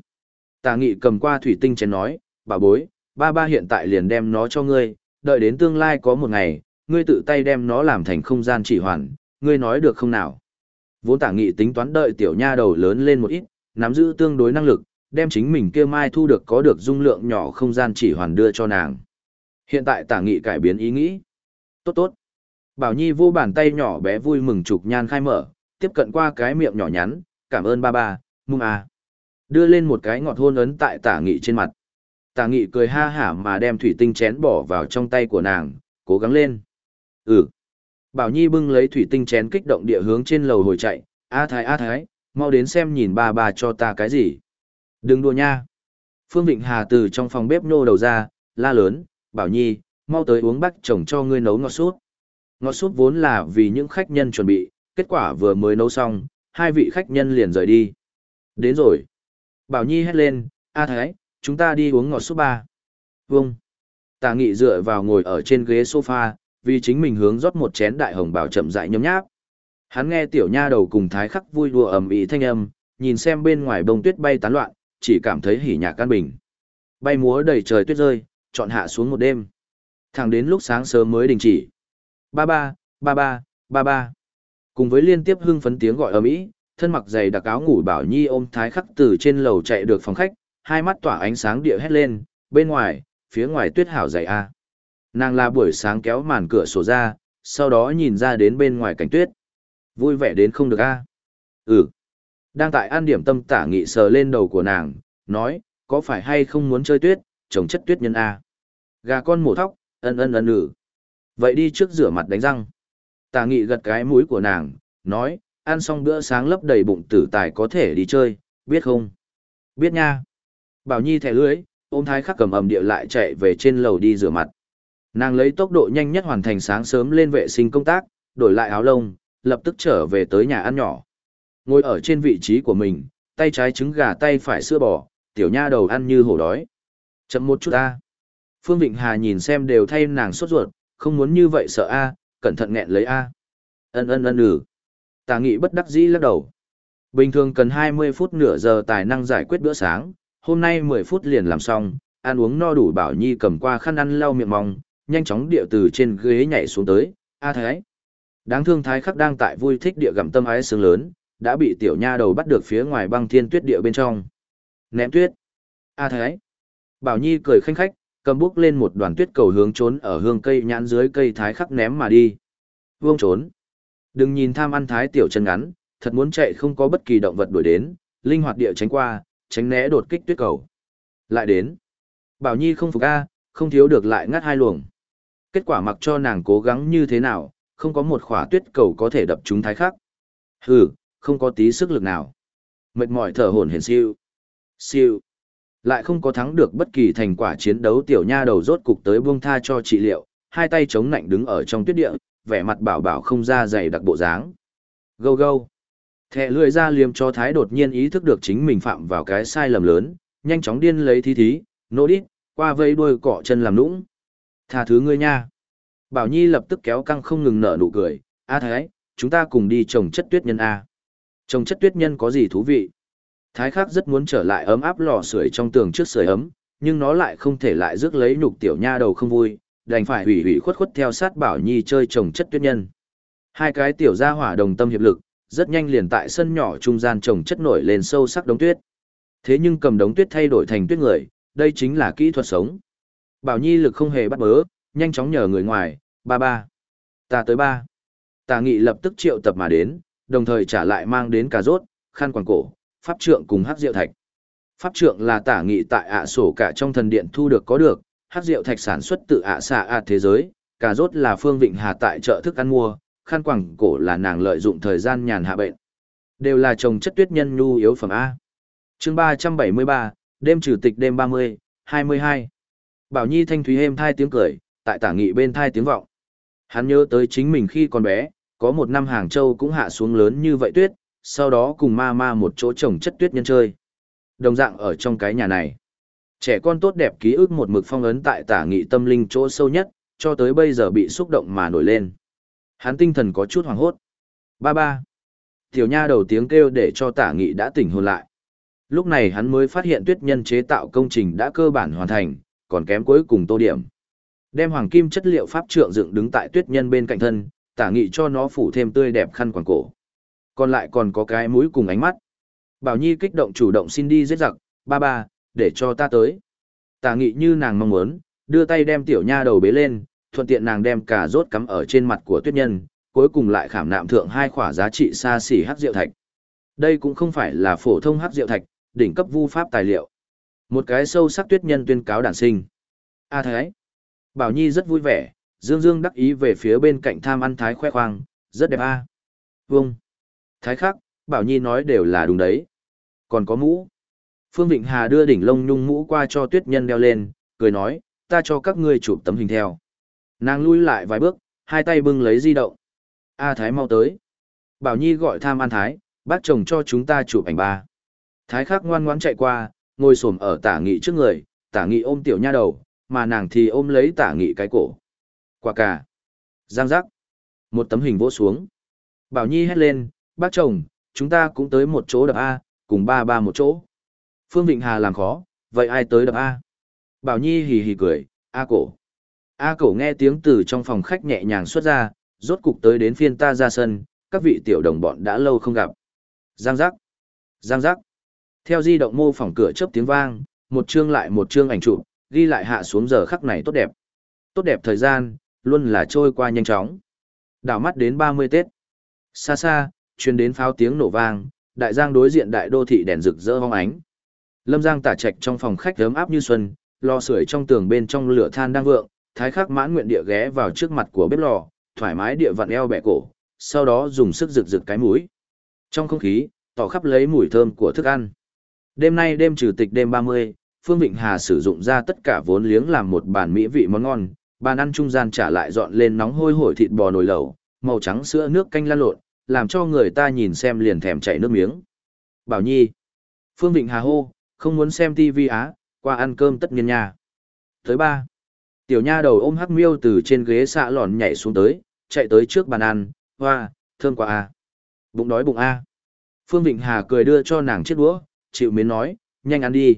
Tả nghị cầm qua thủy tinh chén nói, bà bối, ba ba hiện tại liền đem nó cho ngươi, đợi đến tương lai có một ngày, ngươi tự tay đem nó làm thành không gian chỉ hoàn, ngươi nói được không nào? Vốn tả nghị tính toán đợi tiểu nha đầu lớn lên một ít, nắm giữ tương đối năng lực, đem chính mình kia mai thu được có được dung lượng nhỏ không gian chỉ hoàn đưa cho nàng. Hiện tại tả nghị cải biến ý nghĩ. Tốt tốt. Bảo Nhi vô bàn tay nhỏ bé vui mừng chụp nhan khai mở, tiếp cận qua cái miệng nhỏ nhắn, cảm ơn ba ba, mung à. Đưa lên một cái ngọt hôn ấn tại tả nghị trên mặt. Tả nghị cười ha hả mà đem thủy tinh chén bỏ vào trong tay của nàng, cố gắng lên. Ừ. Bảo Nhi bưng lấy thủy tinh chén kích động địa hướng trên lầu hồi chạy, A Thái A Thái, mau đến xem nhìn bà bà cho ta cái gì. Đừng đùa nha. Phương Vịnh Hà từ trong phòng bếp nô đầu ra, la lớn, Bảo Nhi, mau tới uống bác chồng cho ngươi nấu ngọt súp. Ngọt súp vốn là vì những khách nhân chuẩn bị, kết quả vừa mới nấu xong, hai vị khách nhân liền rời đi. Đến rồi. Bảo Nhi hét lên, A Thái, chúng ta đi uống ngọt súp ba. Vâng. Tạ nghị dựa vào ngồi ở trên ghế sofa, vì chính mình hướng rót một chén đại hồng bảo chậm rãi nhấm nháp. Hắn nghe tiểu nha đầu cùng thái khắc vui đùa ầm ĩ thanh âm, nhìn xem bên ngoài bông tuyết bay tán loạn, chỉ cảm thấy hỉ nhạc căn bình. Bay múa đầy trời tuyết rơi, trọn hạ xuống một đêm. Thẳng đến lúc sáng sớm mới đình chỉ. Ba ba, ba ba, ba ba. Cùng với liên tiếp hưng phấn tiếng gọi ầm ĩ, thân mặc giày đặc áo ngủ bảo nhi ôm thái khắc từ trên lầu chạy được phòng khách, hai mắt tỏa ánh sáng địa hét lên, bên ngoài, phía ngoài tuyết hảo dày a. Nàng là buổi sáng kéo màn cửa sổ ra, sau đó nhìn ra đến bên ngoài cảnh tuyết. Vui vẻ đến không được a. Ừ. Đang tại an điểm tâm tả nghị sờ lên đầu của nàng, nói, có phải hay không muốn chơi tuyết, trồng chất tuyết nhân a. Gà con mổ thóc, ân ân ân ử. Vậy đi trước rửa mặt đánh răng. Tả nghị gật cái mũi của nàng, nói, ăn xong bữa sáng lấp đầy bụng tử tài có thể đi chơi, biết không? Biết nha. Bảo Nhi thẻ lưới, ôm thái khắc cầm ầm địa lại chạy về trên lầu đi rửa mặt. Nàng lấy tốc độ nhanh nhất hoàn thành sáng sớm lên vệ sinh công tác, đổi lại áo lông, lập tức trở về tới nhà ăn nhỏ. Ngồi ở trên vị trí của mình, tay trái trứng gà tay phải sữa bò, tiểu nha đầu ăn như hổ đói. Chậm một chút a. Phương Vịnh Hà nhìn xem đều thay nàng sốt ruột, không muốn như vậy sợ a, cẩn thận nghẹn lấy a. Ân ân ân ừ. Tà nghị bất đắc dĩ lắc đầu. Bình thường cần 20 phút nửa giờ tài năng giải quyết bữa sáng, hôm nay 10 phút liền làm xong, ăn uống no đủ bảo nhi cầm qua khăn ăn lau miệng mong, nhanh chóng địa từ trên ghế nhảy xuống tới, a thái. Đáng thương thái khắc đang tại vui thích địa gặm tâm ái sướng lớn, đã bị tiểu nha đầu bắt được phía ngoài băng thiên tuyết địa bên trong. Ném tuyết. A thái. Bảo nhi cười khanh khách, cầm bút lên một đoàn tuyết cầu hướng trốn ở hương cây nhãn dưới cây thái khắc ném mà đi. Vương trốn. Đừng nhìn tham ăn thái tiểu chân ngắn, thật muốn chạy không có bất kỳ động vật đuổi đến, linh hoạt địa tránh qua, tránh né đột kích tuyết cầu. Lại đến. Bảo Nhi không phục a, không thiếu được lại ngắt hai luồng. Kết quả mặc cho nàng cố gắng như thế nào, không có một khỏa tuyết cầu có thể đập trúng thái khắc. Hừ, không có tí sức lực nào. Mệt mỏi thở hổn hển siêu. Siêu. Lại không có thắng được bất kỳ thành quả chiến đấu tiểu nha đầu rốt cục tới buông tha cho trị liệu, hai tay chống nạnh đứng ở trong tuyết địa, vẻ mặt bảo bảo không ra dày đặc bộ dáng. Gâu gâu. Thẹ lưỡi ra liềm cho thái đột nhiên ý thức được chính mình phạm vào cái sai lầm lớn, nhanh chóng điên lấy thí thí, nô đít, qua vây đuôi cọ chân làm nũng. Tha thứ ngươi nha. Bảo Nhi lập tức kéo căng không ngừng nở nụ cười, a thái, chúng ta cùng đi trồng chất tuyết nhân a. Trồng chất tuyết nhân có gì thú vị? Thái khắc rất muốn trở lại ấm áp lò sưởi trong tường trước sưởi ấm, nhưng nó lại không thể lại rước lấy nhục tiểu nha đầu không vui, đành phải hủy hủy khuất khuất theo sát Bảo Nhi chơi trồng chất tuyết nhân. Hai cái tiểu gia hỏa đồng tâm hiệp lực, rất nhanh liền tại sân nhỏ trung gian trồng chất nổi lên sâu sắc đống tuyết. Thế nhưng cầm đống tuyết thay đổi thành tuyết người, đây chính là kỹ thuật sống. Bảo Nhi lực không hề bắt bớ, nhanh chóng nhờ người ngoài, ba ba. Ta tới ba. Tà nghị lập tức triệu tập mà đến, đồng thời trả lại mang đến cà rốt, khăn quàng cổ, pháp trượng cùng hắc rượu thạch. Pháp trượng là tả nghị tại ạ sổ cả trong thần điện thu được có được, hắc rượu thạch sản xuất từ ạ xạ ạ thế giới, cà rốt là phương vịnh hà tại chợ thức ăn mua, khăn quàng cổ là nàng lợi dụng thời gian nhàn hạ bệnh. Đều là trồng chất tuyết nhân nhu yếu phẩm A. chương ba trăm bảy mươi ba đêm trừ tịch đêm ba mươi hai mươi hai Bảo Nhi thanh thúy êm thai tiếng cười, tại tả nghị bên thai tiếng vọng. Hắn nhớ tới chính mình khi còn bé, có một năm Hàng Châu cũng hạ xuống lớn như vậy tuyết, sau đó cùng ma ma một chỗ trồng chất tuyết nhân chơi. Đồng dạng ở trong cái nhà này. Trẻ con tốt đẹp ký ức một mực phong ấn tại tả nghị tâm linh chỗ sâu nhất, cho tới bây giờ bị xúc động mà nổi lên. Hắn tinh thần có chút hoảng hốt. Ba ba. Tiểu nha đầu tiếng kêu để cho tả nghị đã tỉnh hồn lại. Lúc này hắn mới phát hiện tuyết nhân chế tạo công trình đã cơ bản hoàn thành, còn kém cuối cùng tô điểm. Đem hoàng kim chất liệu pháp trượng dựng đứng tại tuyết nhân bên cạnh thân, tả nghị cho nó phủ thêm tươi đẹp khăn quàng cổ. Còn lại còn có cái mũi cùng ánh mắt. Bảo Nhi kích động chủ động xin đi giết giặc, ba ba, để cho ta tới. Tả nghị như nàng mong muốn, đưa tay đem tiểu nha đầu bế lên, thuận tiện nàng đem cả rốt cắm ở trên mặt của tuyết nhân, cuối cùng lại khảm nạm thượng hai khỏa giá trị xa xỉ hắc diệu thạch. Đây cũng không phải là phổ thông hắc diệu thạch, đỉnh cấp vu pháp tài liệu. Một cái sâu sắc tuyết nhân tuyên cáo đản sinh. A Thái. Bảo Nhi rất vui vẻ, Dương Dương đắc ý về phía bên cạnh tham ăn Thái khoe khoang, rất đẹp a. À. Vâng. Thái khắc Bảo Nhi nói đều là đúng đấy. Còn có mũ. Phương Vịnh Hà đưa đỉnh lông nhung mũ qua cho tuyết nhân đeo lên, cười nói, ta cho các ngươi chụp tấm hình theo. Nàng lui lại vài bước, hai tay bưng lấy di động. A Thái mau tới. Bảo Nhi gọi tham ăn Thái, bác chồng cho chúng ta chụp ảnh ba. Thái khắc ngoan ngoãn chạy qua, ngồi xổm ở tả nghị trước người, tả nghị ôm tiểu nha đầu, mà nàng thì ôm lấy tả nghị cái cổ. Quả cả. Giang giác. Một tấm hình vỗ xuống. Bảo Nhi hét lên, bác chồng, chúng ta cũng tới một chỗ đập A, cùng ba ba một chỗ. Phương Vịnh Hà làm khó, vậy ai tới đập A? Bảo Nhi hì hì cười, A cổ. A cổ nghe tiếng từ trong phòng khách nhẹ nhàng xuất ra, rốt cục tới đến phiên ta ra sân, các vị tiểu đồng bọn đã lâu không gặp. Giang giác. Giang giác. Theo di động mô phỏng cửa chớp tiếng vang, một chương lại một chương ảnh chụp, ghi lại hạ xuống giờ khắc này tốt đẹp. Tốt đẹp thời gian, luôn là trôi qua nhanh chóng. Đảo mắt đến 30 Tết. Xa xa, truyền đến pháo tiếng nổ vang, đại giang đối diện đại đô thị đèn rực rỡ hong ánh. Lâm Giang tả trạch trong phòng khách ấm áp như xuân, lò sưởi trong tường bên trong lửa than đang vượng, thái khắc mãn nguyện địa ghé vào trước mặt của bếp lò, thoải mái địa vặn eo bẻ cổ, sau đó dùng sức rực rực cái mũi. Trong không khí, tỏ khắp lấy mùi thơm của thức ăn. Đêm nay đêm trừ tịch đêm 30, Phương Vịnh Hà sử dụng ra tất cả vốn liếng làm một bàn mỹ vị món ngon, Bàn ăn trung gian trả lại dọn lên nóng hôi hổi thịt bò nồi lẩu, màu trắng sữa nước canh lan lộn, làm cho người ta nhìn xem liền thèm chảy nước miếng. Bảo Nhi. Phương Vịnh Hà hô, không muốn xem TV á, qua ăn cơm tất nhiên nha. Tới ba. Tiểu nha đầu ôm hắc miêu từ trên ghế xạ lòn nhảy xuống tới, chạy tới trước bàn ăn, hoa, thơm quá a. Bụng đói bụng a. Phương Vịnh Hà cười đưa cho nàng chiếc đũa, chịu mến nói, nhanh ăn đi.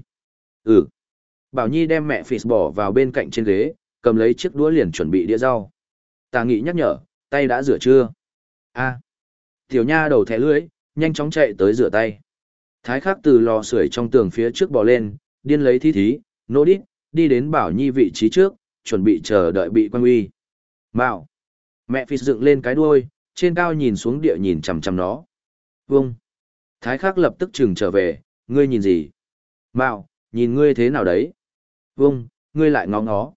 Ừ. Bảo Nhi đem mẹ phì bỏ vào bên cạnh trên ghế, cầm lấy chiếc đũa liền chuẩn bị đĩa rau. Tà nghị nhắc nhở, tay đã rửa chưa? A. Tiểu nha đầu thẻ lưới, nhanh chóng chạy tới rửa tay. Thái khắc từ lò sưởi trong tường phía trước bò lên, điên lấy thi thí, nô đít, đi đến Bảo Nhi vị trí trước, chuẩn bị chờ đợi bị quan uy. Bảo. Mẹ phì dựng lên cái đuôi, trên cao nhìn xuống địa nhìn chằm chằm nó. Vâng. Thái khắc lập tức trừng trở về, ngươi nhìn gì? Mạo, nhìn ngươi thế nào đấy? Vông, ngươi lại ngó ngó.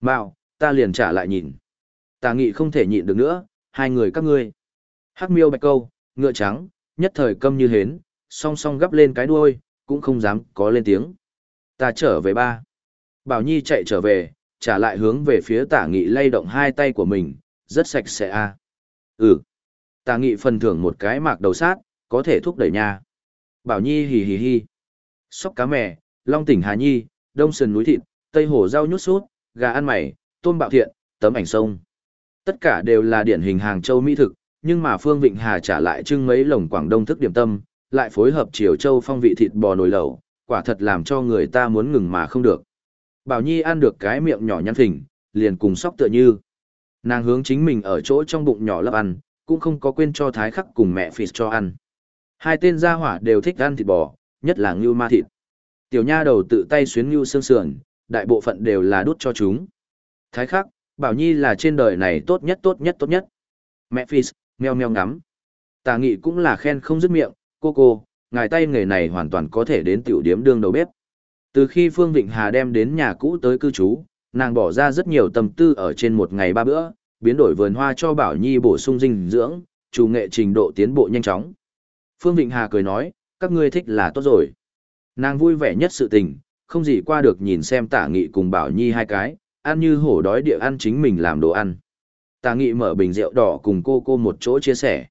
Mạo, ta liền trả lại nhìn. Tà nghị không thể nhịn được nữa, hai người các ngươi. Hắc miêu bạch câu, ngựa trắng, nhất thời câm như hến, song song gấp lên cái đuôi, cũng không dám có lên tiếng. Ta trở về ba. Bảo Nhi chạy trở về, trả lại hướng về phía tả nghị lay động hai tay của mình, rất sạch sẽ a. À. Ừ. Tả nghị phần thưởng một cái mạc đầu sát, có thể thúc đẩy nha. Bảo Nhi hì hì hì. Sóc cá mè, long tỉnh Hà Nhi, đông sườn núi thịt, tây hồ rau nhút sút, gà ăn mày, tôm bạo thiện, tấm ảnh sông. Tất cả đều là điển hình hàng châu mỹ thực, nhưng mà Phương Vịnh Hà trả lại trưng mấy lồng Quảng Đông thức điểm tâm, lại phối hợp chiều châu phong vị thịt bò nồi lẩu, quả thật làm cho người ta muốn ngừng mà không được. Bảo Nhi ăn được cái miệng nhỏ nhăn thỉnh, liền cùng sóc tựa như. Nàng hướng chính mình ở chỗ trong bụng nhỏ lấp ăn, cũng không có quên cho thái khắc cùng mẹ phì cho ăn. Hai tên gia hỏa đều thích ăn thịt bò, nhất là ngưu ma thịt. Tiểu nha đầu tự tay xuyến ngưu xương sườn, đại bộ phận đều là đút cho chúng. Thái khắc, Bảo Nhi là trên đời này tốt nhất tốt nhất tốt nhất. Mẹ Phis meo meo ngắm. Tà nghị cũng là khen không dứt miệng, cô cô, ngài tay nghề này hoàn toàn có thể đến tiểu điếm đương đầu bếp. Từ khi Phương Vịnh Hà đem đến nhà cũ tới cư trú, nàng bỏ ra rất nhiều tâm tư ở trên một ngày ba bữa, biến đổi vườn hoa cho Bảo Nhi bổ sung dinh dưỡng, chủ nghệ trình độ tiến bộ nhanh chóng. Phương Vịnh Hà cười nói, các ngươi thích là tốt rồi. Nàng vui vẻ nhất sự tình, không gì qua được nhìn xem tả nghị cùng Bảo Nhi hai cái, ăn như hổ đói địa ăn chính mình làm đồ ăn. Tả nghị mở bình rượu đỏ cùng cô cô một chỗ chia sẻ.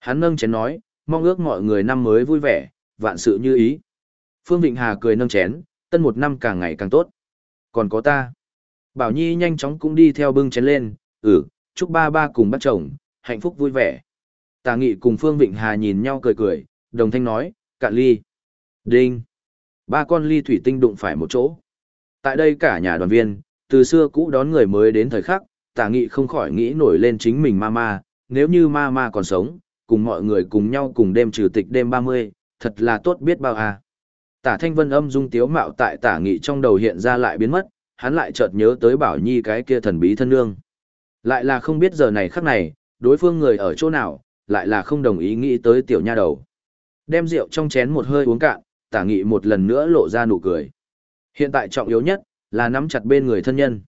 Hắn nâng chén nói, mong ước mọi người năm mới vui vẻ, vạn sự như ý. Phương Vịnh Hà cười nâng chén, tân một năm càng ngày càng tốt. Còn có ta. Bảo Nhi nhanh chóng cũng đi theo bưng chén lên, ừ, chúc ba ba cùng bắt chồng, hạnh phúc vui vẻ. Tà Nghị cùng Phương Vịnh Hà nhìn nhau cười cười, đồng thanh nói, cạn ly. Đinh. Ba con ly thủy tinh đụng phải một chỗ. Tại đây cả nhà đoàn viên, từ xưa cũ đón người mới đến thời khắc, Tà Nghị không khỏi nghĩ nổi lên chính mình mama, nếu như mama còn sống, cùng mọi người cùng nhau cùng đêm trừ tịch đêm 30, thật là tốt biết bao à. Tả thanh vân âm dung tiếu mạo tại tả nghị trong đầu hiện ra lại biến mất, hắn lại chợt nhớ tới bảo nhi cái kia thần bí thân nương. Lại là không biết giờ này khắc này, đối phương người ở chỗ nào, lại là không đồng ý nghĩ tới tiểu nha đầu. Đem rượu trong chén một hơi uống cạn, tả nghị một lần nữa lộ ra nụ cười. Hiện tại trọng yếu nhất, là nắm chặt bên người thân nhân.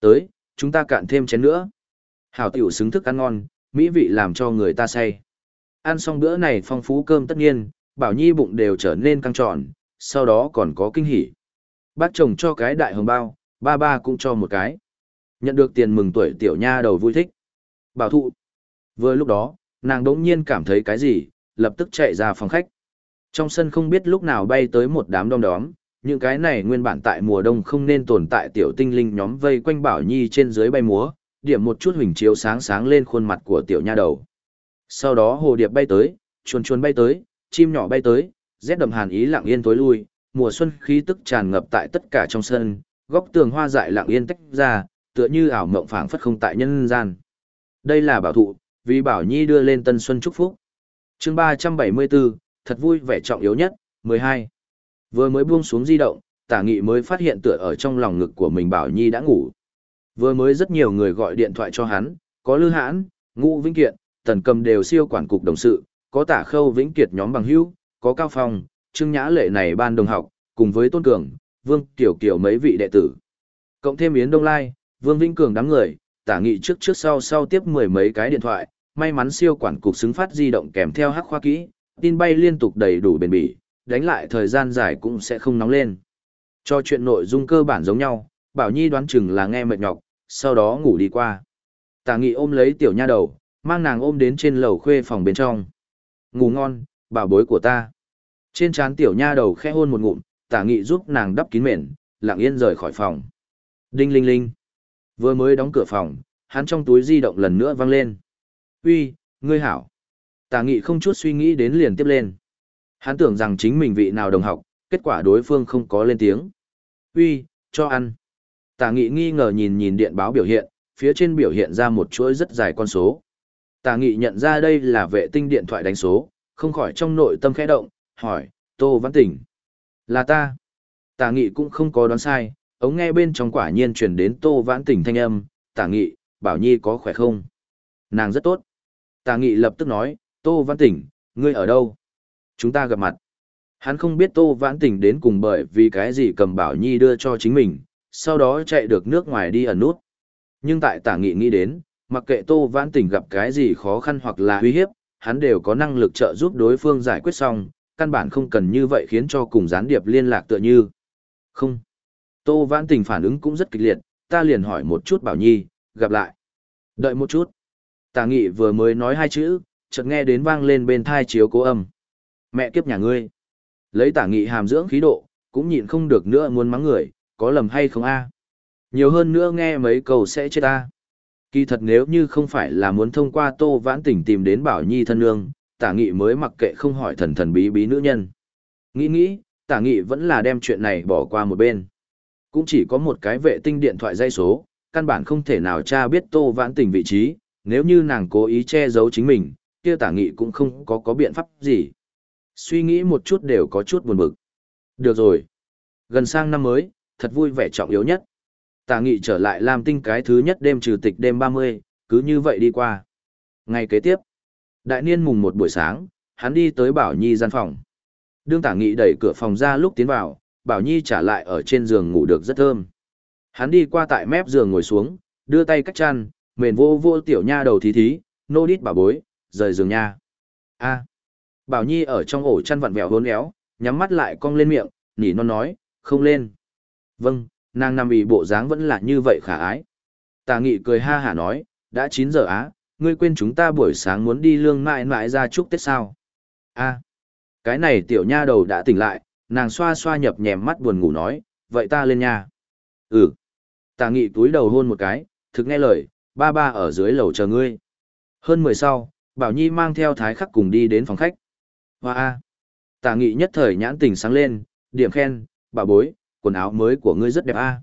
Tới, chúng ta cạn thêm chén nữa. Hảo tiểu xứng thức ăn ngon, mỹ vị làm cho người ta say. Ăn xong bữa này phong phú cơm tất nhiên, bảo nhi bụng đều trở nên căng tròn, sau đó còn có kinh hỉ. Bác chồng cho cái đại hồng bao, ba ba cũng cho một cái. Nhận được tiền mừng tuổi tiểu nha đầu vui thích. Bảo thụ. Vừa lúc đó, nàng đỗng nhiên cảm thấy cái gì, lập tức chạy ra phòng khách. Trong sân không biết lúc nào bay tới một đám đom đóm, những cái này nguyên bản tại mùa đông không nên tồn tại tiểu tinh linh nhóm vây quanh Bảo Nhi trên dưới bay múa, điểm một chút huỳnh chiếu sáng sáng lên khuôn mặt của tiểu nha đầu. Sau đó hồ điệp bay tới, chuồn chuồn bay tới, chim nhỏ bay tới, rét đậm hàn ý lặng yên tối lui, mùa xuân khí tức tràn ngập tại tất cả trong sân, góc tường hoa dại lặng yên tách ra, tựa như ảo mộng phảng phất không tại nhân gian. Đây là bảo thụ, vì Bảo Nhi đưa lên tân xuân chúc phúc. Chương 374, thật vui vẻ trọng yếu nhất, 12. Vừa mới buông xuống di động, Tả Nghị mới phát hiện tựa ở trong lòng ngực của mình Bảo Nhi đã ngủ. Vừa mới rất nhiều người gọi điện thoại cho hắn, có Lư Hãn, Ngũ Vĩnh Kiện, Tần Cầm đều siêu quản cục đồng sự, có Tả Khâu Vĩnh Kiệt nhóm bằng hữu, có Cao Phong, Trương Nhã Lệ này ban đồng học, cùng với Tôn Cường, Vương Tiểu Kiều mấy vị đệ tử. Cộng thêm Yến Đông Lai, Vương Vĩnh Cường đám người, tả nghị trước trước sau sau tiếp mười mấy cái điện thoại, may mắn siêu quản cục xứng phát di động kèm theo hắc khoa kỹ, tin bay liên tục đầy đủ bền bỉ, đánh lại thời gian dài cũng sẽ không nóng lên. Cho chuyện nội dung cơ bản giống nhau, Bảo Nhi đoán chừng là nghe mệt nhọc, sau đó ngủ đi qua. Tả nghị ôm lấy tiểu nha đầu, mang nàng ôm đến trên lầu khuê phòng bên trong. Ngủ ngon, bảo bối của ta. Trên trán tiểu nha đầu khẽ hôn một ngụm, tả nghị giúp nàng đắp kín mền, lặng yên rời khỏi phòng. Đinh linh linh. Vừa mới đóng cửa phòng, hắn trong túi di động lần nữa vang lên. Uy, ngươi hảo. Tà nghị không chút suy nghĩ đến liền tiếp lên. Hắn tưởng rằng chính mình vị nào đồng học, kết quả đối phương không có lên tiếng. Uy, cho ăn. Tà nghị nghi ngờ nhìn nhìn điện báo biểu hiện, phía trên biểu hiện ra một chuỗi rất dài con số. Tà nghị nhận ra đây là vệ tinh điện thoại đánh số, không khỏi trong nội tâm khẽ động, hỏi, Tô Văn Tỉnh. Là ta. Tà nghị cũng không có đoán sai, ống nghe bên trong quả nhiên truyền đến Tô Vãn Tỉnh thanh âm, Tả nghị, Bảo Nhi có khỏe không? Nàng rất tốt. Tả nghị lập tức nói, Tô Vãn Tỉnh, ngươi ở đâu? Chúng ta gặp mặt. Hắn không biết Tô Vãn Tỉnh đến cùng bởi vì cái gì cầm Bảo Nhi đưa cho chính mình, sau đó chạy được nước ngoài đi ẩn nút. Nhưng tại tả nghị nghĩ đến, mặc kệ Tô Vãn Tỉnh gặp cái gì khó khăn hoặc là uy hiếp, hắn đều có năng lực trợ giúp đối phương giải quyết xong, căn bản không cần như vậy khiến cho cùng gián điệp liên lạc tựa như. Không. Tô Vãn Tình phản ứng cũng rất kịch liệt, ta liền hỏi một chút Bảo Nhi, gặp lại. Đợi một chút. Tả nghị vừa mới nói hai chữ, chợt nghe đến vang lên bên thai chiếu cố âm. Mẹ kiếp nhà ngươi. Lấy tả nghị hàm dưỡng khí độ, cũng nhịn không được nữa muốn mắng người, có lầm hay không a? Nhiều hơn nữa nghe mấy câu sẽ chết ta. Kỳ thật nếu như không phải là muốn thông qua Tô Vãn Tỉnh tìm đến Bảo Nhi thân nương, tả nghị mới mặc kệ không hỏi thần thần bí bí nữ nhân. Nghĩ nghĩ, tả nghị vẫn là đem chuyện này bỏ qua một bên. Cũng chỉ có một cái vệ tinh điện thoại dây số, căn bản không thể nào tra biết Tô Vãn tình vị trí, nếu như nàng cố ý che giấu chính mình, kia tả nghị cũng không có có biện pháp gì. Suy nghĩ một chút đều có chút buồn bực. Được rồi. Gần sang năm mới, thật vui vẻ trọng yếu nhất. Tả nghị trở lại làm tinh cái thứ nhất đêm trừ tịch đêm 30, cứ như vậy đi qua. Ngày kế tiếp, đại niên mùng một buổi sáng, hắn đi tới Bảo Nhi gian phòng. Đương tả nghị đẩy cửa phòng ra lúc tiến vào, Bảo Nhi trả lại ở trên giường ngủ được rất thơm. Hắn đi qua tại mép giường ngồi xuống, đưa tay cách chăn, mền vô vô tiểu nha đầu thí thí, nô đít bảo bối, rời giường nha. a Bảo Nhi ở trong ổ chăn vặn vẹo hôn éo, nhắm mắt lại cong lên miệng, nỉ non nói, không lên. Vâng, nàng nằm ỉ bộ dáng vẫn là như vậy khả ái. Tà nghị cười ha hả nói, đã 9 giờ á, ngươi quên chúng ta buổi sáng muốn đi lương mãi mãi ra chúc Tết sao? a cái này tiểu nha đầu đã tỉnh lại, nàng xoa xoa nhập nhèm mắt buồn ngủ nói, vậy ta lên nha. Ừ. Tà nghị túi đầu hôn một cái, thực nghe lời, ba ba ở dưới lầu chờ ngươi. Hơn 10 sau, Bảo Nhi mang theo thái khắc cùng đi đến phòng khách. Hoa a. Tà nghị nhất thời nhãn tình sáng lên, điểm khen, bà bối, quần áo mới của ngươi rất đẹp a.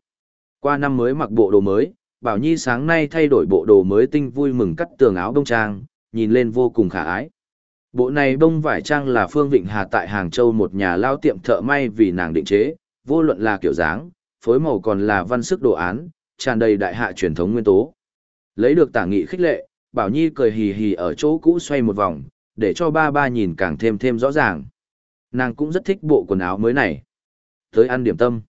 Qua năm mới mặc bộ đồ mới, Bảo Nhi sáng nay thay đổi bộ đồ mới tinh vui mừng cắt tường áo đông trang, nhìn lên vô cùng khả ái. Bộ này bông vải trang là Phương Vịnh Hà tại Hàng Châu một nhà lao tiệm thợ may vì nàng định chế, vô luận là kiểu dáng, phối màu còn là văn sức đồ án, tràn đầy đại hạ truyền thống nguyên tố. Lấy được tả nghị khích lệ, Bảo Nhi cười hì hì ở chỗ cũ xoay một vòng, để cho ba ba nhìn càng thêm thêm rõ ràng. Nàng cũng rất thích bộ quần áo mới này. Tới ăn điểm tâm.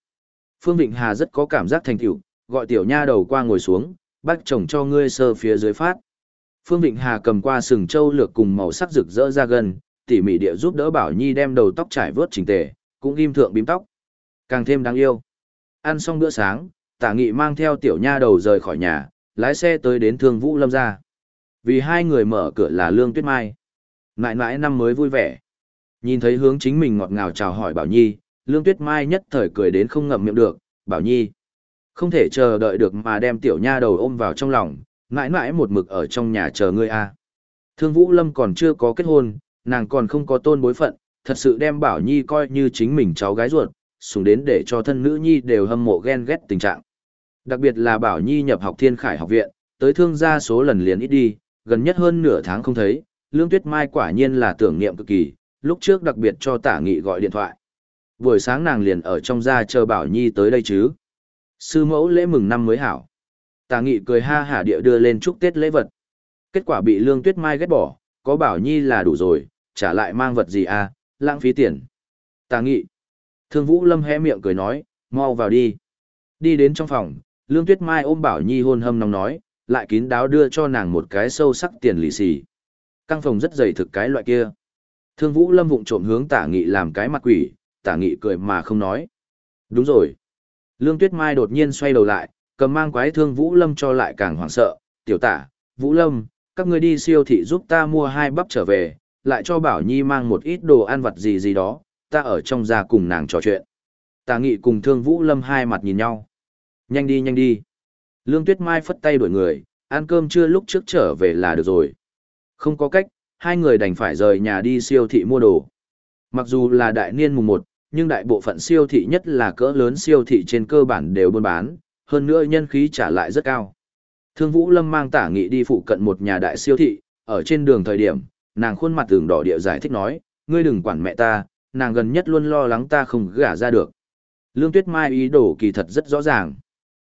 Phương Vịnh Hà rất có cảm giác thành tựu, gọi tiểu nha đầu qua ngồi xuống, bác chồng cho ngươi sơ phía dưới phát. Phương Vịnh Hà cầm qua sừng châu lược cùng màu sắc rực rỡ ra gần, tỉ mỉ địa giúp đỡ Bảo Nhi đem đầu tóc trải vớt chỉnh tề, cũng ghim thượng bím tóc. Càng thêm đáng yêu. Ăn xong bữa sáng, Tả Nghị mang theo tiểu nha đầu rời khỏi nhà, lái xe tới đến Thương Vũ Lâm gia. Vì hai người mở cửa là Lương Tuyết Mai. Mãi mãi năm mới vui vẻ. Nhìn thấy hướng chính mình ngọt ngào chào hỏi Bảo Nhi, Lương Tuyết Mai nhất thời cười đến không ngậm miệng được, Bảo Nhi. Không thể chờ đợi được mà đem tiểu nha đầu ôm vào trong lòng, mãi mãi một mực ở trong nhà chờ ngươi a. Thương Vũ Lâm còn chưa có kết hôn, nàng còn không có tôn bối phận, thật sự đem Bảo Nhi coi như chính mình cháu gái ruột, sùng đến để cho thân nữ nhi đều hâm mộ ghen ghét tình trạng. Đặc biệt là Bảo Nhi nhập học Thiên Khải học viện, tới thương gia số lần liền ít đi, gần nhất hơn nửa tháng không thấy, Lương Tuyết Mai quả nhiên là tưởng niệm cực kỳ, lúc trước đặc biệt cho Tả Nghị gọi điện thoại. Buổi sáng nàng liền ở trong gia chờ Bảo Nhi tới đây chứ. Sư mẫu lễ mừng năm mới hảo. Tả Nghị cười ha hả địa đưa lên chúc Tết lễ vật. Kết quả bị Lương Tuyết Mai ghét bỏ, có Bảo Nhi là đủ rồi, trả lại mang vật gì à, lãng phí tiền. Tả Nghị. Thương Vũ Lâm hé miệng cười nói, mau vào đi. Đi đến trong phòng, Lương Tuyết Mai ôm Bảo Nhi hôn hâm nóng nói, lại kín đáo đưa cho nàng một cái sâu sắc tiền lì xì. Căng phòng rất dày thực cái loại kia. Thương Vũ Lâm vụng trộm hướng Tả Nghị làm cái mặt quỷ, Tả Nghị cười mà không nói. Đúng rồi. Lương Tuyết Mai đột nhiên xoay đầu lại, cầm mang quái thương Vũ Lâm cho lại càng hoảng sợ, tiểu tả, Vũ Lâm, các ngươi đi siêu thị giúp ta mua hai bắp trở về, lại cho Bảo Nhi mang một ít đồ ăn vặt gì gì đó, ta ở trong gia cùng nàng trò chuyện. Tà nghị cùng thương Vũ Lâm hai mặt nhìn nhau. Nhanh đi nhanh đi. Lương Tuyết Mai phất tay đuổi người, ăn cơm trưa lúc trước trở về là được rồi. Không có cách, hai người đành phải rời nhà đi siêu thị mua đồ. Mặc dù là đại niên mùng 1, nhưng đại bộ phận siêu thị nhất là cỡ lớn siêu thị trên cơ bản đều buôn bán, hơn nữa nhân khí trả lại rất cao. Thương Vũ Lâm mang tả nghị đi phụ cận một nhà đại siêu thị, ở trên đường thời điểm, nàng khuôn mặt tường đỏ địa giải thích nói, ngươi đừng quản mẹ ta, nàng gần nhất luôn lo lắng ta không gả ra được. Lương Tuyết Mai ý đồ kỳ thật rất rõ ràng.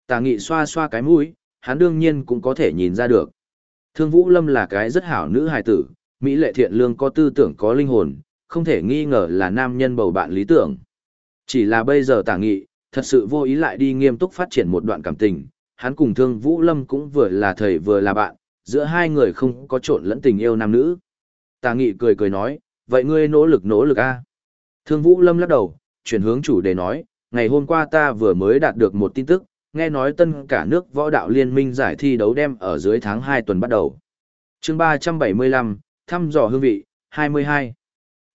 Tả nghị xoa xoa cái mũi, hắn đương nhiên cũng có thể nhìn ra được. Thương Vũ Lâm là cái rất hảo nữ hài tử, Mỹ lệ thiện lương có tư tưởng có linh hồn, không thể nghi ngờ là nam nhân bầu bạn lý tưởng. Chỉ là bây giờ tả nghị, thật sự vô ý lại đi nghiêm túc phát triển một đoạn cảm tình, hắn cùng Thương Vũ Lâm cũng vừa là thầy vừa là bạn, giữa hai người không có trộn lẫn tình yêu nam nữ. Tà nghị cười cười nói, vậy ngươi nỗ lực nỗ lực a. Thương Vũ Lâm lắc đầu, chuyển hướng chủ đề nói, ngày hôm qua ta vừa mới đạt được một tin tức, nghe nói tân cả nước võ đạo liên minh giải thi đấu đem ở dưới tháng 2 tuần bắt đầu. chương 375, thăm dò hương vị, 22.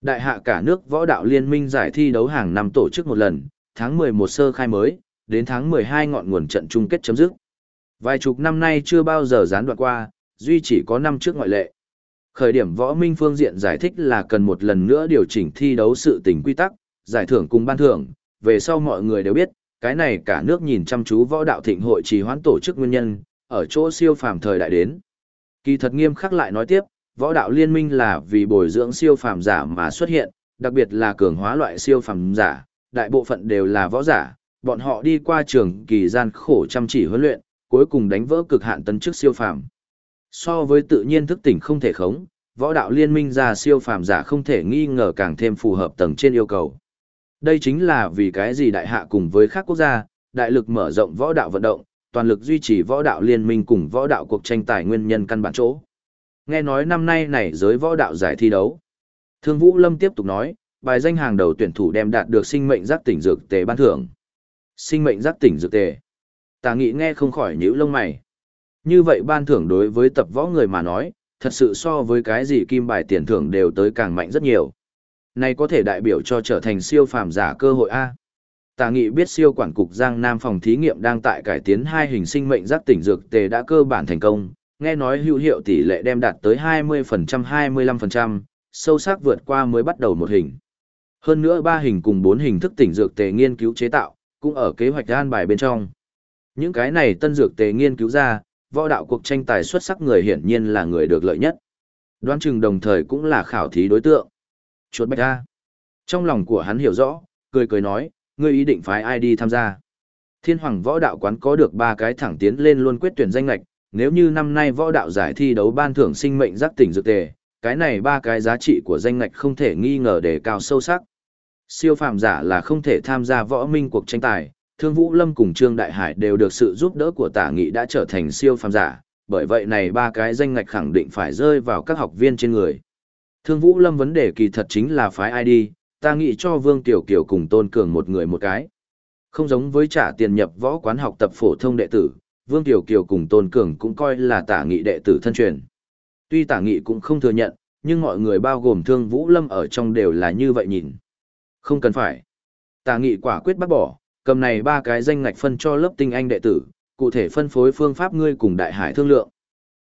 Đại hạ cả nước võ đạo liên minh giải thi đấu hàng năm tổ chức một lần, tháng 11 sơ khai mới, đến tháng 12 ngọn nguồn trận chung kết chấm dứt. Vài chục năm nay chưa bao giờ gián đoạn qua, duy chỉ có năm trước ngoại lệ. Khởi điểm võ minh phương diện giải thích là cần một lần nữa điều chỉnh thi đấu sự tình quy tắc, giải thưởng cùng ban thưởng, về sau mọi người đều biết, cái này cả nước nhìn chăm chú võ đạo thịnh hội trì hoãn tổ chức nguyên nhân, ở chỗ siêu phàm thời đại đến. Kỳ thật nghiêm khắc lại nói tiếp, võ đạo liên minh là vì bồi dưỡng siêu phàm giả mà xuất hiện, đặc biệt là cường hóa loại siêu phàm giả, đại bộ phận đều là võ giả, bọn họ đi qua trường kỳ gian khổ chăm chỉ huấn luyện, cuối cùng đánh vỡ cực hạn tấn chức siêu phàm. So với tự nhiên thức tỉnh không thể khống, võ đạo liên minh ra siêu phàm giả không thể nghi ngờ càng thêm phù hợp tầng trên yêu cầu. Đây chính là vì cái gì đại hạ cùng với các quốc gia, đại lực mở rộng võ đạo vận động, toàn lực duy trì võ đạo liên minh cùng võ đạo cuộc tranh tài nguyên nhân căn bản chỗ. Nghe nói năm nay này giới võ đạo giải thi đấu. Thương Vũ Lâm tiếp tục nói, bài danh hàng đầu tuyển thủ đem đạt được sinh mệnh giác tỉnh dược tề ban thưởng. Sinh mệnh giác tỉnh dược tề. Tà nghị nghe không khỏi nhíu lông mày. Như vậy ban thưởng đối với tập võ người mà nói, thật sự so với cái gì kim bài tiền thưởng đều tới càng mạnh rất nhiều. Này có thể đại biểu cho trở thành siêu phàm giả cơ hội A. Tà nghị biết siêu quản cục Giang Nam phòng thí nghiệm đang tại cải tiến hai hình sinh mệnh giác tỉnh dược tề đã cơ bản thành công, nghe nói hữu hiệu tỷ lệ đem đạt tới 20% 25%, sâu sắc vượt qua mới bắt đầu một hình. Hơn nữa ba hình cùng bốn hình thức tỉnh dược tề nghiên cứu chế tạo, cũng ở kế hoạch an bài bên trong. Những cái này tân dược tề nghiên cứu ra, võ đạo cuộc tranh tài xuất sắc người hiển nhiên là người được lợi nhất. Đoán chừng đồng thời cũng là khảo thí đối tượng. Chuột bạch ra. Trong lòng của hắn hiểu rõ, cười cười nói, ngươi ý định phái ai đi tham gia. Thiên hoàng võ đạo quán có được ba cái thẳng tiến lên luôn quyết tuyển danh lạch, nếu như năm nay võ đạo giải thi đấu ban thưởng sinh mệnh giác tỉnh dược tề, cái này ba cái giá trị của danh ngạch không thể nghi ngờ để cao sâu sắc. Siêu phàm giả là không thể tham gia võ minh cuộc tranh tài, Thương Vũ Lâm cùng Trương Đại Hải đều được sự giúp đỡ của Tả Nghị đã trở thành siêu phàm giả, bởi vậy này ba cái danh ngạch khẳng định phải rơi vào các học viên trên người. Thương Vũ Lâm vấn đề kỳ thật chính là phái ai đi, ta nghĩ cho Vương Tiểu Kiều cùng Tôn Cường một người một cái. Không giống với trả tiền nhập võ quán học tập phổ thông đệ tử, Vương Tiểu Kiều cùng Tôn Cường cũng coi là tả nghị đệ tử thân truyền. Tuy tả nghị cũng không thừa nhận, nhưng mọi người bao gồm Thương Vũ Lâm ở trong đều là như vậy nhìn. Không cần phải. Tà nghị quả quyết bác bỏ, cầm này ba cái danh ngạch phân cho lớp tinh anh đệ tử, cụ thể phân phối phương pháp ngươi cùng đại hải thương lượng.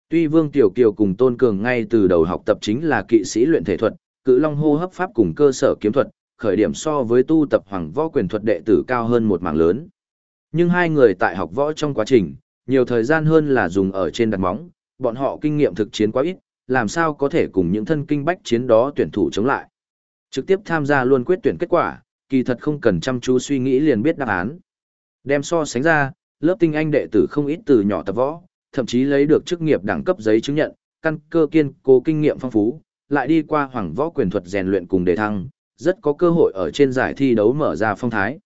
Tuy Vương Tiểu Kiều cùng Tôn Cường ngay từ đầu học tập chính là kỵ sĩ luyện thể thuật, cự long hô hấp pháp cùng cơ sở kiếm thuật, khởi điểm so với tu tập hoàng võ quyền thuật đệ tử cao hơn một mảng lớn. Nhưng hai người tại học võ trong quá trình, nhiều thời gian hơn là dùng ở trên đặt móng, bọn họ kinh nghiệm thực chiến quá ít, làm sao có thể cùng những thân kinh bách chiến đó tuyển thủ chống lại. Trực tiếp tham gia luôn quyết tuyển kết quả, kỳ thật không cần chăm chú suy nghĩ liền biết đáp án. Đem so sánh ra, lớp tinh anh đệ tử không ít từ nhỏ tập võ, thậm chí lấy được chức nghiệp đẳng cấp giấy chứng nhận, căn cơ kiên cố kinh nghiệm phong phú, lại đi qua hoàng võ quyền thuật rèn luyện cùng đề thăng, rất có cơ hội ở trên giải thi đấu mở ra phong thái.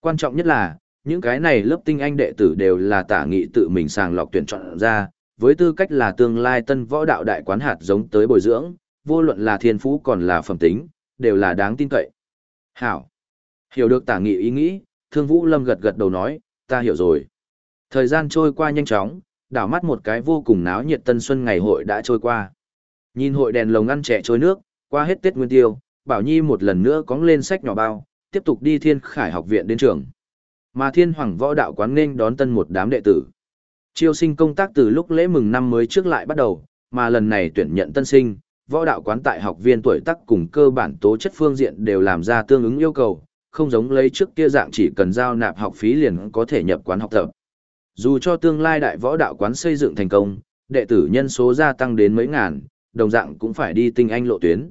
Quan trọng nhất là, những cái này lớp tinh anh đệ tử đều là tả nghị tự mình sàng lọc tuyển chọn ra, với tư cách là tương lai tân võ đạo đại quán hạt giống tới bồi dưỡng, vô luận là thiên phú còn là phẩm tính, đều là đáng tin cậy. Hảo. Hiểu được tả nghị ý nghĩ, thương vũ lâm gật gật đầu nói, ta hiểu rồi. Thời gian trôi qua nhanh chóng, đảo mắt một cái vô cùng náo nhiệt tân xuân ngày hội đã trôi qua. Nhìn hội đèn lồng ăn trẻ trôi nước, qua hết Tết Nguyên Tiêu, Bảo Nhi một lần nữa cóng lên sách nhỏ bao, tiếp tục đi Thiên Khải học viện đến trường. Mà Thiên Hoàng Võ Đạo quán nên đón tân một đám đệ tử. Chiêu sinh công tác từ lúc lễ mừng năm mới trước lại bắt đầu, mà lần này tuyển nhận tân sinh, võ đạo quán tại học viên tuổi tác cùng cơ bản tố chất phương diện đều làm ra tương ứng yêu cầu, không giống lấy trước kia dạng chỉ cần giao nạp học phí liền có thể nhập quán học tập. Dù cho tương lai đại võ đạo quán xây dựng thành công, đệ tử nhân số gia tăng đến mấy ngàn, đồng dạng cũng phải đi tinh anh lộ tuyến.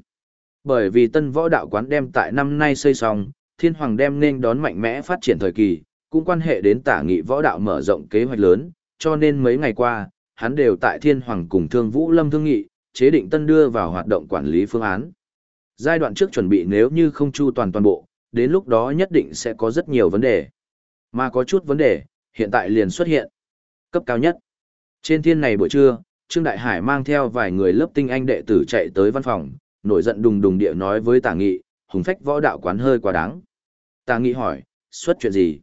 Bởi vì tân võ đạo quán đem tại năm nay xây xong, thiên hoàng đem nên đón mạnh mẽ phát triển thời kỳ, cũng quan hệ đến tả nghị võ đạo mở rộng kế hoạch lớn, cho nên mấy ngày qua, hắn đều tại thiên hoàng cùng thương vũ lâm thương nghị, chế định tân đưa vào hoạt động quản lý phương án. Giai đoạn trước chuẩn bị nếu như không chu toàn toàn bộ, đến lúc đó nhất định sẽ có rất nhiều vấn đề. Mà có chút vấn đề, hiện tại liền xuất hiện. Cấp cao nhất. Trên thiên này buổi trưa, Trương Đại Hải mang theo vài người lớp tinh anh đệ tử chạy tới văn phòng, nổi giận đùng đùng địa nói với Tả Nghị, hùng phách võ đạo quán hơi quá đáng. Tả Nghị hỏi, xuất chuyện gì?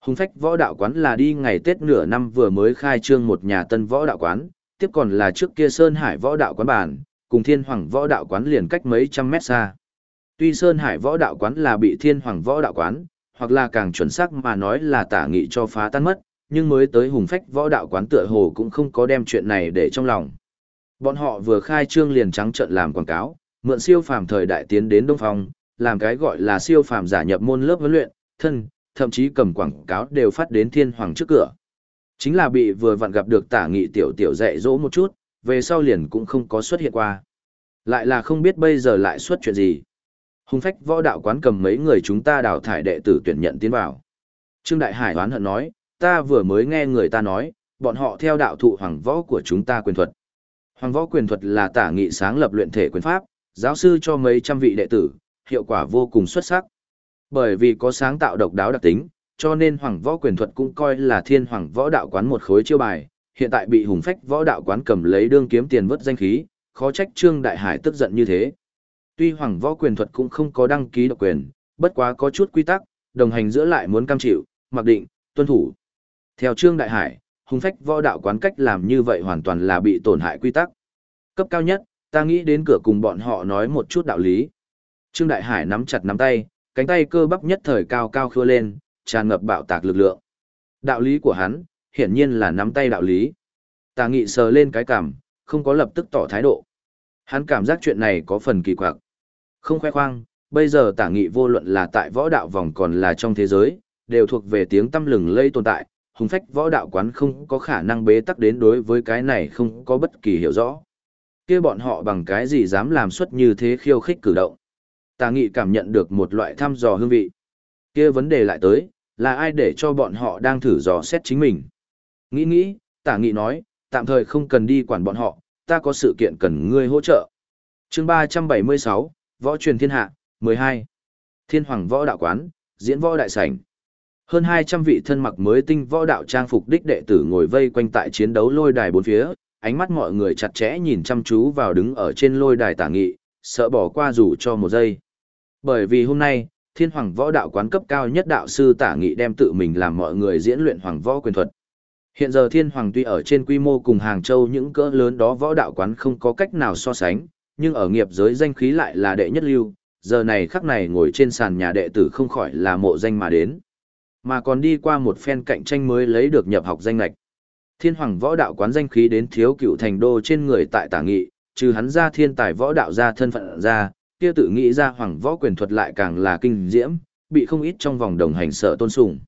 Hùng phách võ đạo quán là đi ngày Tết nửa năm vừa mới khai trương một nhà tân võ đạo quán, tiếp còn là trước kia Sơn Hải võ đạo quán bản, cùng Thiên Hoàng võ đạo quán liền cách mấy trăm mét xa. Tuy Sơn Hải võ đạo quán là bị Thiên Hoàng võ đạo quán, hoặc là càng chuẩn xác mà nói là tả nghị cho phá tan mất, nhưng mới tới hùng phách võ đạo quán tựa hồ cũng không có đem chuyện này để trong lòng. Bọn họ vừa khai trương liền trắng trận làm quảng cáo, mượn siêu phàm thời đại tiến đến Đông Phong, làm cái gọi là siêu phàm giả nhập môn lớp huấn luyện, thân, thậm chí cầm quảng cáo đều phát đến thiên hoàng trước cửa. Chính là bị vừa vặn gặp được tả nghị tiểu tiểu dạy dỗ một chút, về sau liền cũng không có xuất hiện qua. Lại là không biết bây giờ lại xuất chuyện gì. Hùng phách võ đạo quán cầm mấy người chúng ta đào thải đệ tử tuyển nhận tiến vào. Trương Đại Hải oán hận nói, ta vừa mới nghe người ta nói, bọn họ theo đạo thụ hoàng võ của chúng ta quyền thuật. Hoàng võ quyền thuật là tả nghị sáng lập luyện thể quyền pháp, giáo sư cho mấy trăm vị đệ tử, hiệu quả vô cùng xuất sắc. Bởi vì có sáng tạo độc đáo đặc tính, cho nên hoàng võ quyền thuật cũng coi là thiên hoàng võ đạo quán một khối chiêu bài, hiện tại bị hùng phách võ đạo quán cầm lấy đương kiếm tiền vớt danh khí, khó trách Trương Đại Hải tức giận như thế. Tuy hoàng võ quyền thuật cũng không có đăng ký độc quyền, bất quá có chút quy tắc, đồng hành giữa lại muốn cam chịu, mặc định, tuân thủ. Theo Trương Đại Hải, hùng phách võ đạo quán cách làm như vậy hoàn toàn là bị tổn hại quy tắc. Cấp cao nhất, ta nghĩ đến cửa cùng bọn họ nói một chút đạo lý. Trương Đại Hải nắm chặt nắm tay, cánh tay cơ bắp nhất thời cao cao khưa lên, tràn ngập bạo tạc lực lượng. Đạo lý của hắn, hiển nhiên là nắm tay đạo lý. Tà nghị sờ lên cái cảm, không có lập tức tỏ thái độ. Hắn cảm giác chuyện này có phần kỳ quặc. Không khoe khoang, bây giờ tả nghị vô luận là tại võ đạo vòng còn là trong thế giới, đều thuộc về tiếng tâm lừng lây tồn tại, hùng phách võ đạo quán không có khả năng bế tắc đến đối với cái này không có bất kỳ hiểu rõ. kia bọn họ bằng cái gì dám làm suất như thế khiêu khích cử động. Tà nghị cảm nhận được một loại thăm dò hương vị. kia vấn đề lại tới, là ai để cho bọn họ đang thử dò xét chính mình. Nghĩ nghĩ, tả nghị nói, tạm thời không cần đi quản bọn họ, ta có sự kiện cần ngươi hỗ trợ. chương 376, Võ truyền thiên hạ, 12. Thiên Hoàng Võ Đạo Quán, diễn võ đại sảnh. Hơn 200 vị thân mặc mới tinh võ đạo trang phục đích đệ tử ngồi vây quanh tại chiến đấu lôi đài bốn phía, ánh mắt mọi người chặt chẽ nhìn chăm chú vào đứng ở trên lôi đài tả nghị, sợ bỏ qua dù cho một giây. Bởi vì hôm nay, Thiên Hoàng Võ Đạo Quán cấp cao nhất đạo sư tả nghị đem tự mình làm mọi người diễn luyện Hoàng Võ quyền thuật. Hiện giờ Thiên Hoàng tuy ở trên quy mô cùng Hàng Châu những cỡ lớn đó võ đạo quán không có cách nào so sánh, nhưng ở nghiệp giới danh khí lại là đệ nhất lưu, giờ này khắc này ngồi trên sàn nhà đệ tử không khỏi là mộ danh mà đến. Mà còn đi qua một phen cạnh tranh mới lấy được nhập học danh lạch. Thiên hoàng võ đạo quán danh khí đến thiếu cựu thành đô trên người tại tả nghị, trừ hắn ra thiên tài võ đạo ra thân phận ra, kia tự nghĩ ra hoàng võ quyền thuật lại càng là kinh diễm, bị không ít trong vòng đồng hành sợ tôn sùng.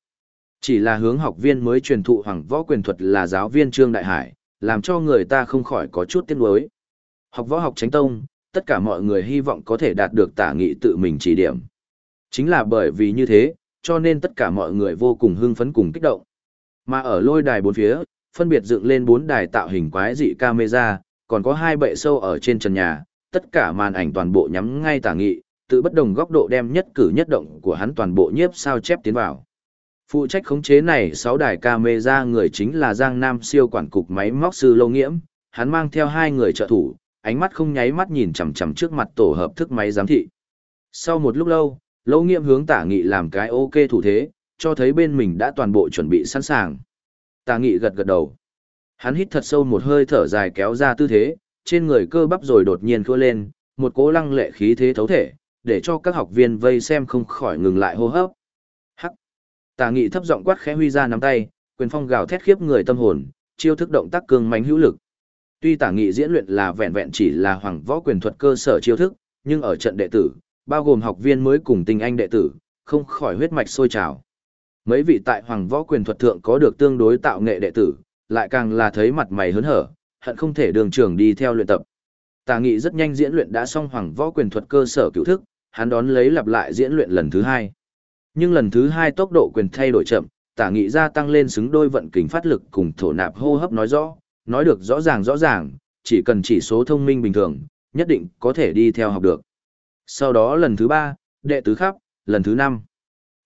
Chỉ là hướng học viên mới truyền thụ hoàng võ quyền thuật là giáo viên Trương Đại Hải, làm cho người ta không khỏi có chút tiếc nuối. Học võ học tránh tông, tất cả mọi người hy vọng có thể đạt được tả nghị tự mình chỉ điểm. Chính là bởi vì như thế, cho nên tất cả mọi người vô cùng hưng phấn cùng kích động. Mà ở lôi đài bốn phía, phân biệt dựng lên bốn đài tạo hình quái dị camera, còn có hai bệ sâu ở trên trần nhà, tất cả màn ảnh toàn bộ nhắm ngay tả nghị, tự bất đồng góc độ đem nhất cử nhất động của hắn toàn bộ nhiếp sao chép tiến vào. Phụ trách khống chế này 6 đài camera người chính là Giang Nam siêu quản cục máy móc sư Lâu Nghiễm, hắn mang theo hai người trợ thủ, ánh mắt không nháy mắt nhìn chằm chằm trước mặt tổ hợp thức máy giám thị. Sau một lúc lâu, Lâu Nghiễm hướng Tả Nghị làm cái ok thủ thế, cho thấy bên mình đã toàn bộ chuẩn bị sẵn sàng. Tả nghị gật gật đầu. Hắn hít thật sâu một hơi thở dài kéo ra tư thế, trên người cơ bắp rồi đột nhiên khua lên, một cỗ lăng lệ khí thế thấu thể, để cho các học viên vây xem không khỏi ngừng lại hô hấp. Hắc. Tà nghị thấp giọng quát khẽ huy ra nắm tay, quyền phong gào thét khiếp người tâm hồn, chiêu thức động tác cường mãnh hữu lực. Tuy tả nghị diễn luyện là vẹn vẹn chỉ là hoàng võ quyền thuật cơ sở chiêu thức, nhưng ở trận đệ tử, bao gồm học viên mới cùng tinh anh đệ tử, không khỏi huyết mạch sôi trào. Mấy vị tại hoàng võ quyền thuật thượng có được tương đối tạo nghệ đệ tử, lại càng là thấy mặt mày hớn hở, hận không thể đường trường đi theo luyện tập. Tả nghị rất nhanh diễn luyện đã xong hoàng võ quyền thuật cơ sở cựu thức, hắn đón lấy lặp lại diễn luyện lần thứ hai. Nhưng lần thứ hai tốc độ quyền thay đổi chậm, tả nghị gia tăng lên xứng đôi vận kình phát lực cùng thổ nạp hô hấp nói rõ, nói được rõ ràng rõ ràng, chỉ cần chỉ số thông minh bình thường, nhất định có thể đi theo học được. Sau đó lần thứ ba, đệ tứ khắp, lần thứ năm.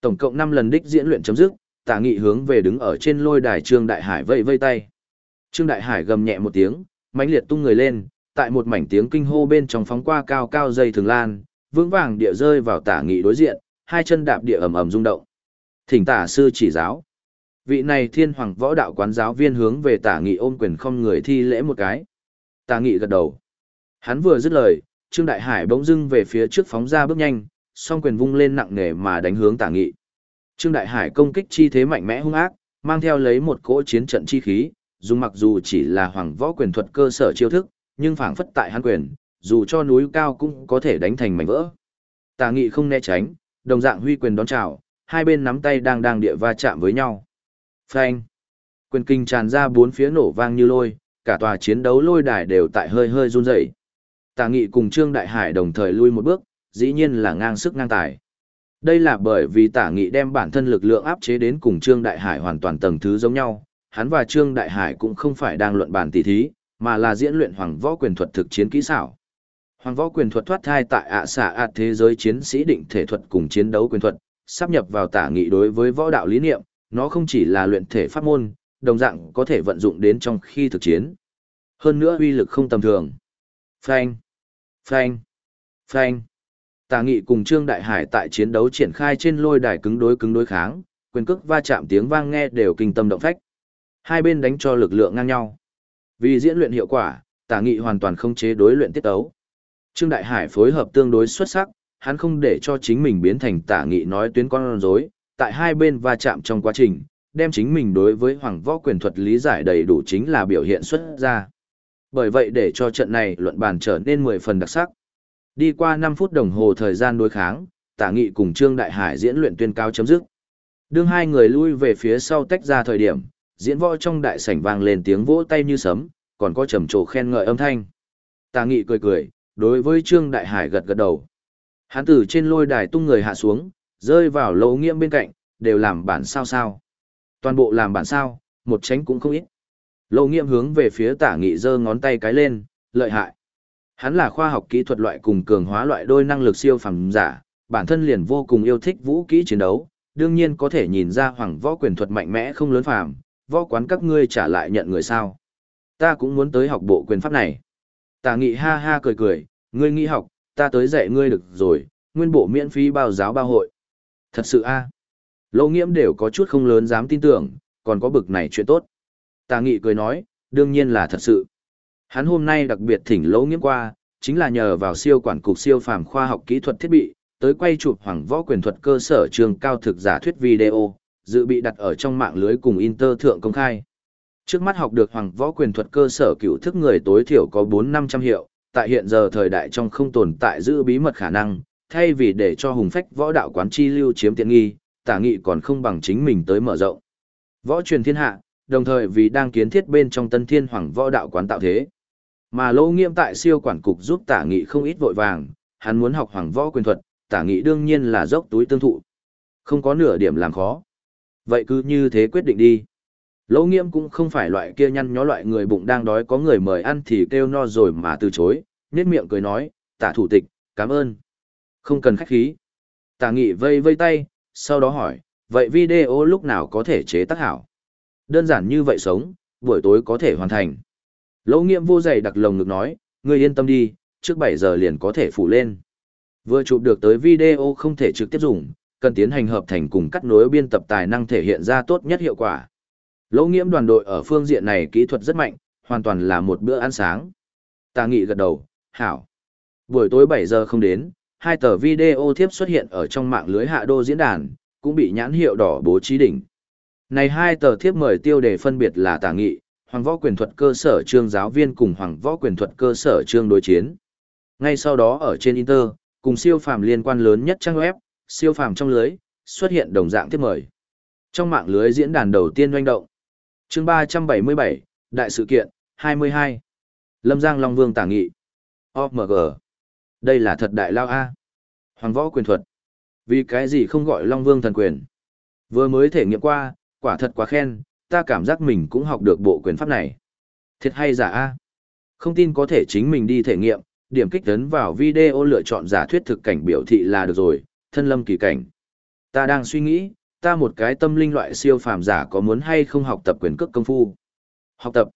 Tổng cộng 5 lần đích diễn luyện chấm dứt, tả nghị hướng về đứng ở trên lôi đài Trương Đại Hải vây vây tay. Trương Đại Hải gầm nhẹ một tiếng, mãnh liệt tung người lên, tại một mảnh tiếng kinh hô bên trong phóng qua cao cao dây thường lan, vững vàng địa rơi vào tả nghị đối diện, hai chân đạp địa ầm ầm rung động. Thỉnh tả sư chỉ giáo. Vị này thiên hoàng võ đạo quán giáo viên hướng về tả nghị ôm quyền không người thi lễ một cái. Tả nghị gật đầu. Hắn vừa dứt lời, Trương Đại Hải bỗng dưng về phía trước phóng ra bước nhanh, song quyền vung lên nặng nề mà đánh hướng tả nghị. Trương Đại Hải công kích chi thế mạnh mẽ hung ác, mang theo lấy một cỗ chiến trận chi khí, dù mặc dù chỉ là hoàng võ quyền thuật cơ sở chiêu thức, nhưng phảng phất tại hắn quyền, dù cho núi cao cũng có thể đánh thành mảnh vỡ. Tà nghị không né tránh, đồng dạng huy quyền đón chào, hai bên nắm tay đang đang địa va chạm với nhau. Phanh! Quyền kinh tràn ra bốn phía nổ vang như lôi, cả tòa chiến đấu lôi đài đều tại hơi hơi run rẩy. Tà Nghị cùng Trương Đại Hải đồng thời lui một bước, dĩ nhiên là ngang sức ngang tài. Đây là bởi vì Tả Nghị đem bản thân lực lượng áp chế đến cùng Trương Đại Hải hoàn toàn tầng thứ giống nhau, hắn và Trương Đại Hải cũng không phải đang luận bàn tỷ thí, mà là diễn luyện hoàng võ quyền thuật thực chiến kỹ xảo. Hoàng võ quyền thuật thoát thai tại ạ xạ ạt thế giới chiến sĩ định thể thuật cùng chiến đấu quyền thuật, sắp nhập vào tả nghị đối với võ đạo lý niệm, nó không chỉ là luyện thể pháp môn, đồng dạng có thể vận dụng đến trong khi thực chiến. Hơn nữa uy lực không tầm thường. Phanh, phanh, phanh. Tả nghị cùng Trương Đại Hải tại chiến đấu triển khai trên lôi đài cứng đối cứng đối kháng, quyền cước va chạm tiếng vang nghe đều kinh tâm động phách. Hai bên đánh cho lực lượng ngang nhau. Vì diễn luyện hiệu quả, Tả nghị hoàn toàn không chế đối luyện tiết tấu. Trương Đại Hải phối hợp tương đối xuất sắc, hắn không để cho chính mình biến thành tả nghị nói tuyến con rối, tại hai bên va chạm trong quá trình, đem chính mình đối với hoàng võ quyền thuật lý giải đầy đủ chính là biểu hiện xuất ra. Bởi vậy để cho trận này luận bàn trở nên 10 phần đặc sắc. Đi qua 5 phút đồng hồ thời gian đối kháng, tả nghị cùng Trương Đại Hải diễn luyện tuyên cao chấm dứt. Đương hai người lui về phía sau tách ra thời điểm, diễn võ trong đại sảnh vang lên tiếng vỗ tay như sấm, còn có trầm trồ khen ngợi âm thanh. Tả nghị cười cười, đối với Trương Đại Hải gật gật đầu. Hắn từ trên lôi đài tung người hạ xuống, rơi vào lỗ nghiễm bên cạnh, đều làm bản sao sao. Toàn bộ làm bản sao, một tránh cũng không ít. Lỗ nghiễm hướng về phía tả nghị giơ ngón tay cái lên, lợi hại. Hắn là khoa học kỹ thuật loại cùng cường hóa loại đôi năng lực siêu phẩm giả, bản thân liền vô cùng yêu thích vũ kỹ chiến đấu, đương nhiên có thể nhìn ra hoàng võ quyền thuật mạnh mẽ không lớn phàm, võ quán các ngươi trả lại nhận người sao. Ta cũng muốn tới học bộ quyền pháp này. Tả nghị ha ha cười cười, ngươi nghĩ học, ta tới dạy ngươi được rồi, nguyên bộ miễn phí bao giáo bao hội. Thật sự a Lâu nghiễm đều có chút không lớn dám tin tưởng, còn có bực này chuyện tốt. Tà nghị cười nói, đương nhiên là thật sự. Hắn hôm nay đặc biệt thỉnh lỗ nghiễm qua, chính là nhờ vào siêu quản cục siêu phàm khoa học kỹ thuật thiết bị, tới quay chụp hoàng võ quyền thuật cơ sở trường cao thực giả thuyết video, dự bị đặt ở trong mạng lưới cùng Inter thượng công khai. Trước mắt học được hoàng võ quyền thuật cơ sở cựu thức người tối thiểu có 4-500 hiệu, tại hiện giờ thời đại trong không tồn tại giữ bí mật khả năng, thay vì để cho hùng phách võ đạo quán chi lưu chiếm tiện nghi, tả nghị còn không bằng chính mình tới mở rộng. Võ truyền thiên hạ, đồng thời vì đang kiến thiết bên trong tân thiên hoàng võ đạo quán tạo thế. Mà lỗ nghiêm tại siêu quản cục giúp tả nghị không ít vội vàng, hắn muốn học hoàng võ quyền thuật, tả nghị đương nhiên là dốc túi tương thụ. Không có nửa điểm làm khó. Vậy cứ như thế quyết định đi. Lỗ nghiêm cũng không phải loại kia nhăn nhó loại người bụng đang đói có người mời ăn thì kêu no rồi mà từ chối, nét miệng cười nói, tả thủ tịch, cảm ơn. Không cần khách khí. Tả nghị vây vây tay, sau đó hỏi, vậy video lúc nào có thể chế tác hảo? Đơn giản như vậy sống, buổi tối có thể hoàn thành. Lỗ nghiệm vô dày đặc lồng ngực nói, ngươi yên tâm đi, trước 7 giờ liền có thể phủ lên. Vừa chụp được tới video không thể trực tiếp dùng, cần tiến hành hợp thành cùng cắt nối biên tập tài năng thể hiện ra tốt nhất hiệu quả. Lỗ nghiễm đoàn đội ở phương diện này kỹ thuật rất mạnh, hoàn toàn là một bữa ăn sáng. Tà nghị gật đầu, hảo. Buổi tối 7 giờ không đến, hai tờ video thiếp xuất hiện ở trong mạng lưới hạ đô diễn đàn, cũng bị nhãn hiệu đỏ bố trí đỉnh. Này hai tờ thiếp mời tiêu đề phân biệt là tà nghị, hoàng võ quyền thuật cơ sở trương giáo viên cùng hoàng võ quyền thuật cơ sở trương đối chiến. Ngay sau đó ở trên Inter, cùng siêu phàm liên quan lớn nhất trang web, siêu phàm trong lưới, xuất hiện đồng dạng tiếp mời. Trong mạng lưới diễn đàn đầu tiên doanh động. chương 377, Đại sự kiện, 22. Lâm Giang Long Vương tả nghị. OMG. Đây là thật đại lao A. Hoàng võ quyền thuật. Vì cái gì không gọi Long Vương thần quyền? Vừa mới thể nghiệm qua, quả thật quá khen, ta cảm giác mình cũng học được bộ quyền pháp này. Thiệt hay giả A? Không tin có thể chính mình đi thể nghiệm, điểm kích tấn vào video lựa chọn giả thuyết thực cảnh biểu thị là được rồi, thân lâm kỳ cảnh. Ta đang suy nghĩ, ta một cái tâm linh loại siêu phàm giả có muốn hay không học tập quyền cước công phu. Học tập.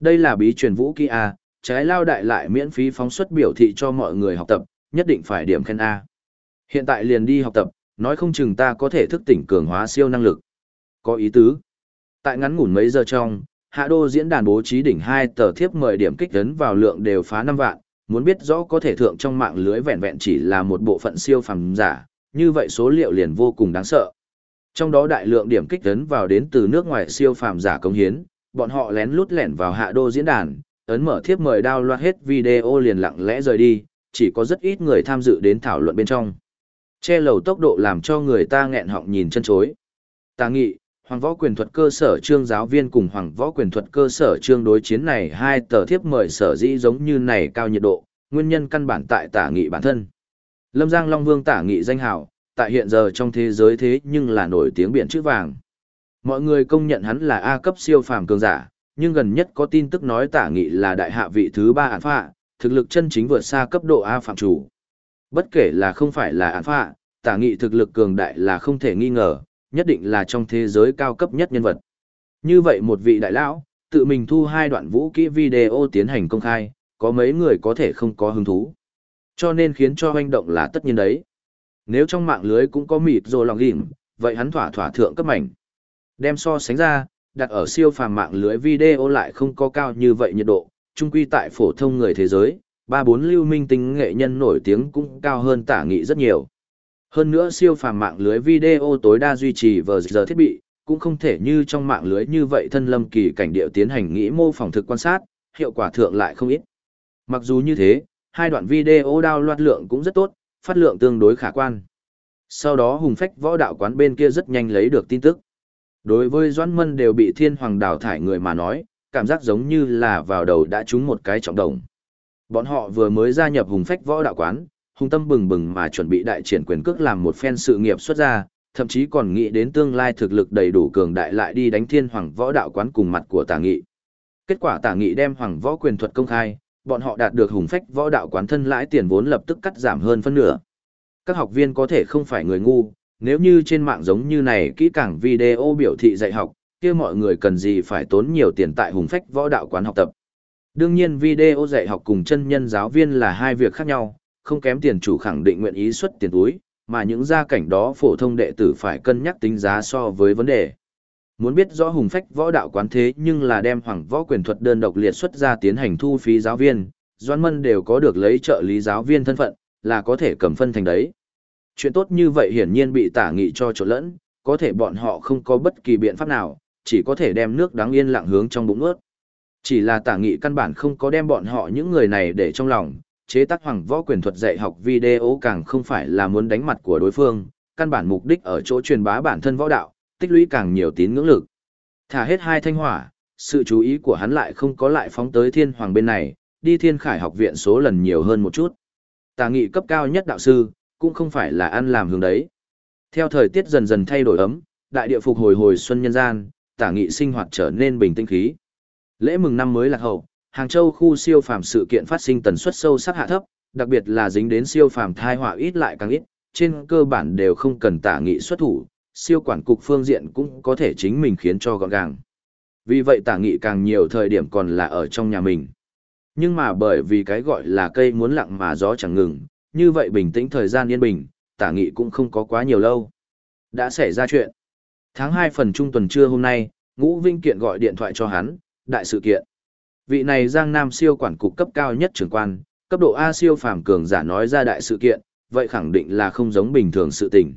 Đây là bí truyền vũ kỹ A, trái lao đại lại miễn phí phóng xuất biểu thị cho mọi người học tập, nhất định phải điểm khen A. Hiện tại liền đi học tập, nói không chừng ta có thể thức tỉnh cường hóa siêu năng lực. Có ý tứ. Tại ngắn ngủn mấy giờ trong, hạ đô diễn đàn bố trí đỉnh hai tờ thiếp mời điểm kích tấn vào lượng đều phá 5 vạn, muốn biết rõ có thể thượng trong mạng lưới vẹn vẹn chỉ là một bộ phận siêu phàm giả, như vậy số liệu liền vô cùng đáng sợ. Trong đó đại lượng điểm kích tấn vào đến từ nước ngoài siêu phàm giả công hiến, bọn họ lén lút lẻn vào hạ đô diễn đàn, ấn mở thiếp mời đao download hết video liền lặng lẽ rời đi, chỉ có rất ít người tham dự đến thảo luận bên trong. Che lầu tốc độ làm cho người ta nghẹn họng nhìn chân chối. Tà nghị, Hoàng võ quyền thuật cơ sở trương giáo viên cùng Hoàng võ quyền thuật cơ sở trương đối chiến này hai tờ thiếp mời sở dĩ giống như này cao nhiệt độ, nguyên nhân căn bản tại tả nghị bản thân. Lâm Giang Long Vương tả nghị danh hào, tại hiện giờ trong thế giới thế nhưng là nổi tiếng biển chữ vàng. Mọi người công nhận hắn là A cấp siêu phàm cường giả, nhưng gần nhất có tin tức nói tả nghị là đại hạ vị thứ ba án phạ, thực lực chân chính vượt xa cấp độ A phạm chủ. Bất kể là không phải là án phạ, tả nghị thực lực cường đại là không thể nghi ngờ, nhất định là trong thế giới cao cấp nhất nhân vật. Như vậy một vị đại lão, tự mình thu hai đoạn vũ kỹ video tiến hành công khai, có mấy người có thể không có hứng thú. Cho nên khiến cho hoành động là tất nhiên đấy. Nếu trong mạng lưới cũng có mịt rồi lòng ghiểm, vậy hắn thỏa thỏa thượng cấp mảnh. Đem so sánh ra, đặt ở siêu phàm mạng lưới video lại không có cao như vậy nhiệt độ, chung quy tại phổ thông người thế giới, ba bốn lưu minh tinh nghệ nhân nổi tiếng cũng cao hơn tả nghị rất nhiều. Hơn nữa siêu phàm mạng lưới video tối đa duy trì vừa giờ thiết bị, cũng không thể như trong mạng lưới như vậy thân lâm kỳ cảnh điệu tiến hành nghĩ mô phỏng thực quan sát, hiệu quả thượng lại không ít. Mặc dù như thế, hai đoạn video đao loạt lượng cũng rất tốt, phát lượng tương đối khả quan. Sau đó hùng phách võ đạo quán bên kia rất nhanh lấy được tin tức. Đối với Doãn Mân đều bị thiên hoàng đào thải người mà nói, cảm giác giống như là vào đầu đã trúng một cái trọng đồng. Bọn họ vừa mới gia nhập hùng phách võ đạo quán, hùng tâm bừng bừng mà chuẩn bị đại triển quyền cước làm một phen sự nghiệp xuất ra, thậm chí còn nghĩ đến tương lai thực lực đầy đủ cường đại lại đi đánh thiên hoàng võ đạo quán cùng mặt của tả nghị. Kết quả tả nghị đem hoàng võ quyền thuật công khai, bọn họ đạt được hùng phách võ đạo quán thân lãi tiền vốn lập tức cắt giảm hơn phân nửa. Các học viên có thể không phải người ngu, nếu như trên mạng giống như này kỹ càng video biểu thị dạy học, kia mọi người cần gì phải tốn nhiều tiền tại hùng phách võ đạo quán học tập. Đương nhiên video dạy học cùng chân nhân giáo viên là hai việc khác nhau, không kém tiền chủ khẳng định nguyện ý xuất tiền túi, mà những gia cảnh đó phổ thông đệ tử phải cân nhắc tính giá so với vấn đề. Muốn biết rõ hùng phách võ đạo quán thế nhưng là đem hoàng võ quyền thuật đơn độc liệt xuất ra tiến hành thu phí giáo viên, Doan Mân đều có được lấy trợ lý giáo viên thân phận, là có thể cầm phân thành đấy. Chuyện tốt như vậy hiển nhiên bị tả nghị cho chỗ lẫn, có thể bọn họ không có bất kỳ biện pháp nào, chỉ có thể đem nước đáng yên lặng hướng trong bụng ướt. Chỉ là tả nghị căn bản không có đem bọn họ những người này để trong lòng, chế tác hoàng võ quyền thuật dạy học video càng không phải là muốn đánh mặt của đối phương, căn bản mục đích ở chỗ truyền bá bản thân võ đạo, tích lũy càng nhiều tín ngưỡng lực. Thả hết hai thanh hỏa, sự chú ý của hắn lại không có lại phóng tới thiên hoàng bên này, đi thiên khải học viện số lần nhiều hơn một chút. Tà nghị cấp cao nhất đạo sư, cũng không phải là ăn làm hướng đấy. Theo thời tiết dần dần thay đổi ấm, đại địa phục hồi hồi xuân nhân gian, tả nghị sinh hoạt trở nên bình tĩnh khí. Lễ mừng năm mới lạc hậu, Hàng Châu khu siêu phàm sự kiện phát sinh tần suất sâu sắc hạ thấp, đặc biệt là dính đến siêu phàm thai họa ít lại càng ít, trên cơ bản đều không cần tả nghị xuất thủ, siêu quản cục phương diện cũng có thể chính mình khiến cho gọn gàng. Vì vậy tả nghị càng nhiều thời điểm còn là ở trong nhà mình. Nhưng mà bởi vì cái gọi là cây muốn lặng mà gió chẳng ngừng, như vậy bình tĩnh thời gian yên bình, tả nghị cũng không có quá nhiều lâu. Đã xảy ra chuyện. Tháng 2 phần trung tuần trưa hôm nay, Ngũ Vinh Kiện gọi điện thoại cho hắn, đại sự kiện. Vị này Giang Nam siêu quản cục cấp cao nhất trưởng quan, cấp độ A siêu phàm cường giả nói ra đại sự kiện, vậy khẳng định là không giống bình thường sự tình.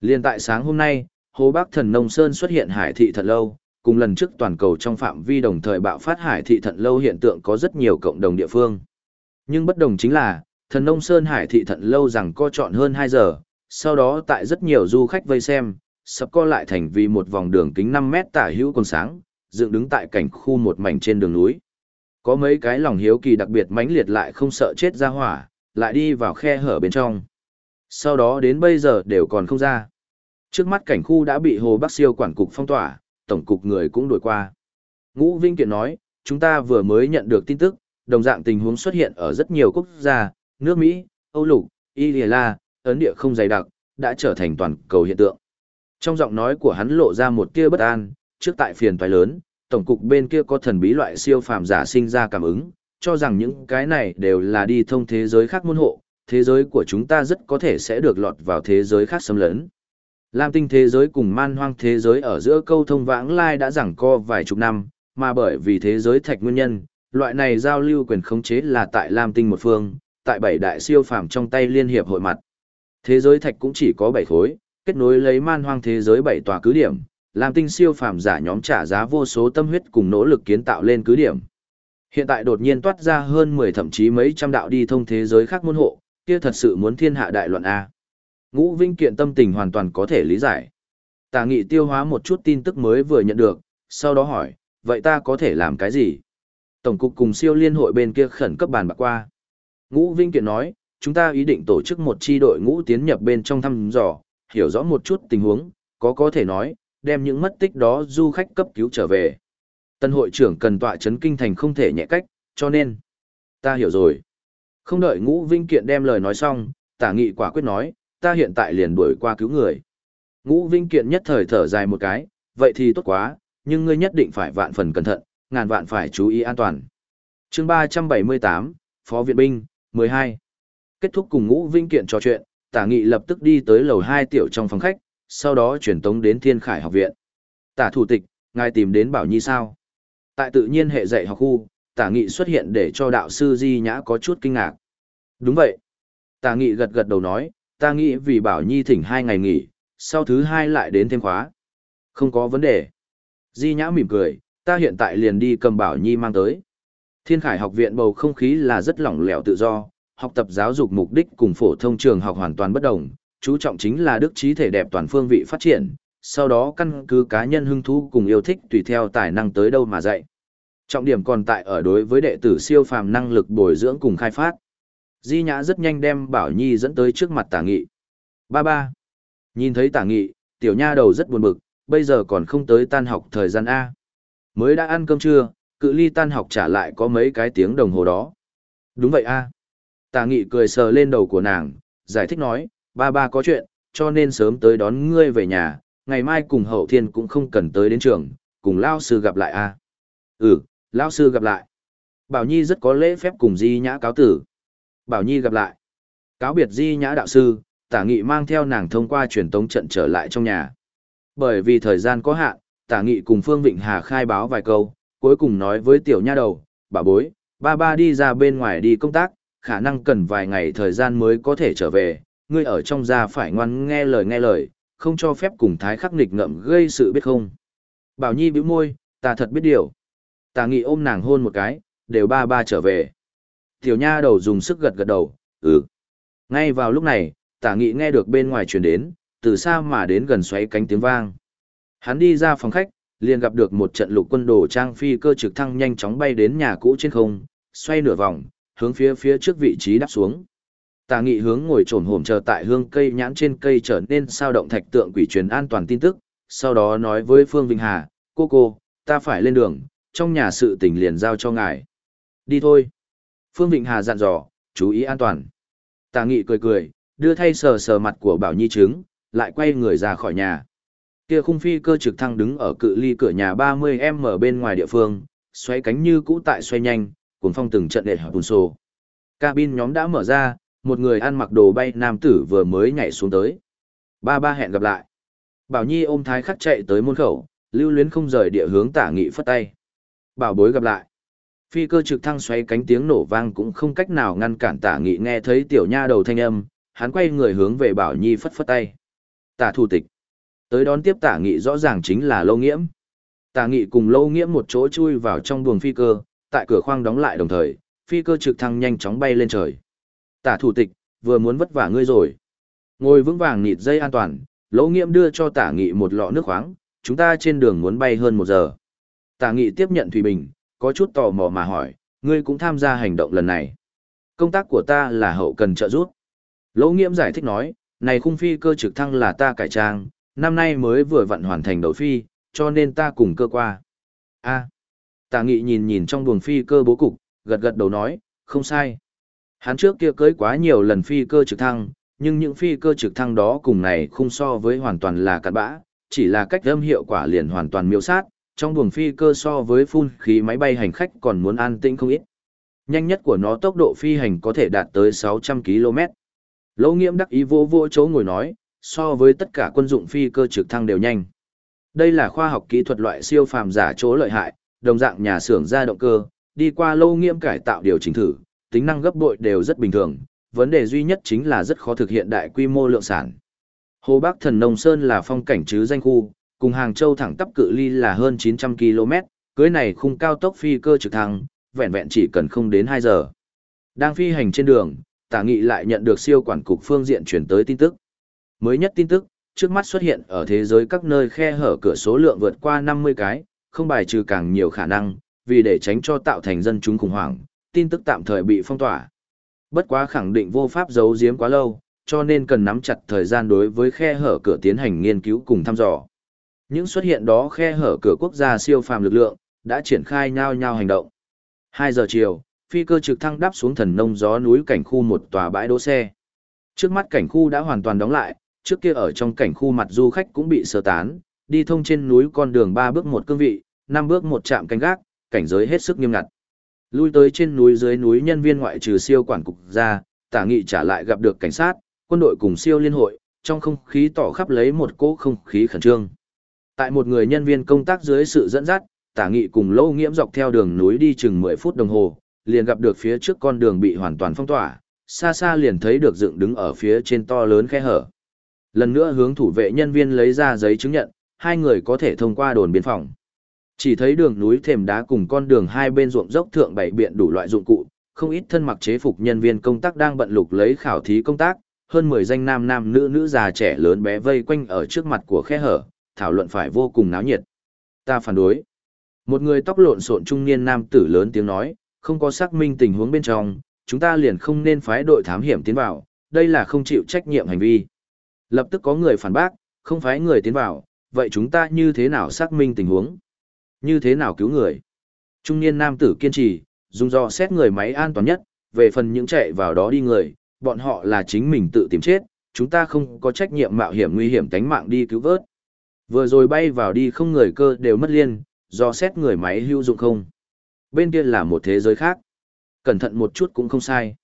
Liên tại sáng hôm nay, Hồ Bắc Thần Nông Sơn xuất hiện hải thị thật lâu, cùng lần trước toàn cầu trong phạm vi đồng thời bạo phát hải thị thận lâu hiện tượng có rất nhiều cộng đồng địa phương. Nhưng bất đồng chính là, thần nông sơn hải thị thận lâu rằng co chọn hơn 2 giờ, sau đó tại rất nhiều du khách vây xem, sập co lại thành vì một vòng đường kính 5 mét tả hữu còn sáng, dựng đứng tại cảnh khu một mảnh trên đường núi. Có mấy cái lòng hiếu kỳ đặc biệt mãnh liệt lại không sợ chết ra hỏa, lại đi vào khe hở bên trong. Sau đó đến bây giờ đều còn không ra. Trước mắt cảnh khu đã bị Hồ Bắc Siêu quản cục phong tỏa, tổng cục người cũng đổi qua. Ngũ Vinh Kiện nói, chúng ta vừa mới nhận được tin tức, đồng dạng tình huống xuất hiện ở rất nhiều quốc gia, nước Mỹ, Âu Lục, italia ấn địa không dày đặc, đã trở thành toàn cầu hiện tượng. Trong giọng nói của hắn lộ ra một tia bất an, trước tại phiền toái lớn, tổng cục bên kia có thần bí loại siêu phàm giả sinh ra cảm ứng, cho rằng những cái này đều là đi thông thế giới khác môn hộ, thế giới của chúng ta rất có thể sẽ được lọt vào thế giới khác xâm lấn. Lam tinh thế giới cùng man hoang thế giới ở giữa câu thông vãng lai đã giảng co vài chục năm, mà bởi vì thế giới thạch nguyên nhân, loại này giao lưu quyền khống chế là tại Lam tinh một phương, tại bảy đại siêu phàm trong tay liên hiệp hội mặt. Thế giới thạch cũng chỉ có bảy khối, kết nối lấy man hoang thế giới bảy tòa cứ điểm, Lam tinh siêu phàm giả nhóm trả giá vô số tâm huyết cùng nỗ lực kiến tạo lên cứ điểm. Hiện tại đột nhiên toát ra hơn 10 thậm chí mấy trăm đạo đi thông thế giới khác môn hộ, kia thật sự muốn thiên hạ đại loạn A. Ngũ Vinh Kiện tâm tình hoàn toàn có thể lý giải. Tà nghị tiêu hóa một chút tin tức mới vừa nhận được, sau đó hỏi, vậy ta có thể làm cái gì? Tổng cục cùng siêu liên hội bên kia khẩn cấp bàn bạc qua. Ngũ Vinh Kiện nói, chúng ta ý định tổ chức một chi đội ngũ tiến nhập bên trong thăm dò, hiểu rõ một chút tình huống, có có thể nói, đem những mất tích đó du khách cấp cứu trở về. Tân hội trưởng cần tọa chấn kinh thành không thể nhẹ cách, cho nên, ta hiểu rồi. Không đợi Ngũ Vinh Kiện đem lời nói xong, tả nghị quả quyết nói, ta hiện tại liền đuổi qua cứu người. Ngũ Vinh Kiện nhất thời thở dài một cái, vậy thì tốt quá, nhưng ngươi nhất định phải vạn phần cẩn thận, ngàn vạn phải chú ý an toàn. chương 378, Phó Viện Binh, 12. Kết thúc cùng Ngũ Vinh Kiện trò chuyện, tả nghị lập tức đi tới lầu 2 tiểu trong phòng khách, sau đó chuyển tống đến Thiên Khải học viện. Tả thủ tịch, ngài tìm đến Bảo Nhi sao? Tại tự nhiên hệ dạy học khu, tả nghị xuất hiện để cho đạo sư Di Nhã có chút kinh ngạc. Đúng vậy. Tả nghị gật gật đầu nói, ta nghĩ vì Bảo Nhi thỉnh hai ngày nghỉ, sau thứ hai lại đến thêm khóa. Không có vấn đề. Di Nhã mỉm cười, ta hiện tại liền đi cầm Bảo Nhi mang tới. Thiên Khải học viện bầu không khí là rất lỏng lẻo tự do, học tập giáo dục mục đích cùng phổ thông trường học hoàn toàn bất đồng, chú trọng chính là đức trí thể đẹp toàn phương vị phát triển, sau đó căn cứ cá nhân hứng thú cùng yêu thích tùy theo tài năng tới đâu mà dạy. Trọng điểm còn tại ở đối với đệ tử siêu phàm năng lực bồi dưỡng cùng khai phát. Di Nhã rất nhanh đem Bảo Nhi dẫn tới trước mặt Tả Nghị. Ba ba. Nhìn thấy Tả Nghị, tiểu nha đầu rất buồn bực, bây giờ còn không tới tan học thời gian A. Mới đã ăn cơm trưa, cự ly tan học trả lại có mấy cái tiếng đồng hồ đó. Đúng vậy A. Tả Nghị cười sờ lên đầu của nàng, giải thích nói, ba ba có chuyện, cho nên sớm tới đón ngươi về nhà, ngày mai cùng hậu thiên cũng không cần tới đến trường, cùng Lao sư gặp lại A. Ừ, Lao sư gặp lại. Bảo Nhi rất có lễ phép cùng Di Nhã cáo tử. Bảo Nhi gặp lại. Cáo biệt Di Nhã đạo sư, Tả Nghị mang theo nàng thông qua truyền tống trận trở lại trong nhà. Bởi vì thời gian có hạn, Tả Nghị cùng Phương Vịnh Hà khai báo vài câu, cuối cùng nói với tiểu nha đầu, bà bối, ba ba đi ra bên ngoài đi công tác, khả năng cần vài ngày thời gian mới có thể trở về, ngươi ở trong gia phải ngoan nghe lời nghe lời, không cho phép cùng thái khắc nghịch ngậm gây sự biết không. Bảo Nhi bĩu môi, ta thật biết điều. Tả Nghị ôm nàng hôn một cái, đều ba ba trở về. Tiểu nha đầu dùng sức gật gật đầu, ừ. Ngay vào lúc này, tả nghị nghe được bên ngoài truyền đến, từ xa mà đến gần xoáy cánh tiếng vang. Hắn đi ra phòng khách, liền gặp được một trận lục quân đồ trang phi cơ trực thăng nhanh chóng bay đến nhà cũ trên không, xoay nửa vòng, hướng phía phía trước vị trí đáp xuống tà nghị hướng ngồi trồn hổm chờ tại hương cây nhãn trên cây trở nên sao động thạch tượng quỷ truyền an toàn tin tức, sau đó nói với Phương Vinh Hà, cô cô, ta phải lên đường, trong nhà sự tình liền giao cho ngài. Đi thôi. Phương Vịnh Hà dặn dò, chú ý an toàn. Tà nghị cười cười, đưa thay sờ sờ mặt của Bảo Nhi trứng, lại quay người ra khỏi nhà. Kia khung phi cơ trực thăng đứng ở cự ly cửa nhà 30m bên ngoài địa phương, xoay cánh như cũ tại xoay nhanh, cuốn phong từng trận đệ hợp bùn xô. Cabin nhóm đã mở ra, một người ăn mặc đồ bay nam tử vừa mới nhảy xuống tới. Ba ba hẹn gặp lại. Bảo Nhi ôm thái khắc chạy tới môn khẩu, Lưu luyến không rời địa hướng tả nghị phất tay. Bảo bối gặp lại. Phi cơ trực thăng xoay cánh tiếng nổ vang cũng không cách nào ngăn cản tả nghị nghe thấy tiểu nha đầu thanh âm, hắn quay người hướng về bảo nhi phất phất tay. Tả thủ tịch. Tới đón tiếp tả nghị rõ ràng chính là lâu nghiễm. Tả nghị cùng lâu nghiễm một chỗ chui vào trong buồng phi cơ, tại cửa khoang đóng lại đồng thời, phi cơ trực thăng nhanh chóng bay lên trời. Tả thủ tịch, vừa muốn vất vả ngươi rồi. Ngồi vững vàng nịt dây an toàn, lỗ nghiễm đưa cho tả nghị một lọ nước khoáng, chúng ta trên đường muốn bay hơn một giờ. Tả nghị tiếp nhận Thủy Bình, có chút tò mò mà hỏi, ngươi cũng tham gia hành động lần này. Công tác của ta là hậu cần trợ giúp. Lỗ nghiễm giải thích nói, này khung phi cơ trực thăng là ta cải trang, năm nay mới vừa vận hoàn thành đầu phi, cho nên ta cùng cơ qua. a tả nghị nhìn nhìn trong buồng phi cơ bố cục, gật gật đầu nói, không sai. Hắn trước kia cưới quá nhiều lần phi cơ trực thăng, nhưng những phi cơ trực thăng đó cùng này không so với hoàn toàn là cặn bã, chỉ là cách âm hiệu quả liền hoàn toàn miêu sát, trong buồng phi cơ so với phun khí máy bay hành khách còn muốn an tĩnh không ít. Nhanh nhất của nó tốc độ phi hành có thể đạt tới 600 km. Lỗ nghiễm đắc ý vô vô chỗ ngồi nói, so với tất cả quân dụng phi cơ trực thăng đều nhanh. Đây là khoa học kỹ thuật loại siêu phàm giả chỗ lợi hại, đồng dạng nhà xưởng ra động cơ, đi qua lâu nghiễm cải tạo điều chỉnh thử, tính năng gấp bội đều rất bình thường, vấn đề duy nhất chính là rất khó thực hiện đại quy mô lượng sản. Hồ Bắc Thần Nông Sơn là phong cảnh chứ danh khu, cùng Hàng Châu thẳng tắp cự ly là hơn 900 km, cưới này khung cao tốc phi cơ trực thăng, vẹn vẹn chỉ cần không đến 2 giờ. Đang phi hành trên đường, Tả Nghị lại nhận được siêu quản cục phương diện chuyển tới tin tức. Mới nhất tin tức, trước mắt xuất hiện ở thế giới các nơi khe hở cửa số lượng vượt qua 50 cái, không bài trừ càng nhiều khả năng, vì để tránh cho tạo thành dân chúng khủng hoảng, tin tức tạm thời bị phong tỏa. Bất quá khẳng định vô pháp giấu giếm quá lâu, cho nên cần nắm chặt thời gian đối với khe hở cửa tiến hành nghiên cứu cùng thăm dò. Những xuất hiện đó khe hở cửa quốc gia siêu phàm lực lượng, đã triển khai nhau nhau hành động. 2 giờ chiều, phi cơ trực thăng đáp xuống thần nông gió núi cảnh khu một tòa bãi đỗ xe. Trước mắt cảnh khu đã hoàn toàn đóng lại, trước kia ở trong cảnh khu mặt du khách cũng bị sơ tán, đi thông trên núi con đường 3 bước một cương vị, 5 bước một trạm canh gác, cảnh giới hết sức nghiêm ngặt. Lui tới trên núi dưới núi nhân viên ngoại trừ siêu quản cục ra, tả nghị trả lại gặp được cảnh sát, quân đội cùng siêu liên hội, trong không khí tỏ khắp lấy một cỗ không khí khẩn trương. Tại một người nhân viên công tác dưới sự dẫn dắt, tả nghị cùng lâu nghiễm dọc theo đường núi đi chừng 10 phút đồng hồ, liền gặp được phía trước con đường bị hoàn toàn phong tỏa, xa xa liền thấy được dựng đứng ở phía trên to lớn khe hở. Lần nữa hướng thủ vệ nhân viên lấy ra giấy chứng nhận, hai người có thể thông qua đồn biên phòng. Chỉ thấy đường núi thềm đá cùng con đường hai bên ruộng dốc thượng bảy biện đủ loại dụng cụ, không ít thân mặc chế phục nhân viên công tác đang bận lục lấy khảo thí công tác, hơn 10 danh nam nam nữ nữ già trẻ lớn bé vây quanh ở trước mặt của khe hở, thảo luận phải vô cùng náo nhiệt. Ta phản đối. Một người tóc lộn xộn trung niên nam tử lớn tiếng nói, không có xác minh tình huống bên trong, chúng ta liền không nên phái đội thám hiểm tiến vào, đây là không chịu trách nhiệm hành vi. Lập tức có người phản bác, không phái người tiến vào, vậy chúng ta như thế nào xác minh tình huống? Như thế nào cứu người? Trung niên nam tử kiên trì, dùng do xét người máy an toàn nhất, về phần những chạy vào đó đi người, bọn họ là chính mình tự tìm chết, chúng ta không có trách nhiệm mạo hiểm nguy hiểm tánh mạng đi cứu vớt. Vừa rồi bay vào đi không người cơ đều mất liên, do xét người máy hữu dụng không. Bên kia là một thế giới khác. Cẩn thận một chút cũng không sai.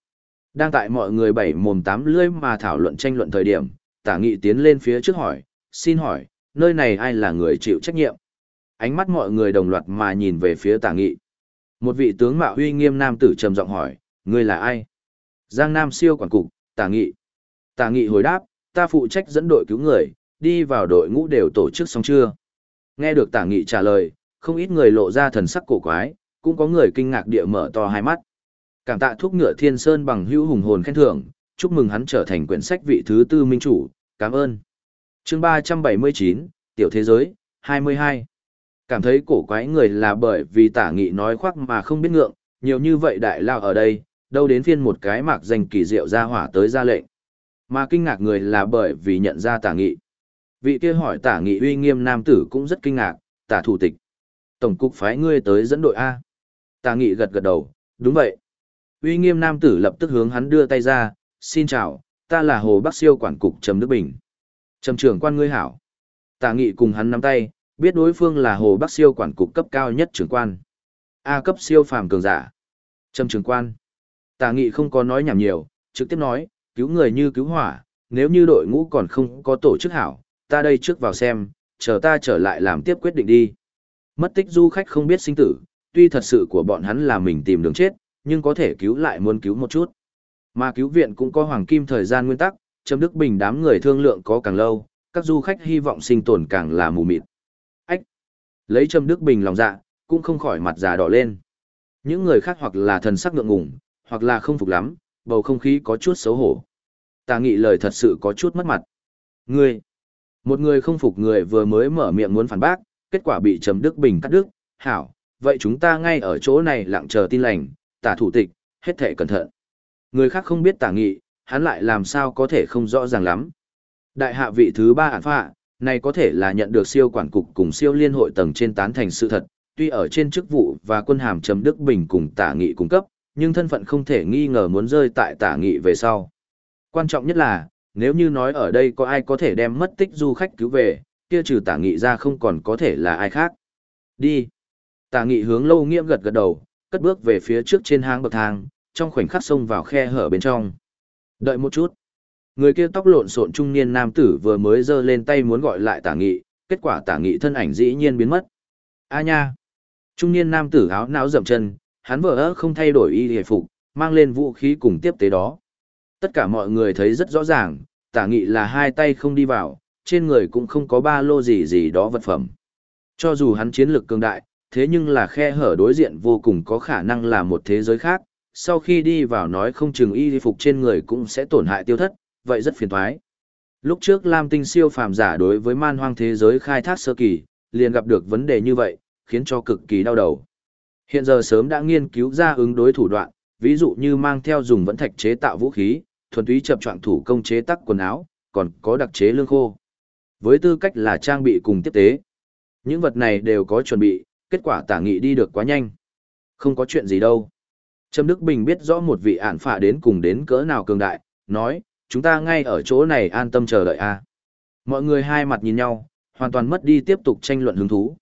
Đang tại mọi người bảy mồm tám lưỡi mà thảo luận tranh luận thời điểm, tả nghị tiến lên phía trước hỏi, xin hỏi, nơi này ai là người chịu trách nhiệm? Ánh mắt mọi người đồng loạt mà nhìn về phía tả nghị. Một vị tướng mạo uy nghiêm nam tử trầm giọng hỏi, ngươi là ai? Giang Nam siêu quản cục, tả nghị. Tả nghị hồi đáp, ta phụ trách dẫn đội cứu người, đi vào đội ngũ đều tổ chức xong chưa? Nghe được tả nghị trả lời, không ít người lộ ra thần sắc cổ quái, cũng có người kinh ngạc địa mở to hai mắt. Cảm tạ thuốc ngựa thiên sơn bằng hữu hùng hồn khen thưởng, chúc mừng hắn trở thành quyển sách vị thứ tư minh chủ, cảm ơn. chương 379, Tiểu Thế Giới, 22. Cảm thấy cổ quái người là bởi vì tả nghị nói khoác mà không biết ngượng, nhiều như vậy đại lao ở đây, đâu đến phiên một cái mạc danh kỳ diệu ra hỏa tới ra lệnh. Mà kinh ngạc người là bởi vì nhận ra tả nghị. Vị kia hỏi tả nghị uy nghiêm nam tử cũng rất kinh ngạc, tả thủ tịch. Tổng cục phái ngươi tới dẫn đội A. Tả nghị gật gật đầu, đúng vậy. Uy nghiêm nam tử lập tức hướng hắn đưa tay ra, xin chào, ta là Hồ Bắc Siêu quản cục Trầm Đức Bình. Trầm trưởng quan ngươi hảo. Tả nghị cùng hắn nắm tay, biết đối phương là Hồ Bắc Siêu quản cục cấp cao nhất trưởng quan. A cấp siêu phàm cường giả. Trầm trưởng quan. Tả nghị không có nói nhảm nhiều, trực tiếp nói, cứu người như cứu hỏa, nếu như đội ngũ còn không có tổ chức hảo, ta đây trước vào xem, chờ ta trở lại làm tiếp quyết định đi. Mất tích du khách không biết sinh tử, tuy thật sự của bọn hắn là mình tìm đường chết, nhưng có thể cứu lại muốn cứu một chút. Mà cứu viện cũng có hoàng kim thời gian nguyên tắc, Trầm Đức Bình đám người thương lượng có càng lâu, các du khách hy vọng sinh tồn càng là mù mịt. Lấy trâm Đức Bình lòng dạ, cũng không khỏi mặt già đỏ lên. Những người khác hoặc là thần sắc ngượng ngùng, hoặc là không phục lắm, bầu không khí có chút xấu hổ. Tà nghị lời thật sự có chút mất mặt. Ngươi! Một người không phục người vừa mới mở miệng muốn phản bác, kết quả bị Trầm Đức Bình cắt đứt. Hảo, vậy chúng ta ngay ở chỗ này lặng chờ tin lành, tả thủ tịch, hết thể cẩn thận. Người khác không biết tả nghị, hắn lại làm sao có thể không rõ ràng lắm. Đại hạ vị thứ ba ản phạ, này có thể là nhận được siêu quản cục cùng siêu liên hội tầng trên tán thành sự thật, tuy ở trên chức vụ và quân hàm Trầm Đức Bình cùng tả nghị cung cấp, nhưng thân phận không thể nghi ngờ muốn rơi tại tả nghị về sau. Quan trọng nhất là, nếu như nói ở đây có ai có thể đem mất tích du khách cứu về, kia trừ tả nghị ra không còn có thể là ai khác. Đi. Tả nghị hướng lâu nghiêm gật gật đầu, cất bước về phía trước trên hang bậc thang, trong khoảnh khắc xông vào khe hở bên trong. Đợi một chút. Người kia tóc lộn xộn trung niên nam tử vừa mới giơ lên tay muốn gọi lại tả nghị, kết quả tả nghị thân ảnh dĩ nhiên biến mất. A nha. Trung niên nam tử áo não dậm chân, hắn vừa ớ không thay đổi y hề phục, mang lên vũ khí cùng tiếp tế đó. Tất cả mọi người thấy rất rõ ràng, tả nghị là hai tay không đi vào, trên người cũng không có ba lô gì gì đó vật phẩm. Cho dù hắn chiến lược cường đại, thế nhưng là khe hở đối diện vô cùng có khả năng là một thế giới khác, sau khi đi vào nói không chừng y phục trên người cũng sẽ tổn hại tiêu thất, vậy rất phiền toái. Lúc trước Lam Tinh siêu phàm giả đối với man hoang thế giới khai thác sơ kỳ, liền gặp được vấn đề như vậy, khiến cho cực kỳ đau đầu. Hiện giờ sớm đã nghiên cứu ra ứng đối thủ đoạn, ví dụ như mang theo dùng vẫn thạch chế tạo vũ khí, thuần túy chập trọng thủ công chế tác quần áo, còn có đặc chế lương khô. Với tư cách là trang bị cùng tiếp tế, những vật này đều có chuẩn bị, kết quả tả nghị đi được quá nhanh. Không có chuyện gì đâu. Trâm Đức Bình biết rõ một vị ản phạ đến cùng đến cỡ nào cường đại, nói, chúng ta ngay ở chỗ này an tâm chờ đợi a. Mọi người hai mặt nhìn nhau, hoàn toàn mất đi tiếp tục tranh luận hứng thú.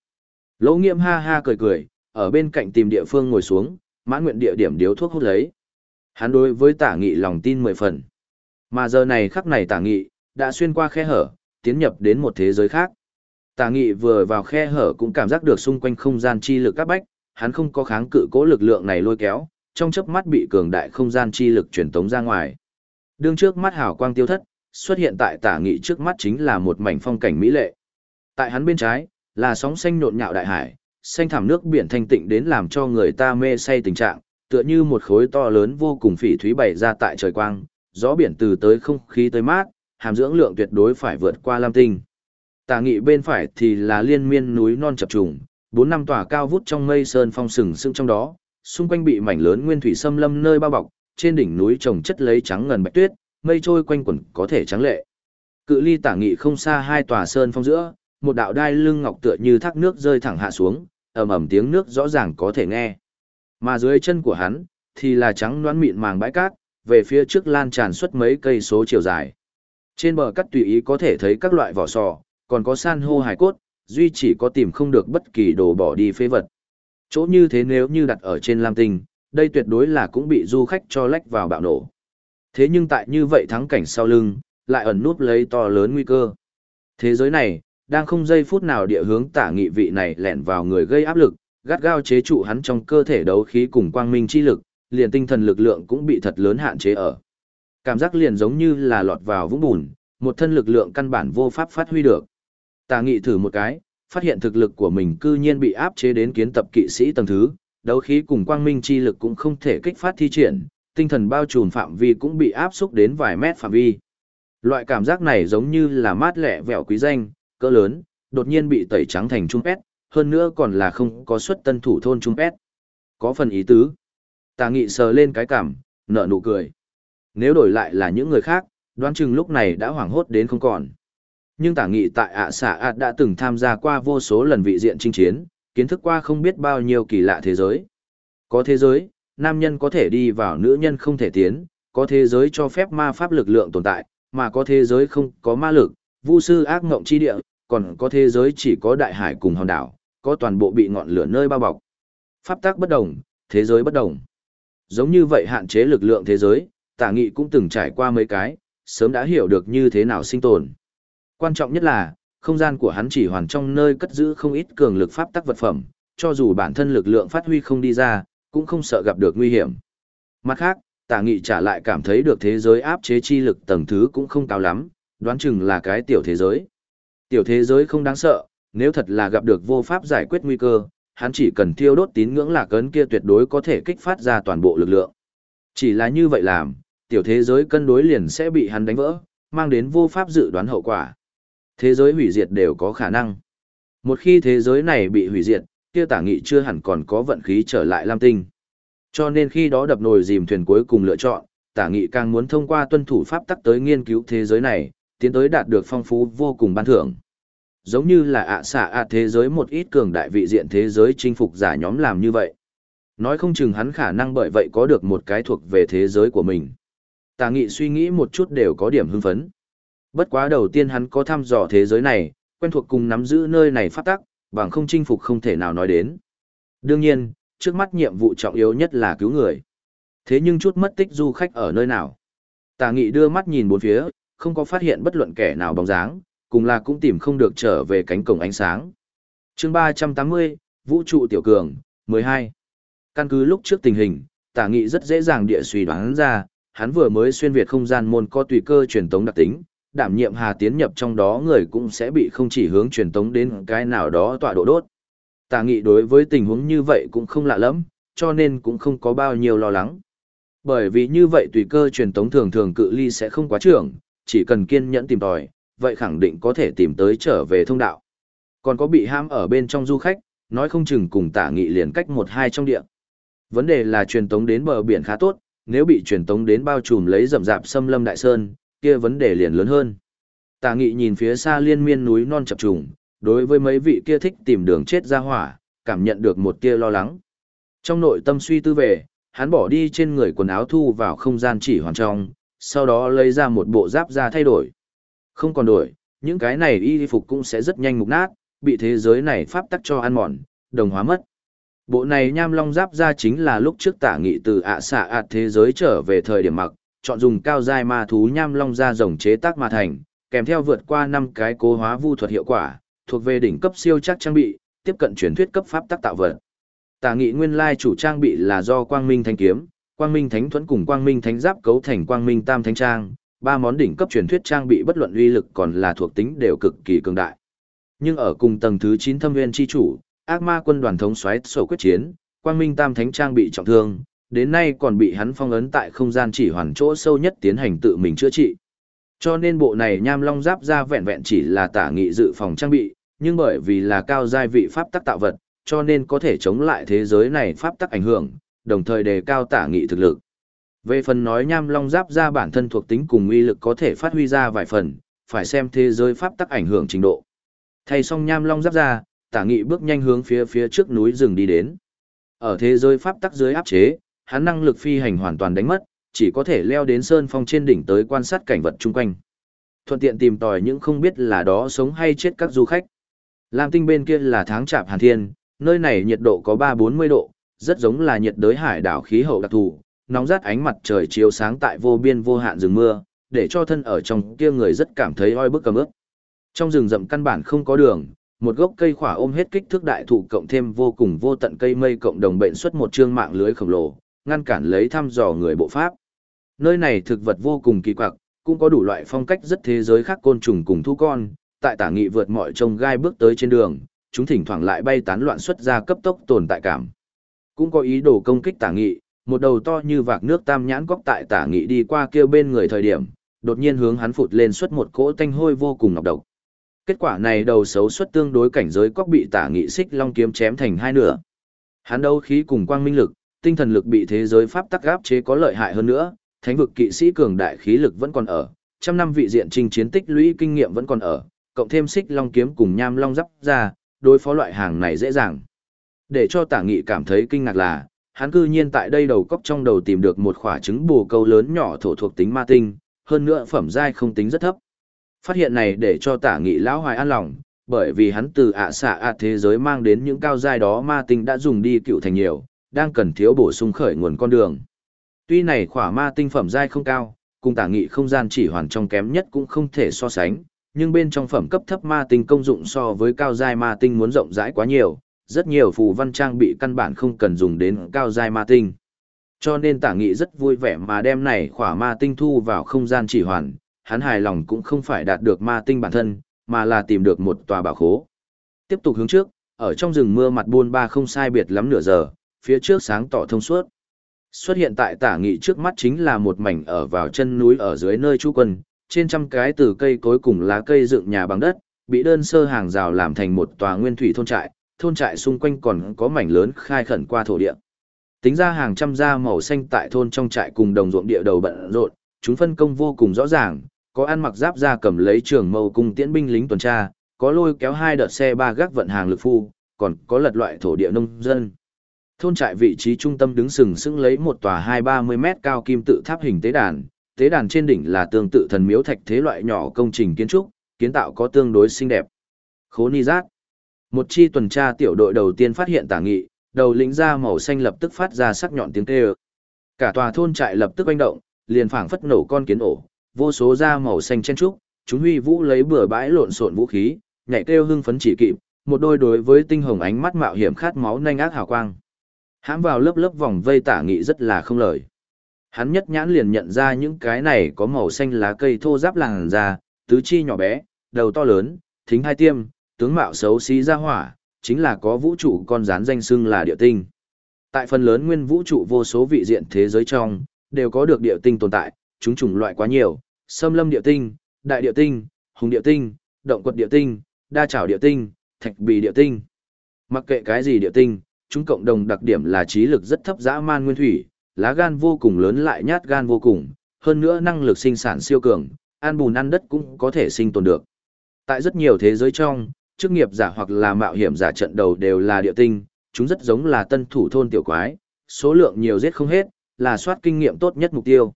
Lỗ nghiệm ha ha cười cười, ở bên cạnh tìm địa phương ngồi xuống, mãn nguyện địa điểm điếu thuốc hút lấy. Hắn đối với tả nghị lòng tin mười phần. Mà giờ này khắc này tả nghị, đã xuyên qua khe hở, tiến nhập đến một thế giới khác. Tả nghị vừa vào khe hở cũng cảm giác được xung quanh không gian chi lực các bách, hắn không có kháng cự cố lực lượng này lôi kéo, trong chớp mắt bị cường đại không gian chi lực truyền tống ra ngoài. Đương trước mắt hào quang tiêu thất, xuất hiện tại tả nghị trước mắt chính là một mảnh phong cảnh mỹ lệ. Tại hắn bên trái, là sóng xanh nhộn nhạo đại hải, xanh thảm nước biển thanh tịnh đến làm cho người ta mê say tình trạng, tựa như một khối to lớn vô cùng phỉ thúy bày ra tại trời quang, gió biển từ tới không khí tới mát, hàm dưỡng lượng tuyệt đối phải vượt qua lam tinh. Tà nghị bên phải thì là liên miên núi non chập trùng, bốn năm tòa cao vút trong mây sơn phong sừng sững trong đó, xung quanh bị mảnh lớn nguyên thủy xâm lâm nơi bao bọc, trên đỉnh núi trồng chất lấy trắng ngần bạch tuyết, mây trôi quanh quẩn có thể trắng lệ. Cự ly tả nghị không xa hai tòa sơn phong giữa, một đạo đai lưng ngọc tựa như thác nước rơi thẳng hạ xuống, ầm ầm tiếng nước rõ ràng có thể nghe. Mà dưới chân của hắn thì là trắng loãng mịn màng bãi cát, về phía trước lan tràn suốt mấy cây số chiều dài. Trên bờ cát tùy ý có thể thấy các loại vỏ sò, còn có san hô hải cốt, duy chỉ có tìm không được bất kỳ đồ bỏ đi phế vật. Chỗ như thế nếu như đặt ở trên Lam Tinh, đây tuyệt đối là cũng bị du khách cho lách vào bạo nổ. Thế nhưng tại như vậy thắng cảnh sau lưng, lại ẩn núp lấy to lớn nguy cơ. Thế giới này, đang không giây phút nào địa hướng tả nghị vị này lẻn vào người gây áp lực, gắt gao chế trụ hắn trong cơ thể đấu khí cùng quang minh chi lực, liền tinh thần lực lượng cũng bị thật lớn hạn chế ở. Cảm giác liền giống như là lọt vào vũng bùn, một thân lực lượng căn bản vô pháp phát huy được. Tà nghị thử một cái, phát hiện thực lực của mình cư nhiên bị áp chế đến kiến tập kỵ sĩ tầng thứ, đấu khí cùng quang minh chi lực cũng không thể kích phát thi triển, tinh thần bao trùm phạm vi cũng bị áp xúc đến vài mét phạm vi. Loại cảm giác này giống như là mát lẻ vẹo quý danh, cỡ lớn, đột nhiên bị tẩy trắng thành trung pét, hơn nữa còn là không có xuất tân thủ thôn trung pét. Có phần ý tứ. Tà nghị sờ lên cái cảm, nở nụ cười. Nếu đổi lại là những người khác, đoán chừng lúc này đã hoảng hốt đến không còn. Nhưng tả nghị tại ạ xạ ạt đã từng tham gia qua vô số lần vị diện chinh chiến, kiến thức qua không biết bao nhiêu kỳ lạ thế giới. Có thế giới, nam nhân có thể đi vào nữ nhân không thể tiến, có thế giới cho phép ma pháp lực lượng tồn tại, mà có thế giới không có ma lực, vu sư ác ngộng chi địa, còn có thế giới chỉ có đại hải cùng hòn đảo, có toàn bộ bị ngọn lửa nơi bao bọc. Pháp tác bất đồng, thế giới bất đồng. Giống như vậy hạn chế lực lượng thế giới, tả nghị cũng từng trải qua mấy cái, sớm đã hiểu được như thế nào sinh tồn. Quan trọng nhất là, không gian của hắn chỉ hoàn trong nơi cất giữ không ít cường lực pháp tắc vật phẩm, cho dù bản thân lực lượng phát huy không đi ra, cũng không sợ gặp được nguy hiểm. Mặt khác, tả nghị trả lại cảm thấy được thế giới áp chế chi lực tầng thứ cũng không cao lắm, đoán chừng là cái tiểu thế giới. Tiểu thế giới không đáng sợ, nếu thật là gặp được vô pháp giải quyết nguy cơ, hắn chỉ cần thiêu đốt tín ngưỡng lạc ấn kia tuyệt đối có thể kích phát ra toàn bộ lực lượng. Chỉ là như vậy làm, tiểu thế giới cân đối liền sẽ bị hắn đánh vỡ, mang đến vô pháp dự đoán hậu quả. Thế giới hủy diệt đều có khả năng. Một khi thế giới này bị hủy diệt, kia tả nghị chưa hẳn còn có vận khí trở lại Lam Tinh. Cho nên khi đó đập nồi dìm thuyền cuối cùng lựa chọn, tả nghị càng muốn thông qua tuân thủ pháp tắc tới nghiên cứu thế giới này, tiến tới đạt được phong phú vô cùng ban thưởng. Giống như là ạ xạ ạ thế giới một ít cường đại vị diện thế giới chinh phục giả nhóm làm như vậy. Nói không chừng hắn khả năng bởi vậy có được một cái thuộc về thế giới của mình. Tả nghị suy nghĩ một chút đều có điểm hưng phấn. Bất quá đầu tiên hắn có thăm dò thế giới này, quen thuộc cùng nắm giữ nơi này phát tắc, bằng không chinh phục không thể nào nói đến. Đương nhiên, trước mắt nhiệm vụ trọng yếu nhất là cứu người. Thế nhưng chút mất tích du khách ở nơi nào? Tà nghị đưa mắt nhìn bốn phía, không có phát hiện bất luận kẻ nào bóng dáng, cùng là cũng tìm không được trở về cánh cổng ánh sáng. chương 380, Vũ trụ tiểu cường, 12. Căn cứ lúc trước tình hình, tả nghị rất dễ dàng địa suy đoán ra, hắn vừa mới xuyên việt không gian môn có tùy cơ truyền tống đặc tính, đảm nhiệm hà tiến nhập trong đó người cũng sẽ bị không chỉ hướng truyền tống đến cái nào đó tọa độ đốt. Tả nghị đối với tình huống như vậy cũng không lạ lắm, cho nên cũng không có bao nhiêu lo lắng. Bởi vì như vậy tùy cơ truyền tống thường thường cự ly sẽ không quá trưởng, chỉ cần kiên nhẫn tìm tòi, vậy khẳng định có thể tìm tới trở về thông đạo. Còn có bị ham ở bên trong du khách, nói không chừng cùng tả nghị liền cách một hai trong địa. Vấn đề là truyền tống đến bờ biển khá tốt, nếu bị truyền tống đến bao trùm lấy rậm rạp xâm lâm đại sơn, kia vấn đề liền lớn hơn. Tả nghị nhìn phía xa liên miên núi non chập trùng, đối với mấy vị kia thích tìm đường chết ra hỏa, cảm nhận được một kia lo lắng. Trong nội tâm suy tư về, hắn bỏ đi trên người quần áo thu vào không gian chỉ hoàn trong, sau đó lấy ra một bộ giáp ra thay đổi. Không còn đổi, những cái này y phục cũng sẽ rất nhanh mục nát, bị thế giới này pháp tắc cho ăn mòn, đồng hóa mất. Bộ này nham long giáp ra chính là lúc trước tả nghị từ ạ xạ ạt thế giới trở về thời điểm mặc, chọn dùng cao giai ma thú nham long ra rồng chế tác mà thành, kèm theo vượt qua năm cái cố hóa vu thuật hiệu quả, thuộc về đỉnh cấp siêu chắc trang bị, tiếp cận truyền thuyết cấp pháp tác tạo vật. Tả nghị nguyên lai chủ trang bị là do Quang Minh Thánh kiếm, Quang Minh Thánh thuẫn cùng Quang Minh Thánh giáp cấu thành Quang Minh Tam Thánh trang, ba món đỉnh cấp truyền thuyết trang bị bất luận uy lực còn là thuộc tính đều cực kỳ cường đại. Nhưng ở cùng tầng thứ 9 Thâm Nguyên chi chủ, Ác Ma quân đoàn thống soái sổ quyết chiến, Quang Minh Tam Thánh trang bị trọng thương, đến nay còn bị hắn phong ấn tại không gian chỉ hoàn chỗ sâu nhất tiến hành tự mình chữa trị. Cho nên bộ này nham long giáp ra vẹn vẹn chỉ là tả nghị dự phòng trang bị, nhưng bởi vì là cao giai vị pháp tắc tạo vật, cho nên có thể chống lại thế giới này pháp tắc ảnh hưởng, đồng thời đề cao tả nghị thực lực. Về phần nói nham long giáp ra bản thân thuộc tính cùng uy lực có thể phát huy ra vài phần, phải xem thế giới pháp tắc ảnh hưởng trình độ. Thay xong nham long giáp ra, tả nghị bước nhanh hướng phía phía trước núi rừng đi đến. Ở thế giới pháp tắc dưới áp chế, hắn năng lực phi hành hoàn toàn đánh mất, chỉ có thể leo đến sơn phong trên đỉnh tới quan sát cảnh vật chung quanh. Thuận tiện tìm tòi những không biết là đó sống hay chết các du khách. Lam tinh bên kia là tháng chạp hàn thiên, nơi này nhiệt độ có 3-40 độ, rất giống là nhiệt đới hải đảo khí hậu đặc thù, nóng rát ánh mặt trời chiếu sáng tại vô biên vô hạn rừng mưa, để cho thân ở trong kia người rất cảm thấy oi bức cầm ướp. Trong rừng rậm căn bản không có đường, một gốc cây khỏa ôm hết kích thước đại thụ cộng thêm vô cùng vô tận cây mây cộng đồng bệnh xuất một trương mạng lưới khổng lồ, ngăn cản lấy thăm dò người bộ pháp. Nơi này thực vật vô cùng kỳ quặc, cũng có đủ loại phong cách rất thế giới khác côn trùng cùng thu con, tại tả nghị vượt mọi trông gai bước tới trên đường, chúng thỉnh thoảng lại bay tán loạn xuất ra cấp tốc tồn tại cảm. Cũng có ý đồ công kích tả nghị, một đầu to như vạc nước tam nhãn góc tại tả nghị đi qua kêu bên người thời điểm, đột nhiên hướng hắn phụt lên xuất một cỗ tanh hôi vô cùng ngọc độc. Kết quả này đầu xấu xuất tương đối cảnh giới cóc bị tả nghị xích long kiếm chém thành hai nửa. Hắn đấu khí cùng quang minh lực, tinh thần lực bị thế giới pháp tắc gáp chế có lợi hại hơn nữa, thánh vực kỵ sĩ cường đại khí lực vẫn còn ở, trăm năm vị diện trình chiến tích lũy kinh nghiệm vẫn còn ở, cộng thêm xích long kiếm cùng nham long giáp ra, đối phó loại hàng này dễ dàng. Để cho tả nghị cảm thấy kinh ngạc là, hắn cư nhiên tại đây đầu cốc trong đầu tìm được một khỏa trứng bù câu lớn nhỏ thổ thuộc tính ma tinh, hơn nữa phẩm giai không tính rất thấp. Phát hiện này để cho tả nghị lão hoài an lòng, bởi vì hắn từ ạ xạ ạ thế giới mang đến những cao giai đó ma tinh đã dùng đi cựu thành nhiều, đang cần thiếu bổ sung khởi nguồn con đường. Tuy này khỏa ma tinh phẩm giai không cao, cùng tả nghị không gian chỉ hoàn trong kém nhất cũng không thể so sánh, nhưng bên trong phẩm cấp thấp ma tinh công dụng so với cao giai ma tinh muốn rộng rãi quá nhiều, rất nhiều phù văn trang bị căn bản không cần dùng đến cao giai ma tinh. Cho nên tả nghị rất vui vẻ mà đem này khỏa ma tinh thu vào không gian chỉ hoàn, hắn hài lòng cũng không phải đạt được ma tinh bản thân, mà là tìm được một tòa bảo khố. Tiếp tục hướng trước, ở trong rừng mưa mặt buôn ba không sai biệt lắm nửa giờ, phía trước sáng tỏ thông suốt. Xuất hiện tại tả nghị trước mắt chính là một mảnh ở vào chân núi ở dưới nơi chú quân, trên trăm cái từ cây cối cùng lá cây dựng nhà bằng đất, bị đơn sơ hàng rào làm thành một tòa nguyên thủy thôn trại, thôn trại xung quanh còn có mảnh lớn khai khẩn qua thổ địa. Tính ra hàng trăm gia màu xanh tại thôn trong trại cùng đồng ruộng địa đầu bận rộn, chúng phân công vô cùng rõ ràng, có ăn mặc giáp ra cầm lấy trường mâu cùng tiễn binh lính tuần tra, có lôi kéo hai đợt xe ba gác vận hàng lực phu, còn có lật loại thổ địa nông dân. Thôn trại vị trí trung tâm đứng sừng sững lấy một tòa hai ba mươi mét cao kim tự tháp hình tế đàn, tế đàn trên đỉnh là tương tự thần miếu thạch thế loại nhỏ công trình kiến trúc, kiến tạo có tương đối xinh đẹp. Khố Ni Giác Một chi tuần tra tiểu đội đầu tiên phát hiện tả nghị, đầu lĩnh da màu xanh lập tức phát ra sắc nhọn tiếng kêu. Cả tòa thôn trại lập tức oanh động, liền phảng phất nổ con kiến ổ, vô số da màu xanh chen trúc, chúng huy vũ lấy bừa bãi lộn xộn vũ khí, nhảy kêu hưng phấn chỉ kịp, một đôi đối với tinh hồng ánh mắt mạo hiểm khát máu nhanh ác hào quang. Hãm vào lớp lớp vòng vây tả nghị rất là không lời. Hắn nhất nhãn liền nhận ra những cái này có màu xanh lá cây thô giáp làng ra, tứ chi nhỏ bé, đầu to lớn, thính hai tiêm, tướng mạo xấu xí ra hỏa, chính là có vũ trụ con rán danh xưng là địa tinh. Tại phần lớn nguyên vũ trụ vô số vị diện thế giới trong, đều có được địa tinh tồn tại, chúng chủng loại quá nhiều, xâm lâm địa tinh, đại địa tinh, hùng địa tinh, động quật địa tinh, đa trảo địa tinh, thạch bì địa tinh. Mặc kệ cái gì địa tinh, chúng cộng đồng đặc điểm là trí lực rất thấp dã man nguyên thủy, lá gan vô cùng lớn lại nhát gan vô cùng, hơn nữa năng lực sinh sản siêu cường, ăn bùn ăn đất cũng có thể sinh tồn được. Tại rất nhiều thế giới trong, chức nghiệp giả hoặc là mạo hiểm giả trận đầu đều là địa tinh, chúng rất giống là tân thủ thôn tiểu quái, số lượng nhiều giết không hết, là soát kinh nghiệm tốt nhất mục tiêu.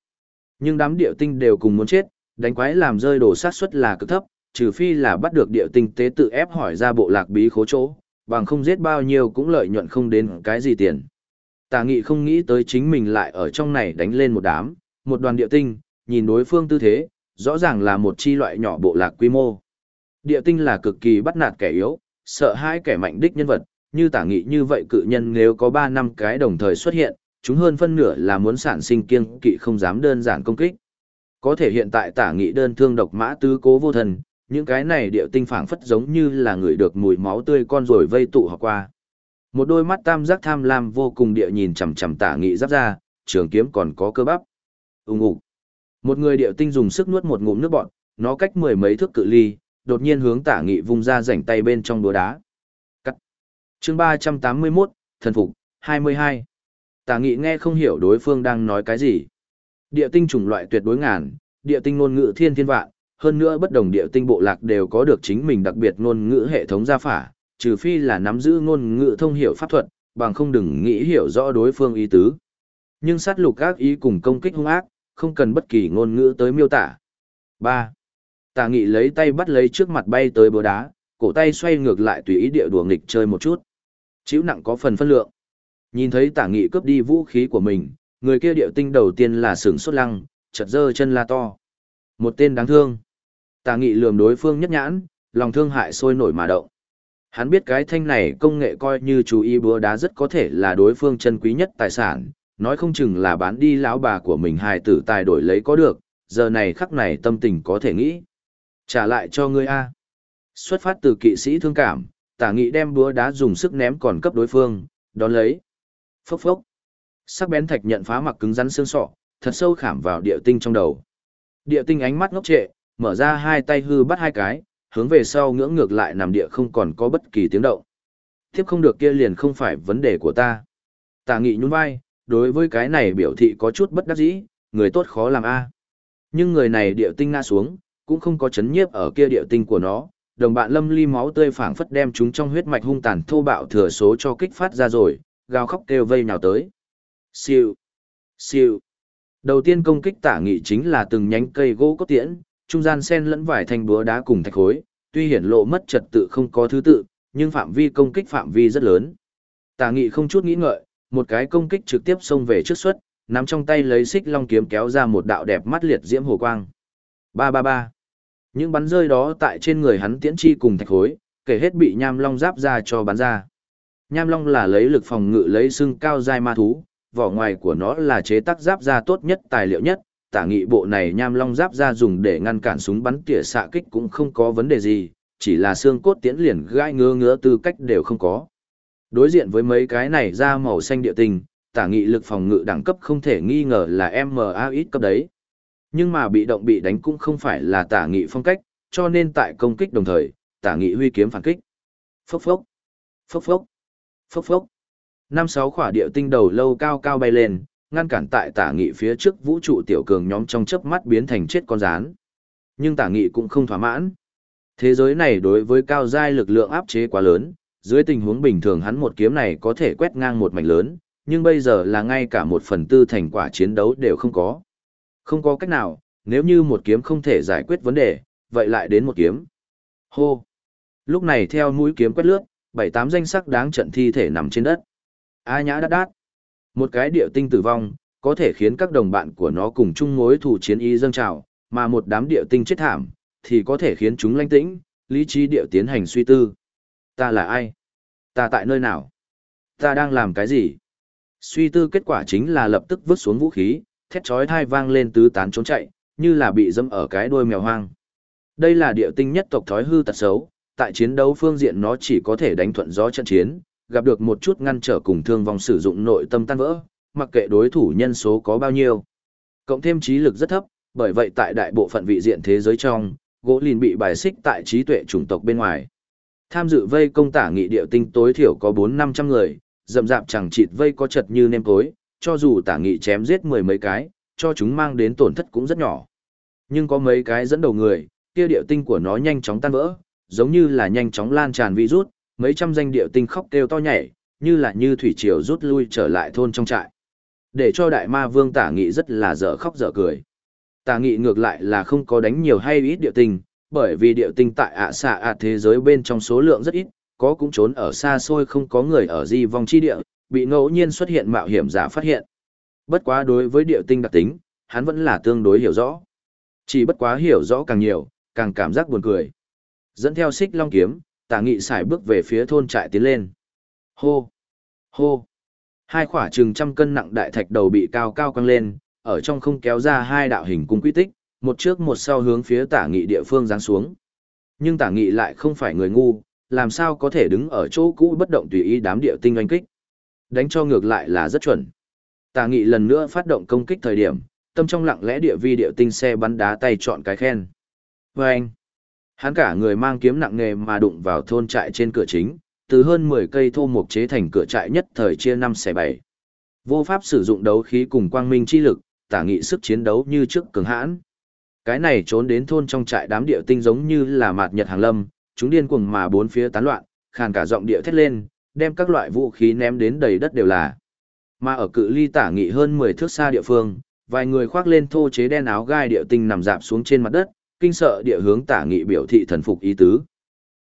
Nhưng đám địa tinh đều cùng muốn chết, đánh quái làm rơi đồ sát suất là cực thấp, trừ phi là bắt được địa tinh tế tự ép hỏi ra bộ lạc bí khố chỗ, bằng không giết bao nhiêu cũng lợi nhuận không đến cái gì tiền. Tà nghị không nghĩ tới chính mình lại ở trong này đánh lên một đám, một đoàn địa tinh, nhìn đối phương tư thế, rõ ràng là một chi loại nhỏ bộ lạc quy mô. Địa tinh là cực kỳ bắt nạt kẻ yếu, sợ hai kẻ mạnh đích nhân vật, như tả nghị như vậy cự nhân nếu có 3 năm cái đồng thời xuất hiện, chúng hơn phân nửa là muốn sản sinh kiêng kỵ không dám đơn giản công kích. Có thể hiện tại tả nghị đơn thương độc mã tứ cố vô thần, những cái này địa tinh phảng phất giống như là người được mùi máu tươi con rồi vây tụ họ qua. Một đôi mắt tam giác tham lam vô cùng địa nhìn chằm chằm tả nghị giáp ra, trường kiếm còn có cơ bắp. Ùng ục. Một người địa tinh dùng sức nuốt một ngụm nước bọt, nó cách mười mấy thước cự ly, đột nhiên hướng tả nghị vung ra rảnh tay bên trong đúa đá. Cắt. Chương ba trăm tám mươi 381, thần phục, hai mươi hai. Tả nghị nghe không hiểu đối phương đang nói cái gì. Địa tinh chủng loại tuyệt đối ngàn, địa tinh ngôn ngữ thiên thiên vạn, hơn nữa bất đồng địa tinh bộ lạc đều có được chính mình đặc biệt ngôn ngữ hệ thống gia phả, trừ phi là nắm giữ ngôn ngữ thông hiểu pháp thuật, bằng không đừng nghĩ hiểu rõ đối phương ý tứ. Nhưng sát lục các ý cùng công kích hung ác, không cần bất kỳ ngôn ngữ tới miêu tả. 3. Tà nghị lấy tay bắt lấy trước mặt bay tới bờ đá, cổ tay xoay ngược lại tùy ý địa đùa nghịch chơi một chút. Chịu nặng có phần phân lượng. Nhìn thấy tả nghị cướp đi vũ khí của mình, người kia điệu tinh đầu tiên là sửng sốt lăng, chật dơ chân la to. Một tên đáng thương tà nghị lườm đối phương nhất nhãn, lòng thương hại sôi nổi mà động. Hắn biết cái thanh này công nghệ coi như chú ý búa đá rất có thể là đối phương chân quý nhất tài sản, nói không chừng là bán đi lão bà của mình hài tử tài đổi lấy có được, giờ này khắc này tâm tình có thể nghĩ. Trả lại cho ngươi A. Xuất phát từ kỵ sĩ thương cảm, tả nghị đem búa đá dùng sức ném còn cấp đối phương, đón lấy. Phốc phốc. Sắc bén thạch nhận phá mặc cứng rắn xương sọ, thật sâu khảm vào địa tinh trong đầu. Địa tinh ánh mắt ngốc trệ, mở ra hai tay hư bắt hai cái, hướng về sau ngưỡng ngược lại nằm địa không còn có bất kỳ tiếng động. Tiếp không được kia liền không phải vấn đề của ta. Tả nghị nhún vai, đối với cái này biểu thị có chút bất đắc dĩ, người tốt khó làm a. Nhưng người này địa tinh ngã xuống, cũng không có chấn nhiếp ở kia địa tinh của nó, đồng bạn lâm ly máu tươi phảng phất đem chúng trong huyết mạch hung tàn thô bạo thừa số cho kích phát ra rồi, gào khóc kêu vây nào tới. Siêu, siêu. Đầu tiên công kích tả nghị chính là từng nhánh cây gỗ có tiễn, trung gian sen lẫn vài thanh búa đá cùng thạch khối, tuy hiển lộ mất trật tự không có thứ tự, nhưng phạm vi công kích phạm vi rất lớn. Tả nghị không chút nghĩ ngợi, một cái công kích trực tiếp xông về trước suất, nắm trong tay lấy xích long kiếm kéo ra một đạo đẹp mắt liệt diễm hồ quang. Ba ba ba. Những bắn rơi đó tại trên người hắn tiễn chi cùng thạch khối, kể hết bị nham long giáp ra cho bắn ra. Nham long là lấy lực phòng ngự lấy xương cao dai ma thú, vỏ ngoài của nó là chế tác giáp da tốt nhất tài liệu nhất, tả nghị bộ này nham long giáp ra dùng để ngăn cản súng bắn tỉa xạ kích cũng không có vấn đề gì, chỉ là xương cốt tiễn liền gai ngứa ngứa tư cách đều không có. Đối diện với mấy cái này da màu xanh địa tình, tả nghị lực phòng ngự đẳng cấp không thể nghi ngờ là MA ít cấp đấy. Nhưng mà bị động bị đánh cũng không phải là tả nghị phong cách, cho nên tại công kích đồng thời, tả nghị huy kiếm phản kích. Phốc phốc, phốc phốc, phốc phốc. Năm sáu khỏa địa tinh đầu lâu cao cao bay lên, ngăn cản tại tả nghị phía trước vũ trụ tiểu cường nhóm trong chớp mắt biến thành chết con rán. Nhưng tả nghị cũng không thỏa mãn. Thế giới này đối với cao giai lực lượng áp chế quá lớn, dưới tình huống bình thường hắn một kiếm này có thể quét ngang một mảnh lớn, nhưng bây giờ là ngay cả một phần tư thành quả chiến đấu đều không có. Không có cách nào, nếu như một kiếm không thể giải quyết vấn đề, vậy lại đến một kiếm. Hô! Lúc này theo mũi kiếm quét lướt, bảy tám danh sắc đáng trận thi thể nằm trên đất. A nhã đát đát. Một cái địa tinh tử vong, có thể khiến các đồng bạn của nó cùng chung mối thủ chiến y dâng trào, mà một đám địa tinh chết thảm, thì có thể khiến chúng lanh tĩnh, lý trí địa tiến hành suy tư. Ta là ai? Ta tại nơi nào? Ta đang làm cái gì? Suy tư kết quả chính là lập tức vứt xuống vũ khí, thét chói thai vang lên tứ tán trốn chạy, như là bị dâm ở cái đuôi mèo hoang. Đây là địa tinh nhất tộc thói hư tật xấu, tại chiến đấu phương diện nó chỉ có thể đánh thuận gió trận chiến, gặp được một chút ngăn trở cùng thương vong sử dụng nội tâm tan vỡ, mặc kệ đối thủ nhân số có bao nhiêu. Cộng thêm trí lực rất thấp, bởi vậy tại đại bộ phận vị diện thế giới trong, gỗ lìn bị bài xích tại trí tuệ chủng tộc bên ngoài. Tham dự vây công tả nghị địa tinh tối thiểu có 4-500 người, dầm dạp chẳng chịt vây có chật như nêm tối, cho dù tả nghị chém giết mười mấy cái, cho chúng mang đến tổn thất cũng rất nhỏ. Nhưng có mấy cái dẫn đầu người, kia địa tinh của nó nhanh chóng tan vỡ, giống như là nhanh chóng lan tràn virus, mấy trăm danh địa tinh khóc kêu to nhảy, như là như thủy triều rút lui trở lại thôn trong trại. Để cho đại ma vương tả nghị rất là dở khóc dở cười. Tả nghị ngược lại là không có đánh nhiều hay ít địa tinh, bởi vì địa tinh tại ạ xạ ạ thế giới bên trong số lượng rất ít, có cũng trốn ở xa xôi không có người ở di vong chi địa, bị ngẫu nhiên xuất hiện mạo hiểm giả phát hiện. Bất quá đối với địa tinh đặc tính, hắn vẫn là tương đối hiểu rõ. Chỉ bất quá hiểu rõ càng nhiều, càng cảm giác buồn cười. Dẫn theo xích long kiếm, tả nghị xài bước về phía thôn trại tiến lên. Hô! Hô! Hai khỏa chừng trăm cân nặng đại thạch đầu bị cao cao căng lên, ở trong không kéo ra hai đạo hình cung quy tích, một trước một sau hướng phía tả nghị địa phương giáng xuống. Nhưng tả nghị lại không phải người ngu, làm sao có thể đứng ở chỗ cũ bất động tùy ý đám địa tinh oanh kích. Đánh cho ngược lại là rất chuẩn. Tả nghị lần nữa phát động công kích thời điểm, tâm trong lặng lẽ địa vi địa tinh xe bắn đá tay chọn cái khen. Và anh, hắn cả người mang kiếm nặng nề mà đụng vào thôn trại trên cửa chính, từ hơn 10 cây thô mục chế thành cửa trại nhất thời chia 5 xẻ 7. Vô pháp sử dụng đấu khí cùng quang minh chi lực, tả nghị sức chiến đấu như trước cường hãn. Cái này trốn đến thôn trong trại đám địa tinh giống như là mạt nhật hàng lâm, chúng điên cuồng mà bốn phía tán loạn, khàn cả giọng địa thét lên, đem các loại vũ khí ném đến đầy đất đều là. Mà ở cự ly tả nghị hơn 10 thước xa địa phương, vài người khoác lên thô chế đen áo gai địa tinh nằm dạp xuống trên mặt đất, kinh sợ địa hướng tả nghị biểu thị thần phục ý tứ.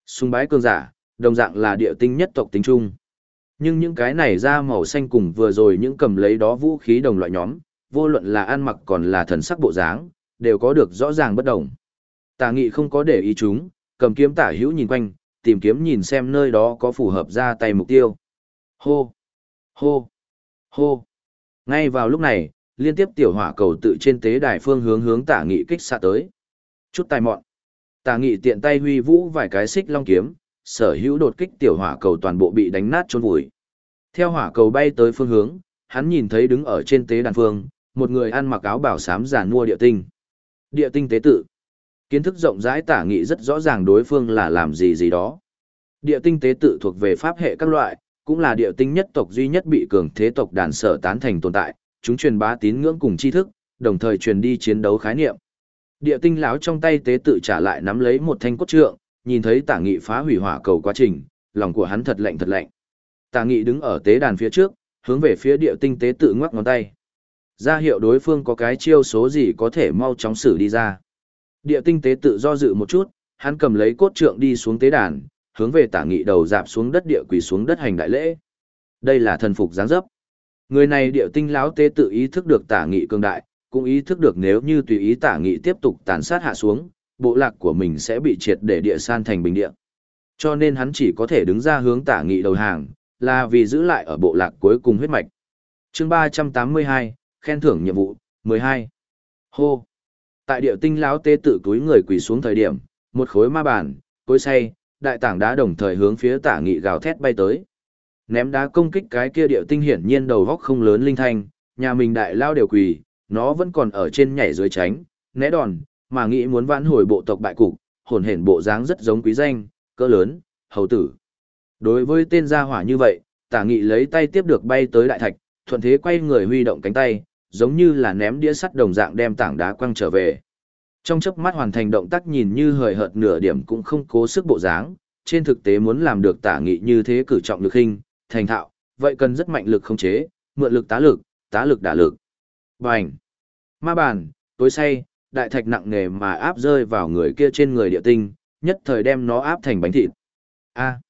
Xung bái cường giả, đồng dạng là địa tinh nhất tộc tính trung. Nhưng những cái này ra màu xanh cùng vừa rồi những cầm lấy đó vũ khí đồng loại nhóm, vô luận là ăn mặc còn là thần sắc bộ dáng, đều có được rõ ràng bất đồng. Tả nghị không có để ý chúng, cầm kiếm tả hữu nhìn quanh, tìm kiếm nhìn xem nơi đó có phù hợp ra tay mục tiêu. Hô! Hô! Hô! Ngay vào lúc này, liên tiếp tiểu hỏa cầu tự trên tế đài phương hướng hướng tả nghị kích xạ tới. Chút tài mọn. Tà nghị tiện tay huy vũ vài cái xích long kiếm, sở hữu đột kích tiểu hỏa cầu toàn bộ bị đánh nát trôn vùi. Theo hỏa cầu bay tới phương hướng, hắn nhìn thấy đứng ở trên tế đàn phương, một người ăn mặc áo bảo sám giàn mua địa tinh. Địa tinh tế tự. Kiến thức rộng rãi tả nghị rất rõ ràng đối phương là làm gì gì đó. Địa tinh tế tự thuộc về pháp hệ các loại, cũng là địa tinh nhất tộc duy nhất bị cường thế tộc đàn sở tán thành tồn tại, chúng truyền bá tín ngưỡng cùng tri thức, đồng thời truyền đi chiến đấu khái niệm. Địa tinh lão trong tay tế tự trả lại nắm lấy một thanh cốt trượng, nhìn thấy tả nghị phá hủy hỏa cầu quá trình, lòng của hắn thật lạnh thật lạnh. Tả nghị đứng ở tế đàn phía trước, hướng về phía địa tinh tế tự ngoắc ngón tay. Ra hiệu đối phương có cái chiêu số gì có thể mau chóng xử đi ra. Địa tinh tế tự do dự một chút, hắn cầm lấy cốt trượng đi xuống tế đàn, hướng về tả nghị đầu dạp xuống đất địa quỳ xuống đất hành đại lễ. Đây là thần phục giáng dấp. Người này địa tinh lão tế tự ý thức được tả nghị cường đại, cũng ý thức được nếu như tùy ý tả nghị tiếp tục tàn sát hạ xuống, bộ lạc của mình sẽ bị triệt để địa san thành bình địa. Cho nên hắn chỉ có thể đứng ra hướng tả nghị đầu hàng, là vì giữ lại ở bộ lạc cuối cùng huyết mạch. chương 382, khen thưởng nhiệm vụ, 12. Hô! Tại địa tinh lão tê tự túi người quỳ xuống thời điểm, một khối ma bản, cối say, đại tảng đá đồng thời hướng phía tả nghị gào thét bay tới. Ném đá công kích cái kia địa tinh hiển nhiên đầu góc không lớn linh thanh, nhà mình đại lao đều quỳ, nó vẫn còn ở trên nhảy dưới tránh, né đòn, mà nghĩ muốn vãn hồi bộ tộc bại cục, hồn hển bộ dáng rất giống quý danh, cỡ lớn, hầu tử. Đối với tên gia hỏa như vậy, tả nghị lấy tay tiếp được bay tới đại thạch, thuận thế quay người huy động cánh tay, giống như là ném đĩa sắt đồng dạng đem tảng đá quăng trở về. Trong chớp mắt hoàn thành động tác nhìn như hời hợt nửa điểm cũng không cố sức bộ dáng, trên thực tế muốn làm được tả nghị như thế cử trọng lực hình, thành thạo, vậy cần rất mạnh lực không chế, mượn lực tá lực, tá lực đả lực. Bành! Ma bàn, tối say, đại thạch nặng nề mà áp rơi vào người kia trên người địa tinh, nhất thời đem nó áp thành bánh thịt. A.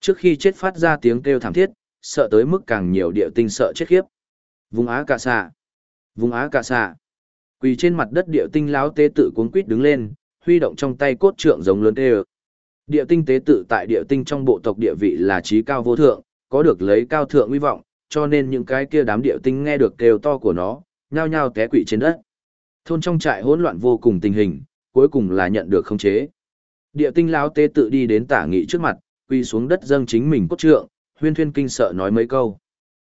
Trước khi chết phát ra tiếng kêu thảm thiết, sợ tới mức càng nhiều địa tinh sợ chết khiếp. Vùng Á Cà xạ. Vùng Á Cà xạ. Quỳ trên mặt đất địa tinh láo tế tự cuốn quít đứng lên, huy động trong tay cốt trượng giống lớn tê Địa tinh tế tự tại địa tinh trong bộ tộc địa vị là trí cao vô thượng, có được lấy cao thượng uy vọng, cho nên những cái kia đám địa tinh nghe được kêu to của nó, nhao nhao té quỵ trên đất. Thôn trong trại hỗn loạn vô cùng tình hình, cuối cùng là nhận được khống chế. Địa tinh lão tế tự đi đến tả nghị trước mặt, quỳ xuống đất dâng chính mình cốt trượng, huyên thuyên kinh sợ nói mấy câu.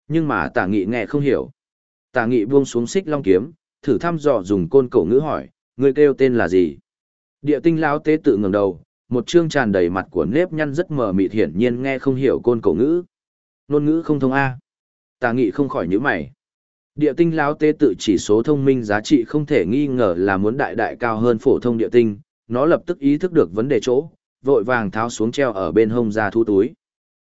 Nhưng mà tả nghị nghe không hiểu. Tả nghị buông xuống xích long kiếm, thử thăm dò dùng côn cổ ngữ hỏi, người kêu tên là gì? Địa tinh lão tế tự ngẩng đầu, một chương tràn đầy mặt của nếp nhăn rất mờ mịt hiển nhiên nghe không hiểu côn cổ ngữ. Nôn ngữ không thông A. Tả nghị không khỏi nhíu mày. Địa tinh lão tế tự chỉ số thông minh giá trị không thể nghi ngờ là muốn đại đại cao hơn phổ thông địa tinh, nó lập tức ý thức được vấn đề chỗ, vội vàng tháo xuống treo ở bên hông ra thu túi.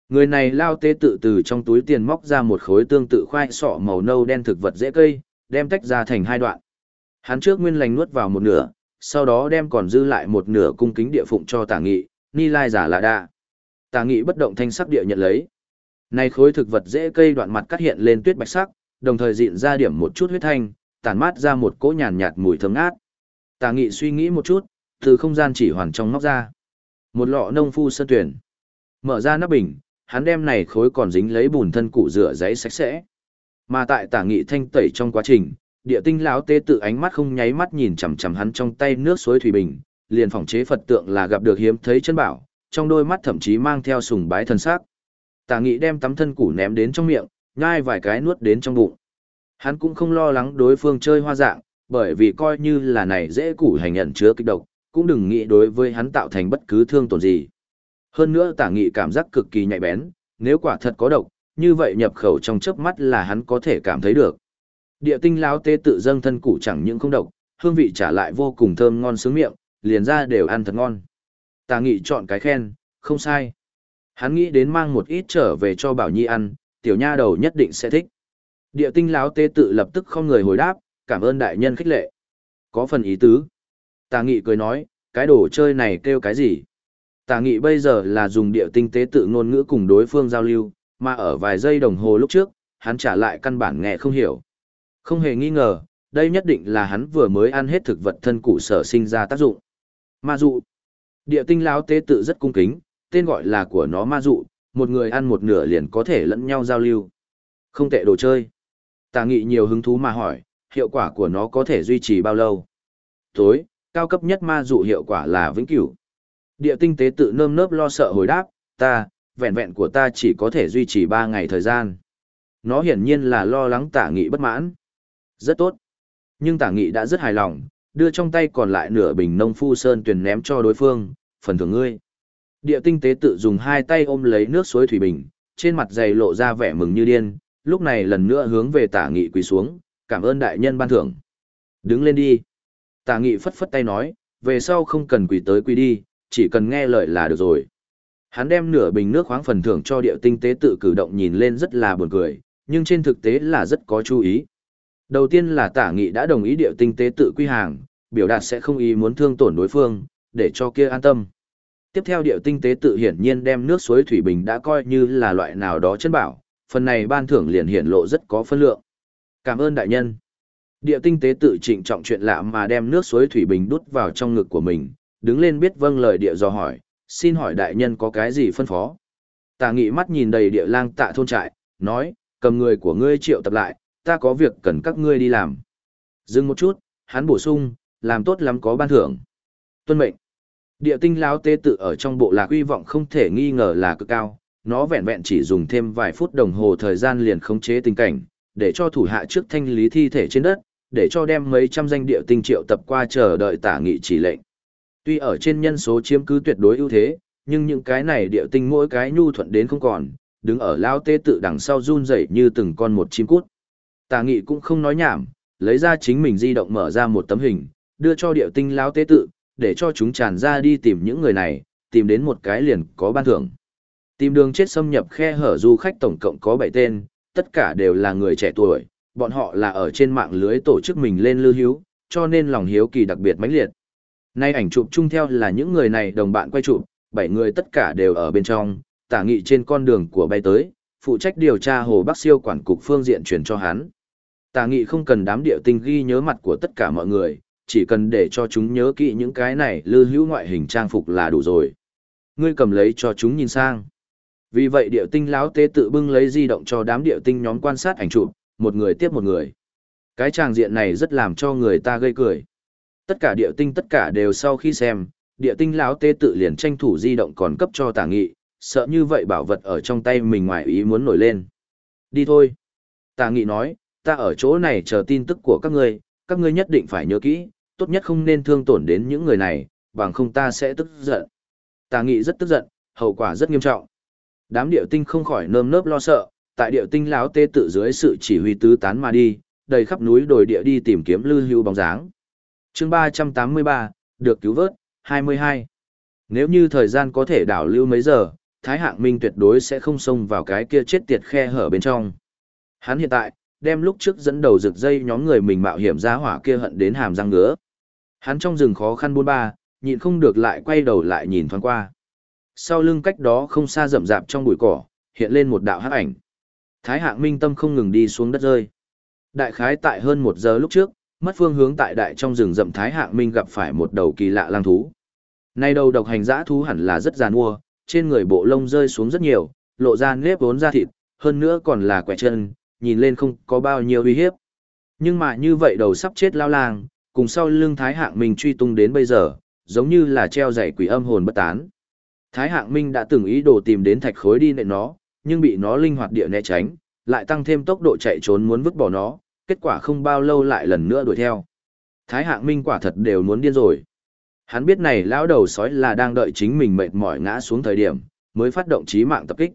Người này lao tế tự từ trong túi tiền móc ra một khối tương tự khoai sọ màu nâu đen thực vật dễ cây, đem tách ra thành hai đoạn. Hắn trước nguyên lành nuốt vào một nửa, sau đó đem còn dư lại một nửa cung kính địa phụng cho tả nghị, ni lai giả là đa. Tả nghị bất động thanh sắc địa nhận lấy. Này khối thực vật dễ cây đoạn mặt cắt hiện lên tuyết bạch sắc, đồng thời dịn ra điểm một chút huyết thanh, tản mát ra một cỗ nhàn nhạt mùi thơm ngát. Tà nghị suy nghĩ một chút, từ không gian chỉ hoàn trong móc ra. Một lọ nông phu sơn tuyển. Mở ra nắp bình, hắn đem này khối còn dính lấy bùn thân cụ rửa giấy sạch sẽ. Mà tại tả nghị thanh tẩy trong quá trình, địa tinh lão tế tự ánh mắt không nháy mắt nhìn chằm chằm hắn trong tay nước suối thủy bình, liền phòng chế Phật tượng là gặp được hiếm thấy chân bảo, trong đôi mắt thậm chí mang theo sùng bái thần sắc. Tả nghị đem tắm thân củ ném đến trong miệng, nhai vài cái nuốt đến trong bụng. Hắn cũng không lo lắng đối phương chơi hoa dạng, bởi vì coi như là này dễ củ hành nhận chứa kích độc, cũng đừng nghĩ đối với hắn tạo thành bất cứ thương tổn gì. Hơn nữa tả nghị cảm giác cực kỳ nhạy bén, nếu quả thật có độc, như vậy nhập khẩu trong chớp mắt là hắn có thể cảm thấy được. Địa tinh láo tê tự dâng thân củ chẳng những không độc, hương vị trả lại vô cùng thơm ngon sướng miệng, liền ra đều ăn thật ngon. Tả nghị chọn cái khen, không sai. Hắn nghĩ đến mang một ít trở về cho Bảo Nhi ăn, tiểu nha đầu nhất định sẽ thích. Địa tinh lão tế tự lập tức không người hồi đáp, cảm ơn đại nhân khích lệ. Có phần ý tứ. Tà nghị cười nói, cái đồ chơi này kêu cái gì? Tà nghị bây giờ là dùng địa tinh tế tự ngôn ngữ cùng đối phương giao lưu, mà ở vài giây đồng hồ lúc trước, hắn trả lại căn bản nghe không hiểu. Không hề nghi ngờ, đây nhất định là hắn vừa mới ăn hết thực vật thân cụ sở sinh ra tác dụng. Ma dụ. Địa tinh lão tế tự rất cung kính, tên gọi là của nó ma dụ, một người ăn một nửa liền có thể lẫn nhau giao lưu. Không tệ đồ chơi. Tà nghị nhiều hứng thú mà hỏi, hiệu quả của nó có thể duy trì bao lâu? Tối, cao cấp nhất ma dụ hiệu quả là vĩnh cửu. Địa tinh tế tự nơm nớp lo sợ hồi đáp, ta, vẹn vẹn của ta chỉ có thể duy trì 3 ngày thời gian. Nó hiển nhiên là lo lắng tả nghị bất mãn. Rất tốt. Nhưng tả nghị đã rất hài lòng, đưa trong tay còn lại nửa bình nông phu sơn tuyển ném cho đối phương, phần thưởng ngươi. Địa tinh tế tự dùng hai tay ôm lấy nước suối thủy bình, trên mặt dày lộ ra vẻ mừng như điên, lúc này lần nữa hướng về tả nghị quỳ xuống, cảm ơn đại nhân ban thưởng. Đứng lên đi. Tả nghị phất phất tay nói, về sau không cần quỳ tới quỳ đi, chỉ cần nghe lời là được rồi. Hắn đem nửa bình nước khoáng phần thưởng cho địa tinh tế tự cử động nhìn lên rất là buồn cười, nhưng trên thực tế là rất có chú ý. Đầu tiên là tả nghị đã đồng ý địa tinh tế tự quy hàng, biểu đạt sẽ không ý muốn thương tổn đối phương, để cho kia an tâm. Tiếp theo địa tinh tế tự hiển nhiên đem nước suối thủy bình đã coi như là loại nào đó chân bảo, phần này ban thưởng liền hiển lộ rất có phân lượng. Cảm ơn đại nhân. Địa tinh tế tự trịnh trọng chuyện lạ mà đem nước suối thủy bình đút vào trong ngực của mình, đứng lên biết vâng lời địa do hỏi, xin hỏi đại nhân có cái gì phân phó. Tà nghị mắt nhìn đầy địa lang tạ thôn trại, nói, cầm người của ngươi triệu tập lại, ta có việc cần các ngươi đi làm. Dừng một chút, hắn bổ sung, làm tốt lắm có ban thưởng. Tuân mệnh. Địa tinh lão tế tự ở trong bộ lạc uy vọng không thể nghi ngờ là cực cao, nó vẹn vẹn chỉ dùng thêm vài phút đồng hồ thời gian liền khống chế tình cảnh, để cho thủ hạ trước thanh lý thi thể trên đất, để cho đem mấy trăm danh địa tinh triệu tập qua chờ đợi tả nghị chỉ lệnh. Tuy ở trên nhân số chiếm cứ tuyệt đối ưu thế, nhưng những cái này địa tinh mỗi cái nhu thuận đến không còn, đứng ở lao tế tự đằng sau run rẩy như từng con một chim cút. Tả nghị cũng không nói nhảm, lấy ra chính mình di động mở ra một tấm hình, đưa cho địa tinh lao tế tự, để cho chúng tràn ra đi tìm những người này, tìm đến một cái liền có ban thưởng. Tìm đường chết xâm nhập khe hở du khách tổng cộng có 7 tên, tất cả đều là người trẻ tuổi, bọn họ là ở trên mạng lưới tổ chức mình lên lưu hiếu, cho nên lòng hiếu kỳ đặc biệt mãnh liệt. Nay ảnh chụp chung theo là những người này đồng bạn quay chụp, 7 người tất cả đều ở bên trong, tả nghị trên con đường của bay tới, phụ trách điều tra Hồ Bắc Siêu quản cục phương diện truyền cho hắn. Tả nghị không cần đám điệu tinh ghi nhớ mặt của tất cả mọi người, chỉ cần để cho chúng nhớ kỹ những cái này lưu hữu ngoại hình trang phục là đủ rồi. Ngươi cầm lấy cho chúng nhìn sang. Vì vậy điệu tinh lão tế tự bưng lấy di động cho đám điệu tinh nhóm quan sát ảnh chụp, một người tiếp một người. Cái tràng diện này rất làm cho người ta gây cười. Tất cả điệu tinh tất cả đều sau khi xem, điệu tinh lão tế tự liền tranh thủ di động còn cấp cho tả nghị, sợ như vậy bảo vật ở trong tay mình ngoài ý muốn nổi lên. Đi thôi. Tả nghị nói, ta ở chỗ này chờ tin tức của các ngươi, các ngươi nhất định phải nhớ kỹ, tốt nhất không nên thương tổn đến những người này, bằng không ta sẽ tức giận. Tà nghị rất tức giận, hậu quả rất nghiêm trọng. Đám điệu tinh không khỏi nơm nớp lo sợ, tại điệu tinh lão tê tự dưới sự chỉ huy tứ tán mà đi, đầy khắp núi đồi địa đi tìm kiếm lưu hưu bóng dáng. chương 383, được cứu vớt, 22. Nếu như thời gian có thể đảo lưu mấy giờ, Thái Hạng Minh tuyệt đối sẽ không xông vào cái kia chết tiệt khe hở bên trong. Hắn hiện tại, đem lúc trước dẫn đầu rực dây nhóm người mình mạo hiểm ra hỏa kia hận đến hàm răng ngứa. Hắn trong rừng khó khăn buôn ba, nhịn không được lại quay đầu lại nhìn thoáng qua. Sau lưng cách đó không xa rậm rạp trong bụi cỏ, hiện lên một đạo hắc ảnh. Thái hạng minh tâm không ngừng đi xuống đất rơi. Đại khái tại hơn một giờ lúc trước, mất phương hướng tại đại trong rừng rậm Thái hạng minh gặp phải một đầu kỳ lạ lang thú. Nay đầu độc hành dã thú hẳn là rất giàn mua, trên người bộ lông rơi xuống rất nhiều, lộ ra nếp vốn da thịt, hơn nữa còn là quẻ chân, nhìn lên không có bao nhiêu uy hiếp. Nhưng mà như vậy đầu sắp chết lao lang, cùng sau lưng Thái Hạng Minh truy tung đến bây giờ, giống như là treo dày quỷ âm hồn bất tán. Thái Hạng Minh đã từng ý đồ tìm đến thạch khối đi nện nó, nhưng bị nó linh hoạt địa né tránh, lại tăng thêm tốc độ chạy trốn muốn vứt bỏ nó, kết quả không bao lâu lại lần nữa đuổi theo. Thái Hạng Minh quả thật đều muốn điên rồi. Hắn biết này lão đầu sói là đang đợi chính mình mệt mỏi ngã xuống thời điểm, mới phát động chí mạng tập kích.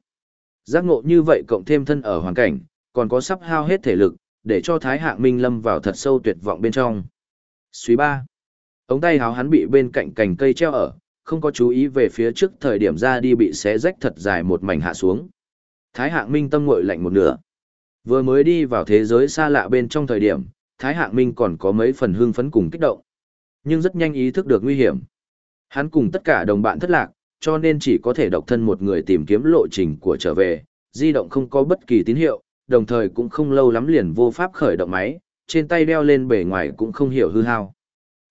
Giác ngộ như vậy cộng thêm thân ở hoàn cảnh, còn có sắp hao hết thể lực, để cho Thái Hạng Minh lâm vào thật sâu tuyệt vọng bên trong. Suy ba. Ống tay háo hắn bị bên cạnh cành cây treo ở, không có chú ý về phía trước thời điểm ra đi bị xé rách thật dài một mảnh hạ xuống. Thái Hạng Minh tâm ngội lạnh một nửa. Vừa mới đi vào thế giới xa lạ bên trong thời điểm, Thái Hạng Minh còn có mấy phần hưng phấn cùng kích động. Nhưng rất nhanh ý thức được nguy hiểm. Hắn cùng tất cả đồng bạn thất lạc, cho nên chỉ có thể độc thân một người tìm kiếm lộ trình của trở về, di động không có bất kỳ tín hiệu, đồng thời cũng không lâu lắm liền vô pháp khởi động máy, trên tay đeo lên bể ngoài cũng không hiểu hư hao.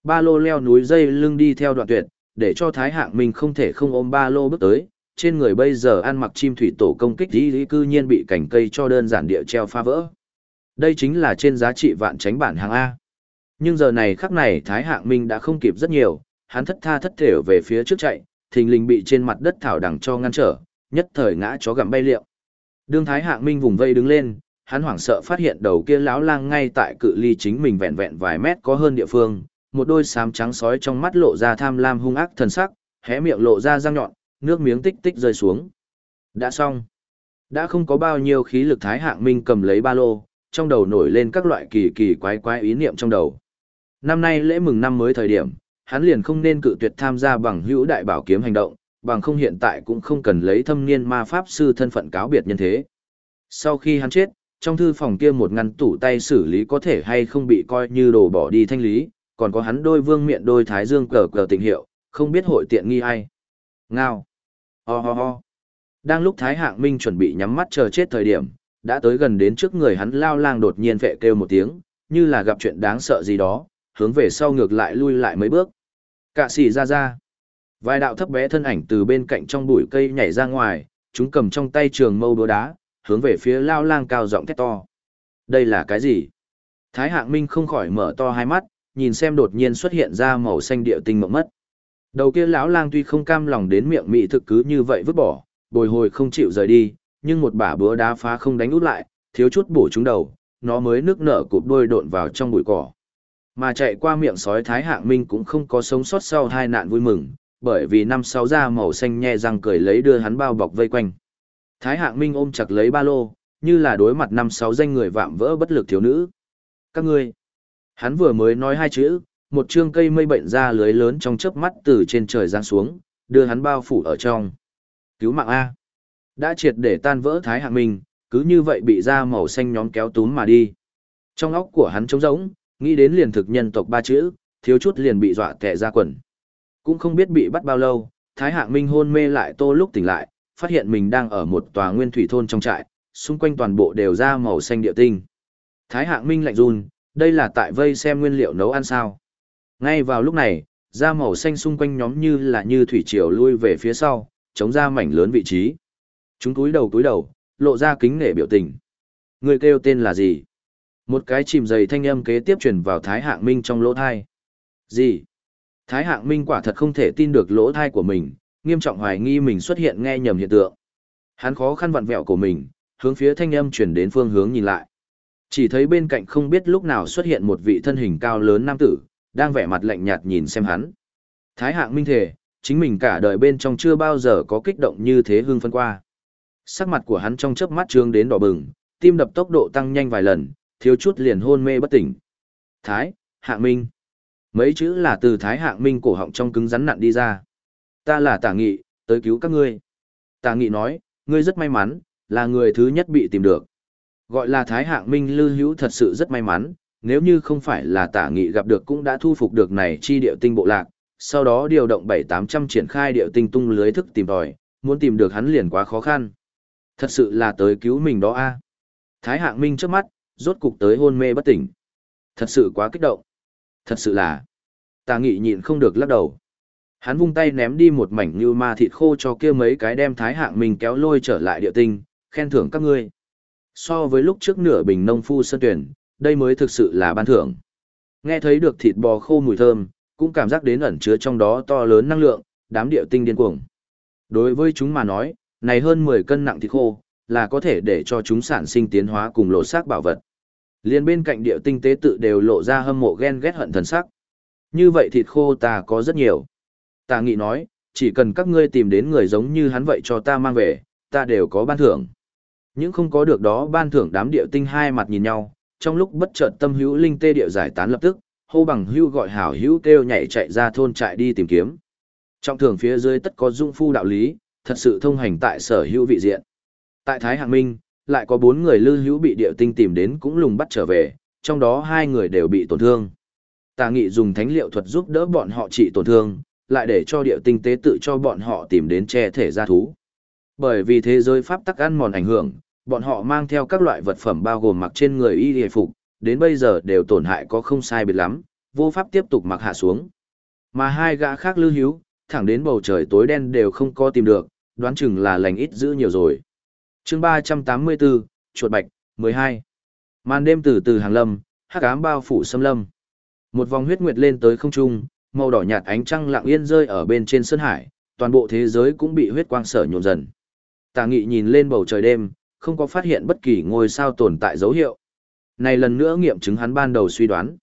Ba lô leo núi dây lưng đi theo đoạn tuyệt, để cho Thái Hạng Minh không thể không ôm ba lô bước tới, trên người bây giờ ăn mặc chim thủy tổ công kích lý lý cư nhiên bị cành cây cho đơn giản địa treo phá vỡ. Đây chính là trên giá trị vạn tránh bản hàng A. Nhưng giờ này khắc này Thái Hạng Minh đã không kịp rất nhiều, hắn thất tha thất thểu về phía trước chạy, thình lình bị trên mặt đất thảo đằng cho ngăn trở, nhất thời ngã chó gặm bay liệu. Đương Thái Hạng Minh vùng vây đứng lên, hắn hoảng sợ phát hiện đầu kia lão lang ngay tại cự ly chính mình vẹn vẹn vài mét có hơn địa phương, một đôi xám trắng sói trong mắt lộ ra tham lam hung ác thần sắc, hé miệng lộ ra răng nhọn, nước miếng tích tích rơi xuống. Đã xong. Đã không có bao nhiêu khí lực Thái Hạng Minh cầm lấy ba lô, trong đầu nổi lên các loại kỳ kỳ quái quái ý niệm trong đầu. Năm nay lễ mừng năm mới thời điểm, hắn liền không nên cự tuyệt tham gia bằng hữu đại bảo kiếm hành động, bằng không hiện tại cũng không cần lấy thâm niên ma pháp sư thân phận cáo biệt nhân thế. Sau khi hắn chết, trong thư phòng kia một ngăn tủ tay xử lý có thể hay không bị coi như đồ bỏ đi thanh lý, còn có hắn đôi vương miệng đôi thái dương cờ cờ tình hiệu, không biết hội tiện nghi ai. Ngao. Ho ho ho. Đang lúc Thái Hạng Minh chuẩn bị nhắm mắt chờ chết thời điểm, đã tới gần đến trước người hắn lao lang đột nhiên vệ kêu một tiếng, như là gặp chuyện đáng sợ gì đó, hướng về sau ngược lại lui lại mấy bước. Cạ sĩ ra ra. Vài đạo thấp bé thân ảnh từ bên cạnh trong bụi cây nhảy ra ngoài, chúng cầm trong tay trường mâu đúa đá, hướng về phía lao lang cao giọng thét to. Đây là cái gì? Thái hạng minh không khỏi mở to hai mắt, nhìn xem đột nhiên xuất hiện ra màu xanh địa tinh mộng mất. Đầu kia lão lang tuy không cam lòng đến miệng mị thực cứ như vậy vứt bỏ, bồi hồi không chịu rời đi, nhưng một bả búa đá phá không đánh út lại, thiếu chút bổ trúng đầu, nó mới nước nở cụp đôi độn vào trong bụi cỏ. Mà chạy qua miệng sói Thái Hạng Minh cũng không có sống sót sau hai nạn vui mừng, bởi vì năm sáu da màu xanh nhe răng cười lấy đưa hắn bao bọc vây quanh. Thái Hạng Minh ôm chặt lấy ba lô, như là đối mặt năm sáu danh người vạm vỡ bất lực thiếu nữ. Các ngươi, hắn vừa mới nói hai chữ, một chương cây mây bệnh ra lưới lớn trong chớp mắt từ trên trời giáng xuống, đưa hắn bao phủ ở trong. Cứu mạng A. Đã triệt để tan vỡ Thái Hạng Minh, cứ như vậy bị da màu xanh nhóm kéo túm mà đi. Trong óc của hắn trống rỗng, nghĩ đến liền thực nhân tộc ba chữ, thiếu chút liền bị dọa tệ ra quần. Cũng không biết bị bắt bao lâu, Thái Hạng Minh hôn mê lại tô lúc tỉnh lại, phát hiện mình đang ở một tòa nguyên thủy thôn trong trại, xung quanh toàn bộ đều ra màu xanh địa tinh. Thái Hạng Minh lạnh run, đây là tại vây xem nguyên liệu nấu ăn sao. Ngay vào lúc này, da màu xanh xung quanh nhóm như là như thủy triều lui về phía sau, chống ra mảnh lớn vị trí. Chúng túi đầu túi đầu, lộ ra kính nể biểu tình. Người kêu tên là gì? Một cái chìm dày thanh âm kế tiếp truyền vào Thái Hạng Minh trong lỗ thai. Gì? Thái Hạng Minh quả thật không thể tin được lỗ thai của mình, nghiêm trọng hoài nghi mình xuất hiện nghe nhầm hiện tượng. Hắn khó khăn vặn vẹo của mình, hướng phía thanh âm chuyển đến phương hướng nhìn lại. Chỉ thấy bên cạnh không biết lúc nào xuất hiện một vị thân hình cao lớn nam tử, đang vẻ mặt lạnh nhạt nhìn xem hắn. Thái Hạng Minh thể, chính mình cả đời bên trong chưa bao giờ có kích động như thế hương phân qua. Sắc mặt của hắn trong chớp mắt trương đến đỏ bừng, tim đập tốc độ tăng nhanh vài lần, thiếu chút liền hôn mê bất tỉnh. Thái, Hạng Minh. Mấy chữ là từ Thái Hạng Minh cổ họng trong cứng rắn nặn đi ra. Ta là Tả Nghị, tới cứu các ngươi. Tả Nghị nói, ngươi rất may mắn, là người thứ nhất bị tìm được. Gọi là Thái Hạng Minh Lư Hữu thật sự rất may mắn, nếu như không phải là Tả Nghị gặp được cũng đã thu phục được này chi điệu tinh bộ lạc, sau đó điều động bảy tám trăm triển khai điệu tinh tung lưới thức tìm tòi, muốn tìm được hắn liền quá khó khăn. Thật sự là tới cứu mình đó a. À. Thái Hạng Minh trước mắt, rốt cục tới hôn mê bất tỉnh. Thật sự quá kích động. Thật sự là. Tà nghị nhịn không được lắc đầu. Hắn vung tay ném đi một mảnh như ma thịt khô cho kia mấy cái đem Thái Hạng mình kéo lôi trở lại địa tinh, khen thưởng các ngươi. So với lúc trước nửa bình nông phu sơn tuyển, đây mới thực sự là ban thưởng. Nghe thấy được thịt bò khô mùi thơm, cũng cảm giác đến ẩn chứa trong đó to lớn năng lượng, đám địa tinh điên cuồng. Đối với chúng mà nói, này hơn 10 cân nặng thịt khô, là có thể để cho chúng sản sinh tiến hóa cùng lộ xác bảo vật. Liên bên cạnh địa tinh tế tự đều lộ ra hâm mộ ghen ghét hận thần sắc. Như vậy thịt khô ta có rất nhiều. Ta nghĩ nói, chỉ cần các ngươi tìm đến người giống như hắn vậy cho ta mang về, ta đều có ban thưởng. Những không có được đó ban thưởng đám địa tinh hai mặt nhìn nhau, trong lúc bất chợt tâm hữu linh tê địa giải tán lập tức, hô bằng hữu gọi hảo hữu kêu nhảy chạy ra thôn trại đi tìm kiếm. Trong thưởng phía dưới tất có dung phu đạo lý, thật sự thông hành tại sở hữu vị diện. Tại Thái Hạng Minh, lại có bốn người lưu hữu bị địa tinh tìm đến cũng lùng bắt trở về, trong đó hai người đều bị tổn thương. Tà nghị dùng thánh liệu thuật giúp đỡ bọn họ trị tổn thương, lại để cho địa tinh tế tự cho bọn họ tìm đến che thể gia thú. Bởi vì thế giới pháp tắc ăn mòn ảnh hưởng, bọn họ mang theo các loại vật phẩm bao gồm mặc trên người y hề phục, đến bây giờ đều tổn hại có không sai biệt lắm, vô pháp tiếp tục mặc hạ xuống. Mà hai gã khác lưu hữu, thẳng đến bầu trời tối đen đều không có tìm được, đoán chừng là lành ít giữ nhiều rồi. chương 384, chuột bạch, 12. Màn đêm từ từ hàng lâm, hắc ám bao phủ xâm lâm. Một vòng huyết nguyệt lên tới không trung, màu đỏ nhạt ánh trăng lặng yên rơi ở bên trên sơn hải, toàn bộ thế giới cũng bị huyết quang sở nhộn dần. Tà nghị nhìn lên bầu trời đêm, không có phát hiện bất kỳ ngôi sao tồn tại dấu hiệu. Này lần nữa nghiệm chứng hắn ban đầu suy đoán.